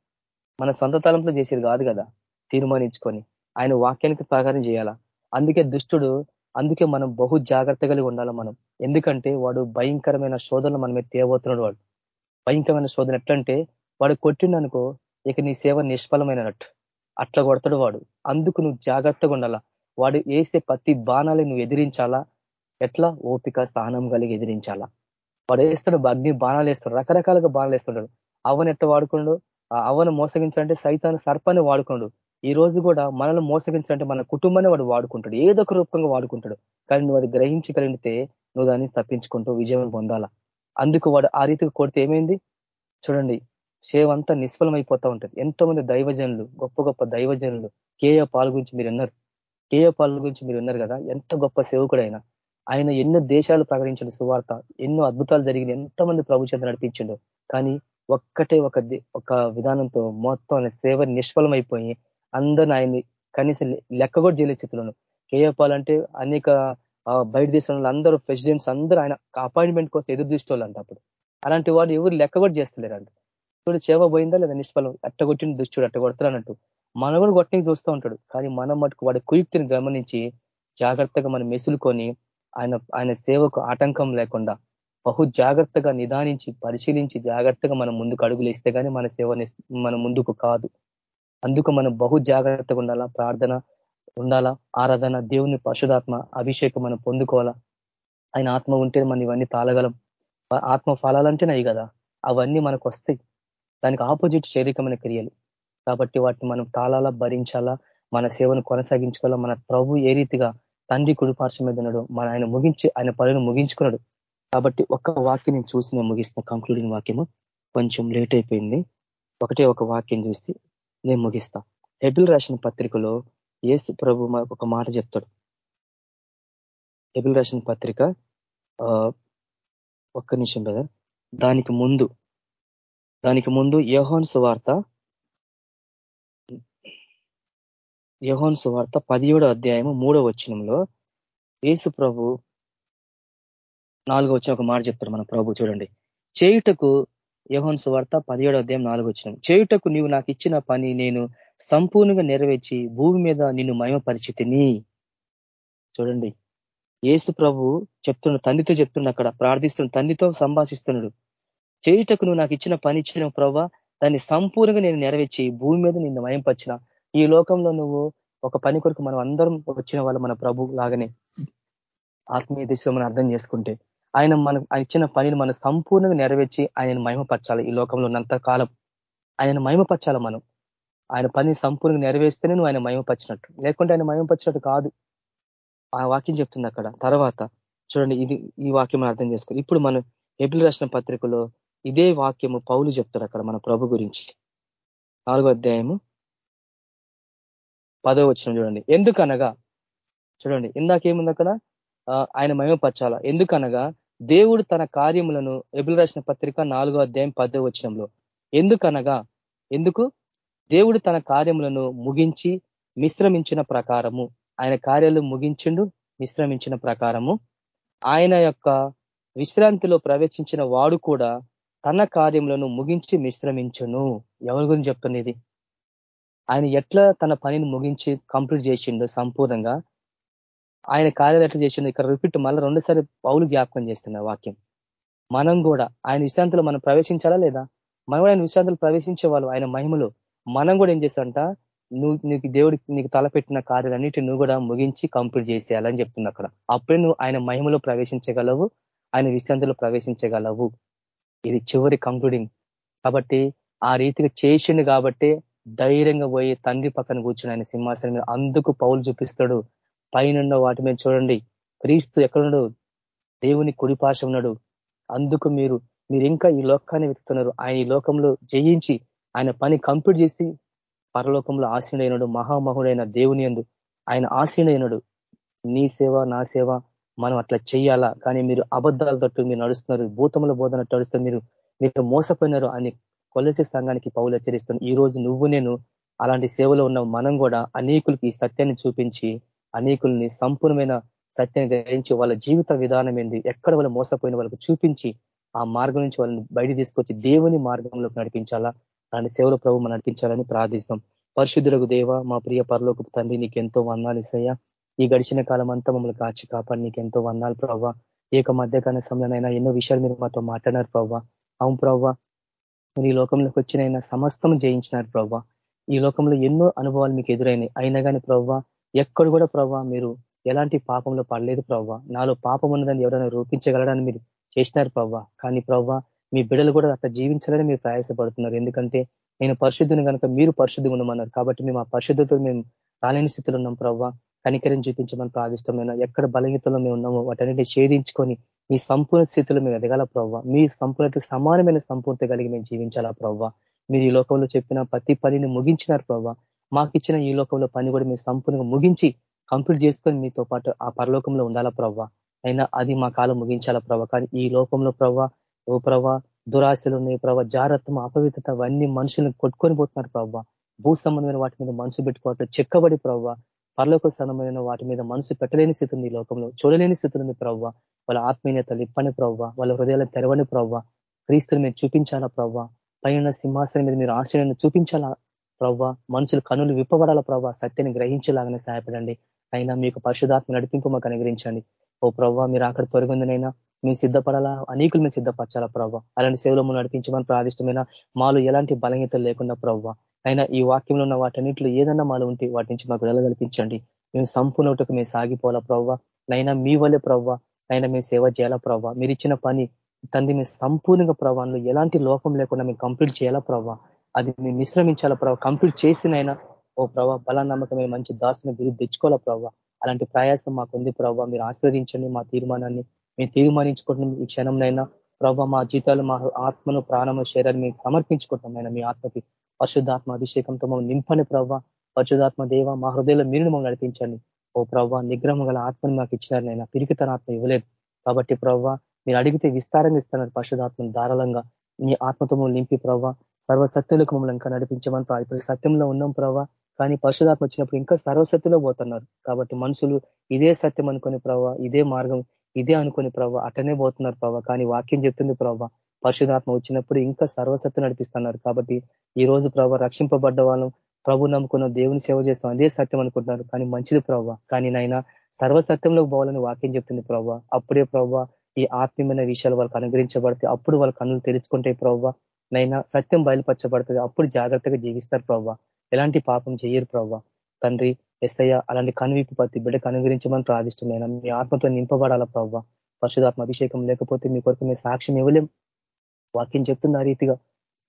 మన సొంత తలంలో చేసేది కాదు కదా తీర్మానించుకొని. ఆయన వాక్యానికి ప్రకారం చేయాలా? అందుకే దుష్టుడు అందుకే మనం బహు జాగ్రత్త కలిగి ఉండాలి మనం. ఎందుకంటే వాడు భయంకరమైన శోధనలు మనమే తేబోతున్నాడు వాడు. భయంకరమైన శోధన ఎట్లంటే వాడు కొట్టిండనుకో ఇక నీ సేవ నిష్ఫలమైనట్టు. అట్లా కొడతాడు వాడు. అందుకు నువ్వు జాగ్రత్తగా ఉండాలా? వాడు వేసే ప్రతి బాణాలు నువ్వు ఎదిరించాలా? ఎట్లా? ఓపిక స్థానం కలిగి ఎదిరించాలా? వాడు వేస్తాడు అగ్ని బాణాలు వేస్తాడు రకరకాలుగా బాణాలు వేస్తుంటాడు. అవను ఎట్లా వాడుకోండు? అవను మోసగించాలంటే సైతాన్ని సర్పాన్ని వాడుకోండు. ఈ రోజు కూడా మనల్ని మోసగించాలంటే మన కుటుంబాన్ని వాడు వాడుకుంటాడు. ఏదో ఒక రూపంగా వాడుకుంటాడు. కానీ నువ్వు అది గ్రహించగలిగితే నువ్వు దాన్ని తప్పించుకుంటూ విజయం పొందాలా? అందుకు వాడు ఆ రీతికి కొడితే ఏమైంది? చూడండి సేవంతా నిష్ఫలమైపోతూ నిష్ఫలం అయిపోతా ఉంటుంది. ఎంతో మంది దైవజనులు గొప్ప గొప్ప దైవజనులు కేయ పాల్ గురించి మీరు ఉన్నారు కేయ పాల్ గురించి మీరు ఉన్నారు కదా ఎంత గొప్ప సేవకుడైనా. ఆయన ఎన్నో దేశాలు ప్రకటించిన సువార్త ఎన్నో అద్భుతాలు జరిగిన ఎంతమంది ప్రభు చెంత నడిపించిండు. కానీ ఒక్కటే ఒక ఒక విధానంతో మొత్తం ఆయన సేవ నిష్ఫలం అయిపోయి అందరిని ఆయన్ని కనీసం లెక్క కూడా చేయలే స్థితిలోను కేయపాలంటే అనేక బయట దేశంలో అందరూ ప్రెసిడెంట్స్ అందరూ ఆయన అపాయింట్మెంట్ కోసం ఎదురు దృష్టి అప్పుడు. అలాంటి వాడు ఎవరు లెక్క కూడా చేస్తలేరంట చూడు చేవ పోయిందా లేదా నిష్ఫలం? అట్టగొట్టిన దుష్టుడు అట్ట మనం కూడా కొట్టని చూస్తూ ఉంటాడు. కానీ మనం మటుకు వాడి కుయుక్తిని గమనించి జాగ్రత్తగా మనం మెసులుకొని ఆయన ఆయన సేవకు ఆటంకం లేకుండా బహు జాగ్రత్తగా నిదానించి పరిశీలించి జాగ్రత్తగా మనం ముందుకు అడుగులు వేస్తే కానీ మన సేవ మన ముందుకు కాదు. అందుకు మనం బహు జాగ్రత్తగా ఉండాలా ప్రార్థన ఉండాలా ఆరాధన దేవుని పశుధాత్మ అభిషేకం మనం పొందుకోవాలా. ఆయన ఆత్మ ఉంటే మనం ఇవన్నీ తాళగలం. ఆత్మ ఫలాలంటేనే కదా అవన్నీ మనకు వస్తాయి. దానికి ఆపోజిట్ శారీరకమైన క్రియలు. కాబట్టి వాటిని మనం తాళాలా భరించాలా మన సేవను కొనసాగించుకోవాలా మన ప్రభు ఏ రీతిగా తండ్రి కుడిపార్శ్వ మీద ఉన్నాడు మన ఆయన ముగించి ఆయన పనులు ముగించుకున్నాడు. కాబట్టి ఒక్క వాక్యం నేను చూసి నేను ముగిస్తున్నా కంక్లూడింగ్ వాక్యము. కొంచెం లేట్ అయిపోయింది. ఒకటే ఒక వాక్యం చూసి నేను ముగిస్తా. హెబిల్ రాసిన పత్రికలో ఏసు ప్రభు ఒక మాట చెప్తాడు. హెబిల్ రాసిన పత్రిక ఒక్క నిమిషం కదా దానికి ముందు దానికి ముందు యహోన్ సువార్త యహోన్ సువార్త పదిహేడో అధ్యాయము మూడో వచ్చినంలో ఏసు ప్రభు నాలుగో వచ్చిన ఒక మాట చెప్తారు మన ప్రభు. చూడండి. చేయుటకు యోహన్ సువార్త పదిహేడో అధ్యాయం నాలుగు వచ్చిన చేయుటకు నీవు నాకు ఇచ్చిన పని నేను సంపూర్ణంగా నెరవేర్చి భూమి మీద నిన్ను మయమపరిచితిని చూడండి. ఏసు ప్రభు చెప్తున్నాడు తండ్రితో చెప్తుండ అక్కడ ప్రార్థిస్తున్న తండ్రితో సంభాషిస్తున్నాడు. చేయుటకు నువ్వు నాకు ఇచ్చిన పని ఇచ్చిన ప్రభావ దాన్ని సంపూర్ణంగా నేను నెరవేర్చి భూమి మీద నిన్ను మయంపరిచిన ఈ లోకంలో నువ్వు ఒక పని కొరకు మనం అందరం వచ్చిన వాళ్ళు మన ప్రభు లాగానే. ఆత్మీయ దిశలో మనం అర్థం చేసుకుంటే. ఆయన మన ఇచ్చిన పనిని మనం సంపూర్ణంగా నెరవేర్చి ఆయన మహిమపరచాలి ఈ లోకంలో ఉన్నంత కాలం. ఆయన మహిమపరచాలి మనం. ఆయన పని సంపూర్ణంగా నెరవేస్తేనే నువ్వు ఆయన మహిమపరిచినట్టు. లేకుంటే ఆయన మహిమపరిచినట్టు కాదు. ఆ వాక్యం చెప్తుంది అక్కడ. తర్వాత చూడండి ఇది ఈ వాక్యం అర్థం చేసుకోవాలి. ఇప్పుడు మనం ఎబిల్ రాసిన పత్రికలో ఇదే వాక్యము పౌలు చెప్తారు అక్కడ మన ప్రభు గురించి. నాలుగో అధ్యాయము పదో వచ్చిన చూడండి. ఎందుకనగా చూడండి ఇందాకేముంది అక్కడ? ఆయన మహిమపరచాల? ఎందుకనగా దేవుడు తన కార్యములను ఎబుల్ రాసిన పత్రిక నాలుగో అధ్యాయం పదో వచనంలో ఎందుకనగా ఎందుకు? దేవుడు తన కార్యములను ముగించి మిశ్రమించిన ప్రకారము. ఆయన కార్యాలు ముగించిండు విశ్రమించిన ప్రకారము. ఆయన యొక్క విశ్రాంతిలో ప్రవేశించిన వాడు కూడా తన కార్యములను ముగించి మిశ్రమించును. ఎవరి గురించి చెప్తున్నది ఆయన ఎట్లా తన పనిని ముగించి కంప్లీట్ చేసిండో సంపూర్ణంగా? ఆయన కార్యాలు ఎట్లా చేసింది ఇక్కడ రిపీట్ మళ్ళీ రెండుసారి పౌలు జ్ఞాపకం చేస్తున్న వాక్యం. మనం కూడా ఆయన విశ్రాంతిలో మనం ప్రవేశించాలా లేదా? మనం ఆయన విశ్రాంతిలో ప్రవేశించే వాళ్ళు ఆయన మహిమలో మనం కూడా ఏం చేస్తాంట నువ్వు నీకు దేవుడికి నీకు తలపెట్టిన కార్యాలన్నిటి నువ్వు కూడా ముగించి కంప్లీట్ చేసేయాలని చెప్తుంది అక్కడ. అప్పుడే నువ్వు ఆయన మహిమలో ప్రవేశించగలవు ఆయన విశ్రాంతిలో ప్రవేశించగలవు. ఇది చివరి కంక్లూడింగ్ కాబట్టి ఆ రీతిగా చేసిండు కాబట్టి ధైర్యంగా పోయి తండ్రి పక్కన కూర్చుని ఆయన సింహాసనం అందుకు పౌలు చూపిస్తాడు. పైన వాటి మీద చూడండి. క్రీస్తు ఎక్కడున్నాడు? దేవుని కుడిపాశ ఉన్నాడు. అందుకు మీరు మీరు ఇంకా ఈ లోకాన్ని వెతుకుతున్నారు. ఆయన ఈ లోకంలో జయించి ఆయన పని కంప్లీట్ చేసి పరలోకంలో ఆశీనుడైనడు మహామహుడైన దేవుని ఎందు ఆయన ఆశీనుడైనడు. నీ సేవ నా సేవ మనం అట్లా చేయాలా కానీ మీరు అబద్ధాల తట్టు మీరు నడుస్తున్నారు. భూతముల బోధన నడుస్తారు మీరు మీరు మోసపోయినారు. అని కొలసి సంఘానికి పౌలు హెచ్చరిస్తాను ఈ రోజు నువ్వు నేను అలాంటి సేవలో ఉన్న మనం కూడా అనేకులకి ఈ సత్యాన్ని చూపించి అనేకుల్ని సంపూర్ణమైన సత్యాన్ని గ్రహించి వాళ్ళ జీవిత విధానం ఏంది? ఎక్కడ వాళ్ళు మోసపోయిన వాళ్ళకు చూపించి ఆ మార్గం నుంచి వాళ్ళని బయట తీసుకొచ్చి దేవుని మార్గంలోకి నడిపించాలా? అలాంటి సేవల ప్రభు నడిపించాలని ప్రార్థిస్తాం పరిశుద్ధులకు దేవ మా ప్రియ పరలోకి తండ్రి నీకు ఎంతో వందాలు ఇస్తాయా ఈ గడిచిన కాలం అంతా మమ్మల్ని కాచి కాపాడి నీకు ఎంతో వందాలు ప్రవ్వ. ఏక మధ్యకాల సమయంలోనైనా ఎన్నో విషయాలు మీరు మాతో మాట్లాడారు ప్రవ్వ. అవును ప్రవ్వ మీరు ఈ లోకంలోకి వచ్చినైనా సమస్తం జయించినారు ప్రవ్వ. ఈ లోకంలో ఎన్నో అనుభవాలు మీకు ఎదురైనాయి. అయినా కానీ ప్రవ్వ ఎక్కడ కూడా ప్రభావ మీరు ఎలాంటి పాపంలో పడలేదు ప్రవ్వ. నాలో పాపం ఉన్నదని ఎవరైనా రూపించగలడని మీరు చేసినారు ప్రవ్వ. కానీ ప్రవ్వ మీ బిడ్డలు కూడా అట్లా జీవించాలని మీరు ప్రయాసపడుతున్నారు. ఎందుకంటే నేను పరిశుద్ధిని కనుక మీరు పరిశుద్ధిగా ఉండమన్నారు. కాబట్టి మేము ఆ పరిశుద్ధతో మేము రాలేని స్థితిలో ఉన్నాం ప్రవ్వ. కనికరం చూపించమని ప్రాదిష్టమైన ఎక్కడ బలహీతలో మేము ఉన్నామో వాటన్నిటిని ఛేదించుకొని మీ సంపూర్ణ స్థితిలో మేము ఎదగాల ప్రవ్వ. మీ సంపూర్ణత సమానమైన సంపూర్ణత కలిగి మేము జీవించాలా ప్రవ్వ. మీరు ఈ లోకంలో చెప్పిన ప్రతి పనిని ముగించినారు ప్రవ్వ. మాకు ఇచ్చిన ఈ లోకంలో పని కూడా మీరు సంపూర్ణంగా ముగించి కంప్లీట్ చేసుకొని మీతో పాటు ఆ పరలోకంలో ఉండాలా ప్రవ్వ? అయినా అది మా కాలం ముగించాలా ప్రవ్వ? కానీ ఈ లోకంలో ప్రవ్వ ఓ ప్రవ దురాశలు ఉన్నాయి ప్రవ జాగ్రత్తం అపవిత్రత అవన్నీ మనుషులను కొట్టుకొని పోతున్నారు ప్రవ్వ. భూ సంబంధమైన వాటి మీద మనసు పెట్టుకోవటం చెక్కబడి ప్రవ్వ. పరలోక సంబంధమైన వాటి మీద మనసు పెట్టలేని స్థితి ఉంది ఈ లోకంలో చూడలేని స్థితి ఉంది ప్రవ్వ. వాళ్ళ ఆత్మీయతలు ఇప్పని ప్రవ్వ వాళ్ళ హృదయాలను తెరవని ప్రవ్వ. క్రీస్తుని మీరు చూపించాలా ప్రవ్వ? పైన సింహాసనం మీద మీరు ఆశ్రయాన్ని చూపించాలా ప్రవ్వ మనుషులు కనులు విప్పబడాల ప్రవ్వ? సత్యాన్ని గ్రహించేలాగానే సహాయపడండి. అయినా మీకు పరిశుధాత్మ నడిపింపు మాకు అనుగ్రహించండి. ఓ ప్రవ్వ మీరు అక్కడ తొలగిందినైనా మేము సిద్ధపడాలా? అనేకులు మేము సిద్ధపరచాలా ప్రవ్వ? అలాంటి సేవలో నడిపించమని ప్రాదిష్టమైన మాలో ఎలాంటి బలహీతలు లేకుండా ప్రవ్వ? అయినా ఈ వాక్యంలో ఉన్న వాటన్నింటిలో ఏదన్నా మాలో ఉంటే వాటి నుంచి మాకు కల్పించండి. మేము సంపూర్ణటకు మేము సాగిపోవాలా ప్రవ్వ? నైనా మీ వల్లే ప్రవ్వ? అయినా మేము సేవ చేయాలా ప్రవ్వ? మీరు ఇచ్చిన పని తండ్రి మీ సంపూర్ణంగా ప్రవాహంలో ఎలాంటి లోపం లేకుండా మేము కంప్లీట్ చేయాలా ప్రవ్వ? అది మేము నిశ్రమించాల ప్రభావ కంప్లీట్ చేసినైనా ఓ ప్రభావ బలా నమ్మకమే మంచి దాసుని గురి తెచ్చుకోవాలా ప్రభావ అలాంటి ప్రయాసం మాకు ఉంది ప్రభావ మీరు ఆశీర్వదించండి మా తీర్మానాన్ని. మేము తీర్మానించుకుంటున్నాం ఈ క్షణంనైనా. ప్రభావ మా జీతాలు మా ఆత్మను ప్రాణము శరీరాన్ని మీకు సమర్పించుకుంటాం మీ ఆత్మకి. పరిశుద్ధాత్మ అభిషేకంతో మమ్మల్ని నింపని ప్రభావ పరిశుధాత్మ దేవ మా హృదయంలో మీరు మమ్మల్ని నడిపించండి. ఓ ప్రవ్వ నిగ్రహం గల ఆత్మని మాకు ఇచ్చినారు నైనా పిరికితన ఆత్మ ఇవ్వలేదు. కాబట్టి ప్రవ్వ మీరు అడిగితే విస్తారంగా ఇస్తున్నారు పరిశుధాత్మను ధారాళంగా. మీ ఆత్మతో నింపి ప్రవ్వ సర్వసత్యులకు మమ్మల్ని ఇంకా నడిపించమని ఇప్పుడు సత్యంలో ఉన్నాం ప్రభావ కానీ పరిశుధాత్మ వచ్చినప్పుడు ఇంకా సర్వసత్తులో పోతున్నారు. కాబట్టి మనుషులు ఇదే సత్యం అనుకుని ప్రవ్వ ఇదే మార్గం ఇదే అనుకుని ప్రవ్వ అటనే పోతున్నారు ప్రవ్వ కానీ వాక్యం చెప్తుంది ప్రవ్వ పరిశుధాత్మ వచ్చినప్పుడు ఇంకా సర్వసత్యం నడిపిస్తున్నారు. కాబట్టి ఈ రోజు ప్రభ రక్షింపబడ్డ వాళ్ళం ప్రభు నమ్ముకున్న దేవుని సేవ చేస్తాం అదే సత్యం అనుకుంటున్నారు. కానీ మంచిది ప్రవ్వ కానీ నైనా సర్వసత్యంలోకి పోవాలని వాక్యం చెప్తుంది ప్రవ్వ అప్పుడే ప్రవ్వ ఈ ఆత్మీయమైన విషయాలు వాళ్ళకి అనుగ్రహించబడితే అప్పుడు వాళ్ళ కన్నులు తెరుచుకుంటే ప్రవ్వ నైనా సత్యం బయలుపరచబడుతుంది. అప్పుడు జాగ్రత్తగా జీవిస్తారు ప్రవ్వ. ఎలాంటి పాపం చేయరు ప్రవ్వ. తండ్రి ఎస్ఐ అలాంటి కనువిప్పు ప్రతి బిడ్డకు అనుగ్రహించమని ప్రార్థిష్టమైన మీ ఆత్మతో నింపబడాల ప్రవ్వ? పరిశుధాత్మ అభిషేకం లేకపోతే మీ కొరకు మేము సాక్ష్యం ఇవ్వలేం. వాక్యం చెప్తున్న రీతిగా.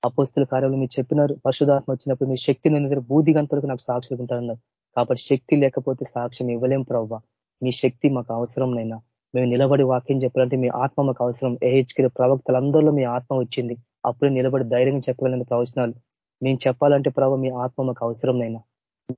అపోస్తుల కార్యాలు మీరు చెప్పినారు. పరిశుధాత్మ వచ్చినప్పుడు మీ శక్తిని దగ్గర బూది గంటలకు నాకు సాక్షులు ఉంటారన్నారు. కాబట్టి శక్తి లేకపోతే సాక్ష్యం ఇవ్వలేం ప్రవ్వ. మీ శక్తి మాకు అవసరం నైనా. మేము నిలబడి వాక్యం చెప్పాలంటే మీ ఆత్మ మాకు అవసరం. ఏహెచ్కి ప్రవక్తలందరిలో మీ ఆత్మ వచ్చింది. అప్పుడే నిలబడి ధైర్యంగా చెప్పగలిగిన ప్రవచనాలు. మేము చెప్పాలంటే ప్రభావ మీ ఆత్మ మాకు అవసరం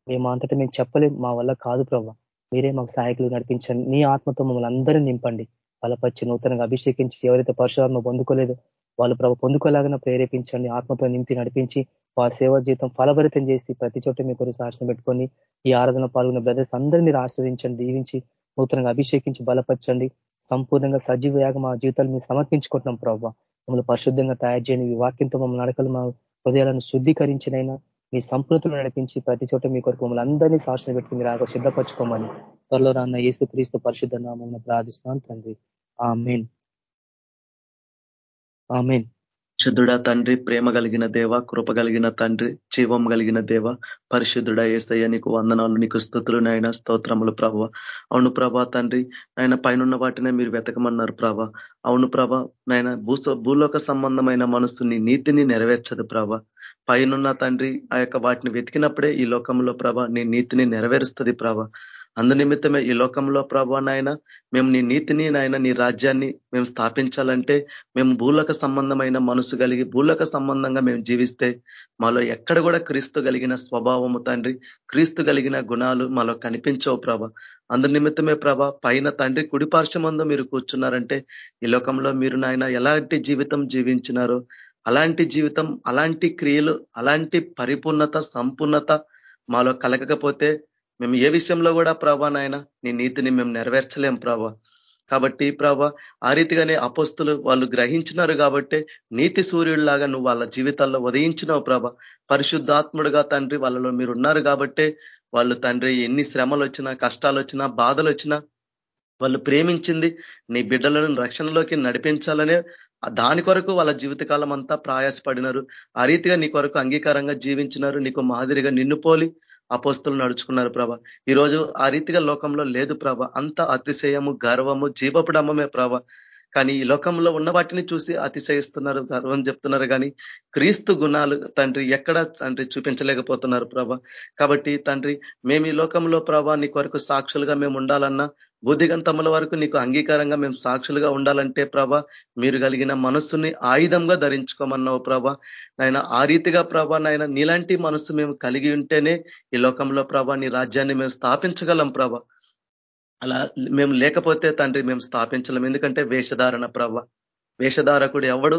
మేము అంతటా మేము చెప్పలేం మా వల్ల కాదు ప్రభావ మీరే మాకు సహాయకులు నడిపించండి. మీ ఆత్మతో మమ్మల్ని అందరూ నింపండి. బలపరిచి నూతనంగా అభిషేకించి ఎవరైతే పరశురాత్మ పొందుకోలేదు వాళ్ళు ప్రభు పొందుకోలాగా ప్రేరేపించండి. ఆత్మతో నింపి నడిపించి వారి సేవా జీవితం ఫలభరితం చేసి ప్రతి చోట మీ కొరకు సాక్షణ పెట్టుకొని ఈ ఆరాధన పాల్గొన్న బ్రదర్స్ అందరినీ మీరు ఆశ్రదించండి దీవించి నూతనంగా అభిషేకించి బలపరచండి. సంపూర్ణంగా సజీవ యాగం మా జీవితాలు మీరు సమర్పించుకుంటున్నాం ప్రభావ మమ్మల్ని పరిశుద్ధంగా తయారు చేయని ఈ వాక్యంతో మమ్మల్ని నడకలు మా హృదయాలను శుద్ధీకరించినైనా మీ సంపూర్ణతలు నడిపించి ప్రతి చోట మీ కొరకు మమ్మల్ని అందరినీ సాక్షణ పెట్టుకుని మీరు సిద్ధపరచుకోమని త్వరలో రాన్న ఏసు క్రీస్తు పరిశుద్ధ నామం ప్రార్థిస్తున్నాను తండ్రి. ఆ మెయిన్ ఆ మెయిన్ శుద్ధుడ తండ్రి ప్రేమ కలిగిన దేవ కృప కలిగిన తండ్రి జీవం కలిగిన దేవ పరిశుద్ధుడ ఏసయ్య నీకు వందనాలు నీకు స్థుతులు నాయన స్తోత్రములు ప్రభ. అవును ప్రభా తండ్రి ఆయన పైన వాటినే మీరు వెతకమన్నారు ప్రభ. అవును ప్రభ నాయన భూ భూలోక సంబంధమైన మనసుని నీతిని నెరవేర్చదు ప్రభ. పైనున్న తండ్రి ఆ యొక్క వాటిని వెతికినప్పుడే ఈ లోకంలో ప్రభ నీ నీతిని నెరవేరుస్తుంది ప్రభ. అందు నిమిత్తమే ఈ లోకంలో ప్రభా నాయన మేము నీ నీతిని నాయన నీ రాజ్యాన్ని మేము స్థాపించాలంటే మేము భూలోక సంబంధమైన మనసు కలిగి భూలోక సంబంధంగా మేము జీవిస్తే మాలో ఎక్కడ కూడా క్రీస్తు కలిగిన స్వభావము తండ్రి క్రీస్తు కలిగిన గుణాలు మాలో కనిపించవు ప్రభ. అందు నిమిత్తమే ప్రభ పైన తండ్రి కుడిపార్శ్వమందు మీరు కూర్చున్నారంటే ఈ లోకంలో మీరు నాయన ఎలాంటి జీవితం జీవించినారో అలాంటి జీవితం అలాంటి క్రియలు అలాంటి పరిపూర్ణత సంపూర్ణత మాలో కలగకపోతే మేము ఏ విషయంలో కూడా ప్రభా నాయన నీ నీతిని మేము నెరవేర్చలేం ప్రభా. కాబట్టి ప్రభా ఆ రీతిగానే అపోస్తులు వాళ్ళు గ్రహించినారు కాబట్టి నీతి సూర్యుడిలాగా నువ్వు వాళ్ళ జీవితాల్లో ఉదయించినావు ప్రభ. పరిశుద్ధాత్ముడుగా తండ్రి వాళ్ళలో మీరు ఉన్నారు కాబట్టి వాళ్ళు తండ్రి ఎన్ని శ్రమలు వచ్చినా కష్టాలు వచ్చినా బాధలు వచ్చినా వాళ్ళు ప్రేమించింది నీ బిడ్డలను రక్షణలోకి నడిపించాలనే దాని కొరకు వాళ్ళ జీవితకాలం అంతా ప్రయాసపడినారు. ఆ రీతిగా నీ కొరకు అంగీకారంగా జీవించినారు. నీకు మాదిరిగా నిన్ను పోలి అపోస్తులు నడుచుకున్నారు ప్రభ. ఈరోజు ఆ రీతిగా లోకంలో లేదు ప్రభ. అంత అతిశయము గర్వము జీవపుడమ్మమే ప్రభ. కానీ ఈ లోకంలో ఉన్న వాటిని చూసి అతిశయిస్తున్నారు గర్వం చెప్తున్నారు. కానీ క్రీస్తు గుణాలు తండ్రి ఎక్కడ తండ్రి చూపించలేకపోతున్నారు ప్రభ. కాబట్టి తండ్రి మేము ఈ లోకంలో ప్రభ నీ కొరకు సాక్షులుగా మేము ఉండాలన్నా బుద్ధిగంతముల వరకు నీకు అంగీకారంగా మేము సాక్షులుగా ఉండాలంటే ప్రభ మీరు కలిగిన మనస్సుని ఆయుధంగా ధరించుకోమన్నావు ప్రభ. నాయన ఆ రీతిగా ప్రభ నాయన నీలాంటి మనస్సు మేము కలిగి ఉంటేనే ఈ లోకంలో ప్రభ నీ రాజ్యాన్ని మేము స్థాపించగలం ప్రభ. అలా మేము లేకపోతే తండ్రి మేము స్థాపించలేం ఎందుకంటే వేషధారణ ప్రభ వేషధారకుడు ఎవడు?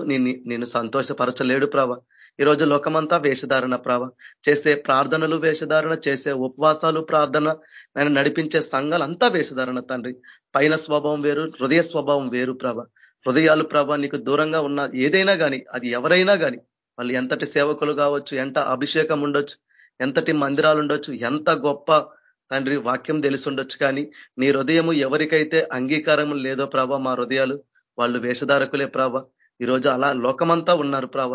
నేను సంతోషపరచలేడు ప్రభ ఈరోజు లోకమంతా వేషధారణ ప్రభ చేసే ప్రార్థనలు వేషధారణ చేసే ఉపవాసాలు ప్రార్థన నేను నడిపించే సంఘాలు అంతా వేషధారణ తండ్రి. పైన స్వభావం వేరు హృదయ స్వభావం వేరు ప్రభ హృదయాలు ప్రభ నీకు దూరంగా ఉన్న ఏదైనా కానీ అది ఎవరైనా కానీ వాళ్ళు ఎంతటి సేవకులు కావచ్చు ఎంత అభిషేకం ఉండొచ్చు ఎంతటి మందిరాలు ఉండొచ్చు ఎంత గొప్ప తండ్రి వాక్యం తెలిసి ఉండొచ్చు కానీ నీ హృదయము ఎవరికైతే అంగీకారం లేదో ప్రభా మా హృదయాలు వాళ్ళు వేషధారకులే ప్రావ ఈరోజు అలా లోకమంతా ఉన్నారు ప్రావ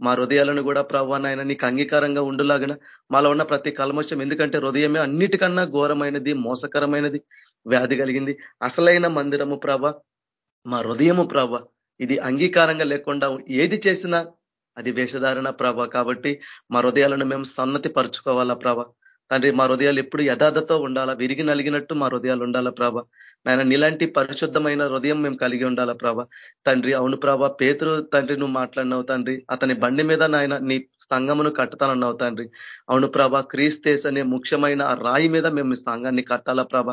మా హృదయాలను కూడా ప్రభా నాయన నీకు అంగీకారంగా ఉండులాగిన మాలో ఉన్న ప్రతి కల్మోషం ఎందుకంటే హృదయమే అన్నిటికన్నా ఘోరమైనది మోసకరమైనది వ్యాధి కలిగింది. అసలైన మందిరము ప్రభ మా హృదయము ప్రభ ఇది అంగీకారంగా లేకుండా ఏది చేసినా అది వేషధారణ ప్రభ. కాబట్టి మా హృదయాలను మేము సన్నతి పరుచుకోవాలా ప్రభ. తండ్రి మా హృదయాలు ఎప్పుడు యథార్థతో ఉండాలా? విరిగి నలిగినట్టు మా హృదయాలు ఉండాలా ప్రభా? నాయన నీలాంటి పరిశుద్ధమైన హృదయం మేము కలిగి ఉండాలా ప్రభ? తండ్రి అవును ప్రభా పేతురు తండ్రి నువ్వు మాట్లాడినావు తండ్రి. అతని బండి మీద నాయన నీ సంఘమును కట్టుతానన్నావు తండ్రి. అవును ప్రభ క్రీస్తేస్ అనే ముఖ్యమైన ఆ రాయి మీద మేము సంఘాన్ని కట్టాలా ప్రభ?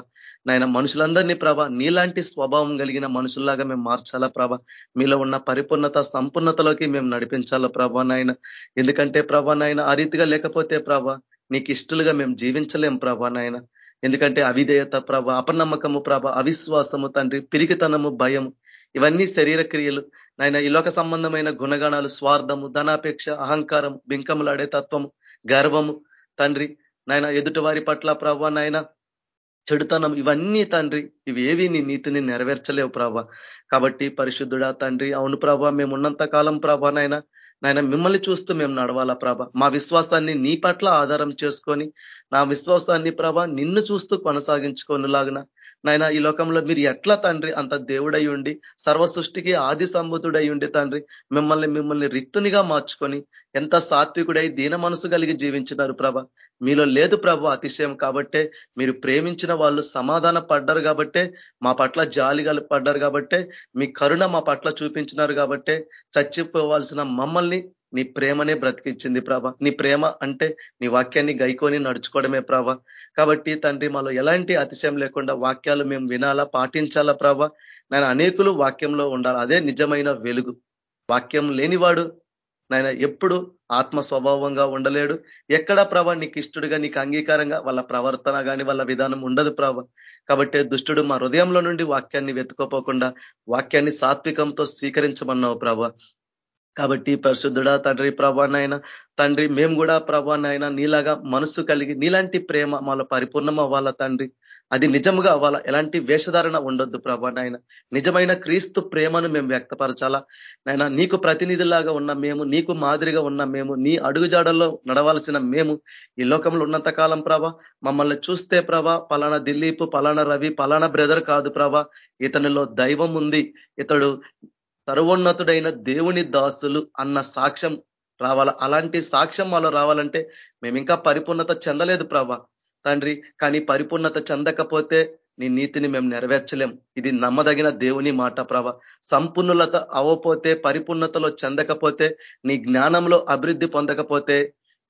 నాయన మనుషులందరినీ ప్రభ నీలాంటి స్వభావం కలిగిన మనుషుల్లాగా మేము మార్చాలా ప్రభ? మీలో ఉన్న పరిపూర్ణత సంపూర్ణతలోకి మేము నడిపించాలా ప్రభ నాయన? ఎందుకంటే ప్రభ నాయన ఆ రీతిగా లేకపోతే ప్రభ నీకు ఇష్టలుగా మేము జీవించలేం ప్రభా నాయన. ఎందుకంటే అవిధేయత ప్రభ అపనమ్మకము ప్రభ అవిశ్వాసము తండ్రి పిరికితనము భయం ఇవన్నీ శరీర క్రియలు. నాయన ఈ లోక సంబంధమైన గుణగణాలు స్వార్థము ధనాపేక్ష అహంకారం బింకములాడే తత్వము గర్వము తండ్రి నాయన ఎదుటి వారి పట్ల ప్రభ నాయన చెడుతనం ఇవన్నీ తండ్రి ఇవి ఏవి నీ నీతిని నెరవేర్చలేవు ప్రభ. కాబట్టి పరిశుద్ధుడా తండ్రి అవును ప్రభ మేము ఉన్నంత కాలం ప్రభానైనా నాయన మిమ్మల్ని చూస్తూ మేము నడవాలా ప్రభ? మా విశ్వాసాన్ని నీ పట్ల ఆధారం చేసుకొని నా విశ్వాసాన్ని ప్రభ నిన్ను చూస్తూ కొనసాగించుకోనులాగిన నాయన ఈ లోకంలో మీరు ఎట్లా తండ్రి? అంత దేవుడై ఉండి సర్వ సృష్టికి ఆది సంబుతుడై ఉండి తండ్రి. మిమ్మల్ని మిమ్మల్ని రిక్తునిగా మార్చుకొని ఎంత సాత్వికుడై దీన మనసు కలిగి జీవించినారు ప్రభ. మీలో లేదు ప్రభు అతిశయం కాబట్టే మీరు ప్రేమించిన వాళ్ళు సమాధాన పడ్డారు కాబట్టే మా పట్ల జాలి పడ్డారు కాబట్టే మీ కరుణ మా పట్ల చూపించినారు కాబట్టే చచ్చిపోవాల్సిన మమ్మల్ని నీ ప్రేమనే బ్రతికించింది ప్రభ. నీ ప్రేమ అంటే నీ వాక్యాన్ని గైకొని నడుచుకోవడమే ప్రభ. కాబట్టి తండ్రి మాలో ఎలాంటి అతిశయం లేకుండా వాక్యాలు మేము వినాలా పాటించాలా ప్రభ? నేను అనేకులు వాక్యంలో ఉండాలి? అదే నిజమైన వెలుగు. వాక్యం లేనివాడు నాయన ఎప్పుడు ఆత్మ స్వభావంగా ఉండలేడు. ఎక్కడా ప్రభ నీకు ఇష్టడుగా నీకు అంగీకారంగా వాళ్ళ ప్రవర్తన కానీ వాళ్ళ విధానం ఉండదు ప్రభ. కాబట్టి దుష్టుడు మా హృదయంలో నుండి వాక్యాన్ని వెతుకోపోకుండా వాక్యాన్ని సాత్వికంతో స్వీకరించమన్నావు ప్రభ. కాబట్టి పరిశుద్ధుడా తండ్రి ప్రభానైనా తండ్రి మేము కూడా ప్రభానైనా నీలాగా మనసు కలిగి నీలాంటి ప్రేమ మాలో పరిపూర్ణం అవ్వాలా తండ్రి? అది నిజంగా అవ్వాలా? ఎలాంటి వేషధారణ ఉండొద్దు ప్రభా నాయన నిజమైన క్రీస్తు ప్రేమను మేము వ్యక్తపరచాలా? నాయన నీకు ప్రతినిధిలాగా ఉన్న మేము నీకు మాదిరిగా ఉన్న మేము నీ అడుగుజాడల్లో నడవాల్సిన మేము ఈ లోకంలో ఉన్నంత కాలం ప్రభా మమ్మల్ని చూస్తే ప్రభా పలానా దిలీప్ పలానా రవి పలానా బ్రదర్ కాదు ప్రభా ఇతనిలో దైవం ఉంది. ఇతడు సర్వోన్నతుడైన దేవుని దాసులు అన్న సాక్ష్యం రావాల? అలాంటి సాక్ష్యం వాళ్ళు రావాలంటే మేము ఇంకా పరిపూర్ణత చెందలేదు ప్రభ. తండ్రి కానీ పరిపూర్ణత చెందకపోతే నీ నీతిని మేము నెరవేర్చలేం. ఇది నమ్మదగిన దేవుని మాట ప్రభ. సంపూర్ణులత అవ్వపోతే పరిపూర్ణతలో చెందకపోతే నీ జ్ఞానంలో అభివృద్ధి పొందకపోతే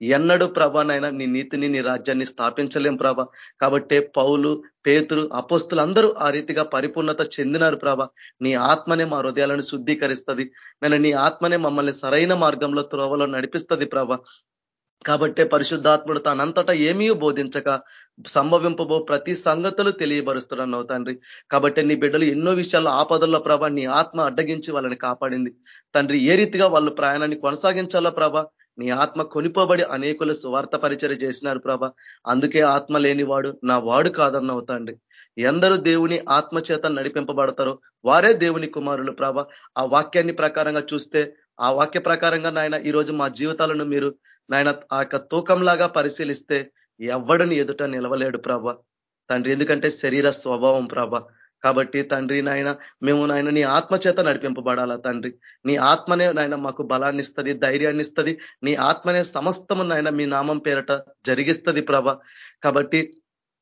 ఎన్నడూ ప్రభానైనా నీ నీతిని నీ రాజ్యాన్ని స్థాపించలేం ప్రభ. కాబట్టే పౌలు పేతులు అపోస్తులందరూ ఆ రీతిగా పరిపూర్ణత చెందినారు ప్రభ. నీ ఆత్మనే మా హృదయాలను శుద్ధీకరిస్తుంది. నేను నీ ఆత్మనే మమ్మల్ని సరైన మార్గంలో త్రోవలో నడిపిస్తుంది ప్రభ. కాబట్టే పరిశుద్ధాత్ముడు తనంతటా ఏమీ బోధించక సంభవింపబో ప్రతి సంగతులు తెలియబరుస్తున్నావు తండ్రి. కాబట్టి నీ బిడ్డలు ఎన్నో విషయాల్లో ఆపదల్లో ప్రభ నీ ఆత్మ అడ్డగించి వాళ్ళని కాపాడింది. తండ్రి ఏ రీతిగా వాళ్ళు ప్రయాణాన్ని కొనసాగించాలో ప్రభ నీ ఆత్మ కొనిపోబడి అనేకులు సువార్త పరిచయం చేసినారు ప్రభ. అందుకే ఆత్మ లేనివాడు నా వాడు కాదన్నావు తండ్రి. ఎందరూ దేవుని ఆత్మ చేత నడిపింపబడతారో వారే దేవుని కుమారులు ప్రభ. ఆ వాక్యాన్ని ప్రకారంగా చూస్తే ఆ వాక్య ప్రకారంగా నాయన ఈరోజు మా జీవితాలను మీరు నాయన ఆ యొక్క తూకంలాగా పరిశీలిస్తే ఎవడని ఎదుట నిలవలేడు ప్రభ. తండ్రి ఎందుకంటే శరీర స్వభావం ప్రభ. కాబట్టి తండ్రి నాయన మేము నాయన నీ ఆత్మ చేత నడిపింపబడాలా తండ్రి? నీ ఆత్మనే నాయన మాకు బలాన్ని ఇస్తుంది ధైర్యాన్ని ఇస్తుంది నీ ఆత్మనే సమస్తము నాయన మీ నామం పేరట జరిగిస్తుంది ప్రభ. కాబట్టి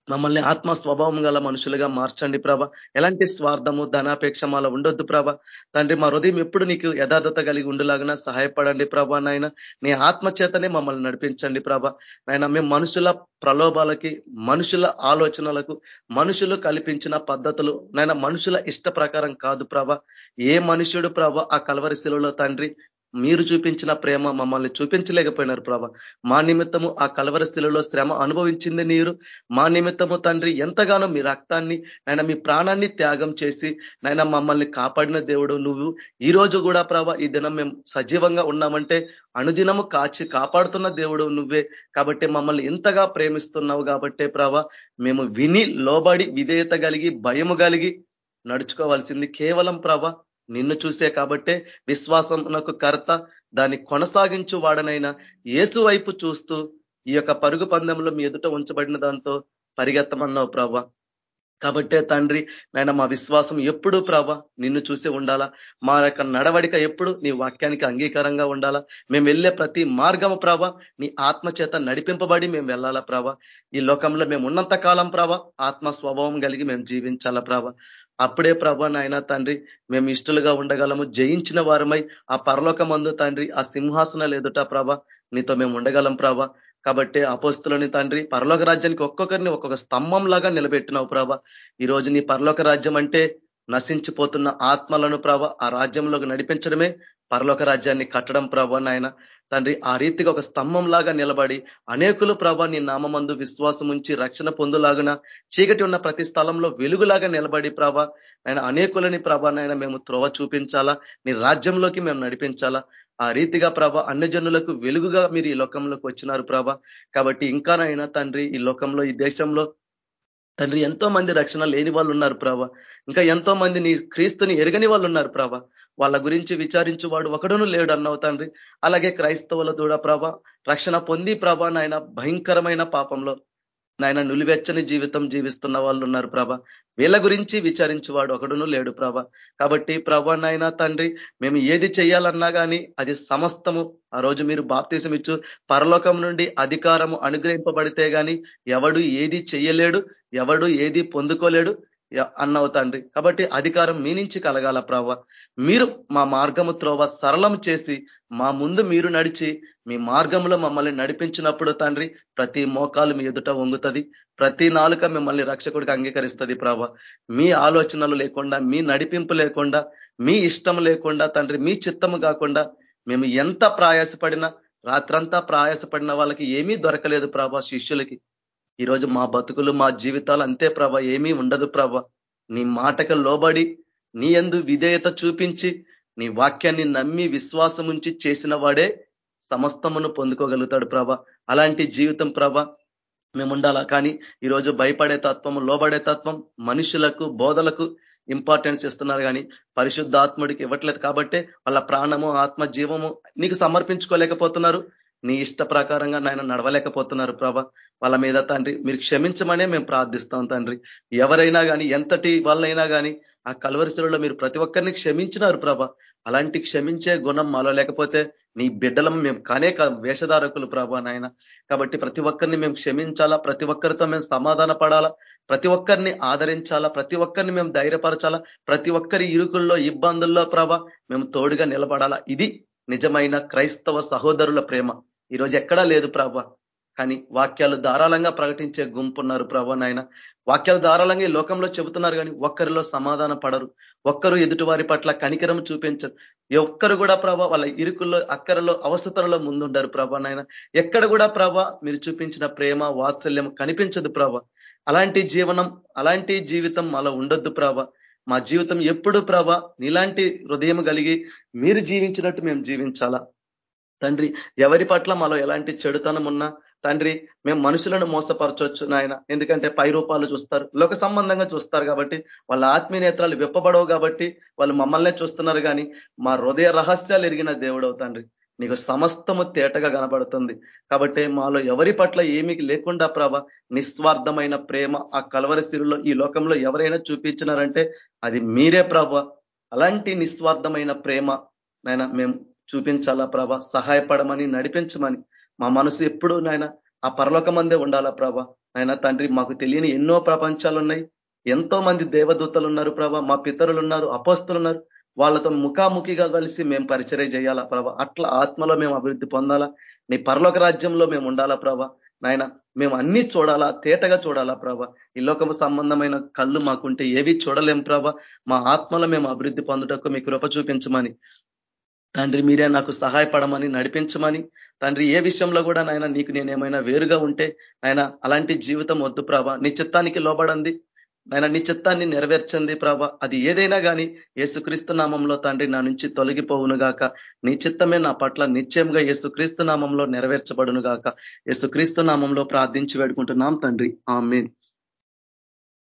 మమ్మల్ని ఆత్మ స్వభావం గల మనుషులుగా మార్చండి ప్రభ. ఎలాంటి స్వార్థము ధనాపేక్ష మాలో ఉండొద్దు ప్రభ. తండ్రి మా హృదయం ఎప్పుడు నీకు యథార్థత కలిగి ఉండలాగినా సహాయపడండి ప్రభ నాయన. నీ ఆత్మ చేతనే మమ్మల్ని నడిపించండి ప్రభ. నాయన మేము మనుషుల ప్రలోభాలకి మనుషుల ఆలోచనలకు మనుషులు కల్పించిన పద్ధతులు నాయన మనుషుల ఇష్ట ప్రకారం కాదు ప్రభ. ఏ మనుషుడు ప్రభ ఆ కలవరి శిలువలో తండ్రి మీరు చూపించిన ప్రేమ మమ్మల్ని చూపించలేకపోయినారు ప్రభ. మా నిమిత్తము ఆ కలవర స్థితిలో శ్రమ అనుభవించింది నీరు మా నిమిత్తము తండ్రి ఎంతగానో మీ రక్తాన్ని నాయన మీ ప్రాణాన్ని త్యాగం చేసి నాయన మమ్మల్ని కాపాడిన దేవుడు నువ్వు. ఈ రోజు కూడా ప్రభ ఈ దినం మేము సజీవంగా ఉన్నామంటే అనుదినము కాచి కాపాడుతున్న దేవుడు నువ్వే. కాబట్టి మమ్మల్ని ఇంతగా ప్రేమిస్తున్నావు కాబట్టే ప్రభ మేము విని లోబడి విధేయత కలిగి భయము కలిగి నడుచుకోవాల్సింది కేవలం ప్రభ నిన్ను చూసే కాబట్టే విశ్వాసమునకు కర్త. దాన్ని కొనసాగించు వాడనైనా ఏసు వైపు చూస్తూ ఈ యొక్క పరుగు పందెంలో మీ ఎదుట ఉంచబడిన దాంతో పరిగెత్తమన్నావు ప్రభ కాబట్టే తండ్రి నాయన మా విశ్వాసం ఎప్పుడు ప్రభ నిన్ను చూసి ఉండాలా? మా యొక్క నడవడిక ఎప్పుడు నీ వాక్యానికి అంగీకారంగా ఉండాలా? మేము వెళ్ళే ప్రతి మార్గము ప్రభ నీ ఆత్మ చేత నడిపింపబడి మేము వెళ్ళాలా ప్రభ ఈ లోకంలో మేము ఉన్నంత కాలం ప్రభ ఆత్మ స్వభావం కలిగి మేము జీవించాలా ప్రభ అప్పుడే ప్రభా నాయన తండ్రి మేము ఇష్టలుగా ఉండగలము. జయించిన వారమై ఆ పరలోకమందు తండ్రి ఆ సింహాసనాలు ఎదుట ప్రభ నీతో మేము ఉండగలం ప్రభ. కాబట్టి అపోస్తులని తండ్రి పరలోక రాజ్యానికి ఒక్కొక్కరిని ఒక్కొక్క స్తంభం లాగా నిలబెట్టినావు ప్రభ. ఈ రోజు నీ పరలోక రాజ్యం అంటే నశించిపోతున్న ఆత్మలను ప్రభ ఆ రాజ్యంలోకి నడిపించడమే. పరలోక రాజ్యాన్ని కట్టడం ప్రభ నాయన. తండ్రి ఆ రీతిగా ఒక స్తంభం లాగా నిలబడి అనేకులు ప్రభా నీ నామందు విశ్వాసం ఉంచి రక్షణ పొందులాగున చీకటి ఉన్న ప్రతి స్థలంలో వెలుగులాగా నిలబడి ప్రభ ఆయన అనేకులని ప్రభ నాయన మేము త్రోవ చూపించాలా నీ రాజ్యంలోకి మేము నడిపించాలా. ఆ రీతిగా ప్రభ అన్యజనులకు వెలుగుగా మీరు ఈ లోకంలోకి వచ్చినారు ప్రభ. కాబట్టి ఇంకానైనా తండ్రి ఈ లోకంలో ఈ దేశంలో తండ్రి ఎంతో మంది రక్షణ లేని వాళ్ళు ఉన్నారు ప్రభా. ఇంకా ఎంతో మంది నీ క్రీస్తుని ఎరగని వాళ్ళు ఉన్నారు ప్రభా. వాళ్ళ గురించి విచారించు వాడు ఒకడును లేడు అన్నవు తండ్రి. అలాగే క్రైస్తవుల దూడ ప్రభ రక్షణ పొంది ప్రభ నాయన భయంకరమైన పాపంలో నాయన నులివెచ్చని జీవితం జీవిస్తున్న వాళ్ళు ఉన్నారు ప్రభ. వీళ్ళ గురించి విచారించేవాడు ఒకడును లేడు ప్రభ. కాబట్టి ప్రభ నాయన తండ్రి మేము ఏది చేయాలన్నా కానీ అది సమస్తము ఆ రోజు మీరు బాప్తీసం ఇచ్చు పరలోకం నుండి అధికారము అనుగ్రహింపబడితే గాని ఎవడు ఏది చెయ్యలేడు ఎవడు ఏది పొందుకోలేడు అన్నవు తండ్రి. కాబట్టి అధికారం మీ నుంచి కలగాల ప్రభ మీరు మా మార్గము త్రోవ సరళం చేసి మా ముందు మీరు నడిచి మీ మార్గంలో మమ్మల్ని నడిపించినప్పుడు తండ్రి ప్రతి మోకాలు మీ ఎదుట వంగుతుంది. ప్రతి నాలుక మిమ్మల్ని రక్షకుడికి అంగీకరిస్తుంది ప్రభ మీ ఆలోచనలు లేకుండా మీ నడిపింపు లేకుండా మీ ఇష్టం లేకుండా తండ్రి మీ చిత్తము కాకుండా మేము ఎంత ప్రయాసపడినా రాత్రంతా ప్రయాసపడిన వాళ్ళకి ఏమీ దొరకలేదు ప్రభా శిష్యులకి. ఈరోజు మా బతుకులు మా జీవితాలు అంతే ప్రభ ఏమీ ఉండదు ప్రభ. నీ మాటకు లోబడి నీ ఎందు విధేయత చూపించి నీ వాక్యాన్ని నమ్మి విశ్వాసం ఉంచి చేసిన వాడే సమస్తమును పొందుకోగలుగుతాడు ప్రభ. అలాంటి జీవితం ప్రభ మేము ఉండాలా? కానీ ఈరోజు భయపడే తత్వము లోబడే తత్వం మనుషులకు బోధలకు ఇంపార్టెన్స్ ఇస్తున్నారు. కానీ పరిశుద్ధాత్ముడికి ఇవ్వట్లేదు. కాబట్టి వాళ్ళ ప్రాణము ఆత్మ జీవము నీకు సమర్పించుకోలేకపోతున్నారు. నీ ఇష్ట ప్రకారంగా నాయన నడవలేకపోతున్నారు ప్రభ. వాళ్ళ మీద తండ్రి మీరు క్షమించమనే మేము ప్రార్థిస్తాం తండ్రి. ఎవరైనా కానీ ఎంతటి వాళ్ళైనా కానీ ఆ కలవరిశిలో మీరు ప్రతి ఒక్కరిని క్షమించినారు ప్రభ. అలాంటి క్షమించే గుణం మాలో లేకపోతే నీ బిడ్డలం మేము కానే వేషధారకులు ప్రభా నాయన. కాబట్టి ప్రతి ఒక్కరిని మేము క్షమించాలా? ప్రతి ఒక్కరితో మేము సమాధాన పడాలా? ప్రతి ఒక్కరిని ఆదరించాలా? ప్రతి ఒక్కరిని మేము ధైర్యపరచాలా? ప్రతి ఒక్కరి ఇరుకుల్లో ఇబ్బందుల్లో ప్రభ మేము తోడుగా నిలబడాలా? ఇది నిజమైన క్రైస్తవ సహోదరుల ప్రేమ. ఈరోజు ఎక్కడా లేదు ప్రభ. కానీ వాక్యాలు ధారాళంగా ప్రకటించే గుంపు ఉన్నారు ప్రభ నాయన. వాక్యాలు ధారాళంగా ఈ లోకంలో చెబుతున్నారు కానీ ఒక్కరిలో సమాధాన పడరు. ఒక్కరు ఎదుటివారి పట్ల కనికరం చూపించరు. ఒక్కరు కూడా ప్రభా వాళ్ళ ఇరుకుల్లో అక్కరలో అవసరతలలో ముందుండరు ప్రభ నాయన. ఎక్కడ కూడా ప్రభ మీరు చూపించిన ప్రేమ వాత్సల్యం కనిపించదు ప్రభ. అలాంటి జీవనం అలాంటి జీవితం అలా ఉండొద్దు ప్రభ. మా జీవితం ఎప్పుడు ప్రభ నీలాంటి హృదయం కలిగి మీరు జీవించినట్టు మేము జీవించాలా? తండ్రి ఎవరి పట్ల మాలో ఎలాంటి చెడుతనం ఉన్నా తండ్రి మేము మనుషులను మోసపరచవచ్చు నాయన. ఎందుకంటే పై రూపాలు చూస్తారు లోక సంబంధంగా చూస్తారు కాబట్టి వాళ్ళ ఆత్మీయ నేత్రాలు విప్పబడవు కాబట్టి వాళ్ళు మమ్మల్నే చూస్తున్నారు కానీ మా హృదయ రహస్యాలు ఎరిగిన దేవుడవు తండ్రి. నీకు సమస్తము తేటగా కనబడుతుంది. కాబట్టి మాలో ఎవరి పట్ల ఏమీ లేకుండా ప్రభ నిస్వార్థమైన ప్రేమ ఆ కలవరసిరులో ఈ లోకంలో ఎవరైనా చూపించినారంటే అది మీరే ప్రభ. అలాంటి నిస్వార్థమైన ప్రేమ నాయన మేము చూపించాలా ప్రభ? సహాయపడమని నడిపించమని. మా మనసు ఎప్పుడు నాయన ఆ పరలోక మందే ఉండాలా ప్రభ? నాయన తండ్రి మాకు తెలియని ఎన్నో ప్రపంచాలు ఉన్నాయి ఎంతో మంది దేవదూతలు ఉన్నారు ప్రభ. మా పితరులు ఉన్నారు అపోస్తులు ఉన్నారు వాళ్ళతో ముఖాముఖిగా కలిసి మేము పరిచయం చేయాలా ప్రభ? అట్లా ఆత్మలో మేము అభివృద్ధి పొందాలా? నీ పరలోక రాజ్యంలో మేము ఉండాలా ప్రభ? నాయన మేము అన్ని చూడాలా తేటగా చూడాలా ప్రభ? ఈ లోకము సంబంధమైన కళ్ళు మాకుంటే ఏవి చూడలేం ప్రభ. మా ఆత్మలో మేము అభివృద్ధి పొందుటకు మీ కృప చూపించమని. తండ్రి మీరే నాకు సహాయపడమని నడిపించమని. తండ్రి ఏ విషయంలో కూడా నాయన నీకు నేనేమైనా వేరుగా ఉంటే ఆయన అలాంటి జీవితం వద్దు ప్రభా. నీ చిత్తానికి లోబడంది ఆయన నీ చిత్తాన్ని నెరవేర్చంది ప్రభా. అది ఏదైనా కానీ ఏసుక్రీస్తు నామంలో తండ్రి నా నుంచి తొలగిపోవును గాక. నీ చిత్తమే నా పట్ల నిశ్చయంగా ఏసుక్రీస్తు నామంలో నెరవేర్చబడును గాక. ఏసుక్రీస్తు నామంలో ప్రార్థించి వేడుకుంటున్నాం తండ్రి. ఆమె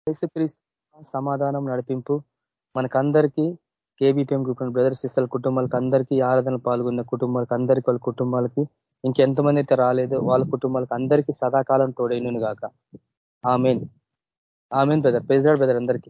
యేసుక్రీస్తు సమాధానం నడిపింపు. మనకందరికీ కేబీపీఎం గ్రూప్ బ్రదర్ సిస్టర్ కుటుంబాలకు అందరికీ ఆరాధన పాల్గొన్న కుటుంబాలకు అందరికీ వాళ్ళ కుటుంబాలకి ఇంకెంతమంది అయితే రాలేదో వాళ్ళ కుటుంబాలకు అందరికీ సదాకాలం తోడైనను గాక. Amen. Amen brother. President brother అందరికీ.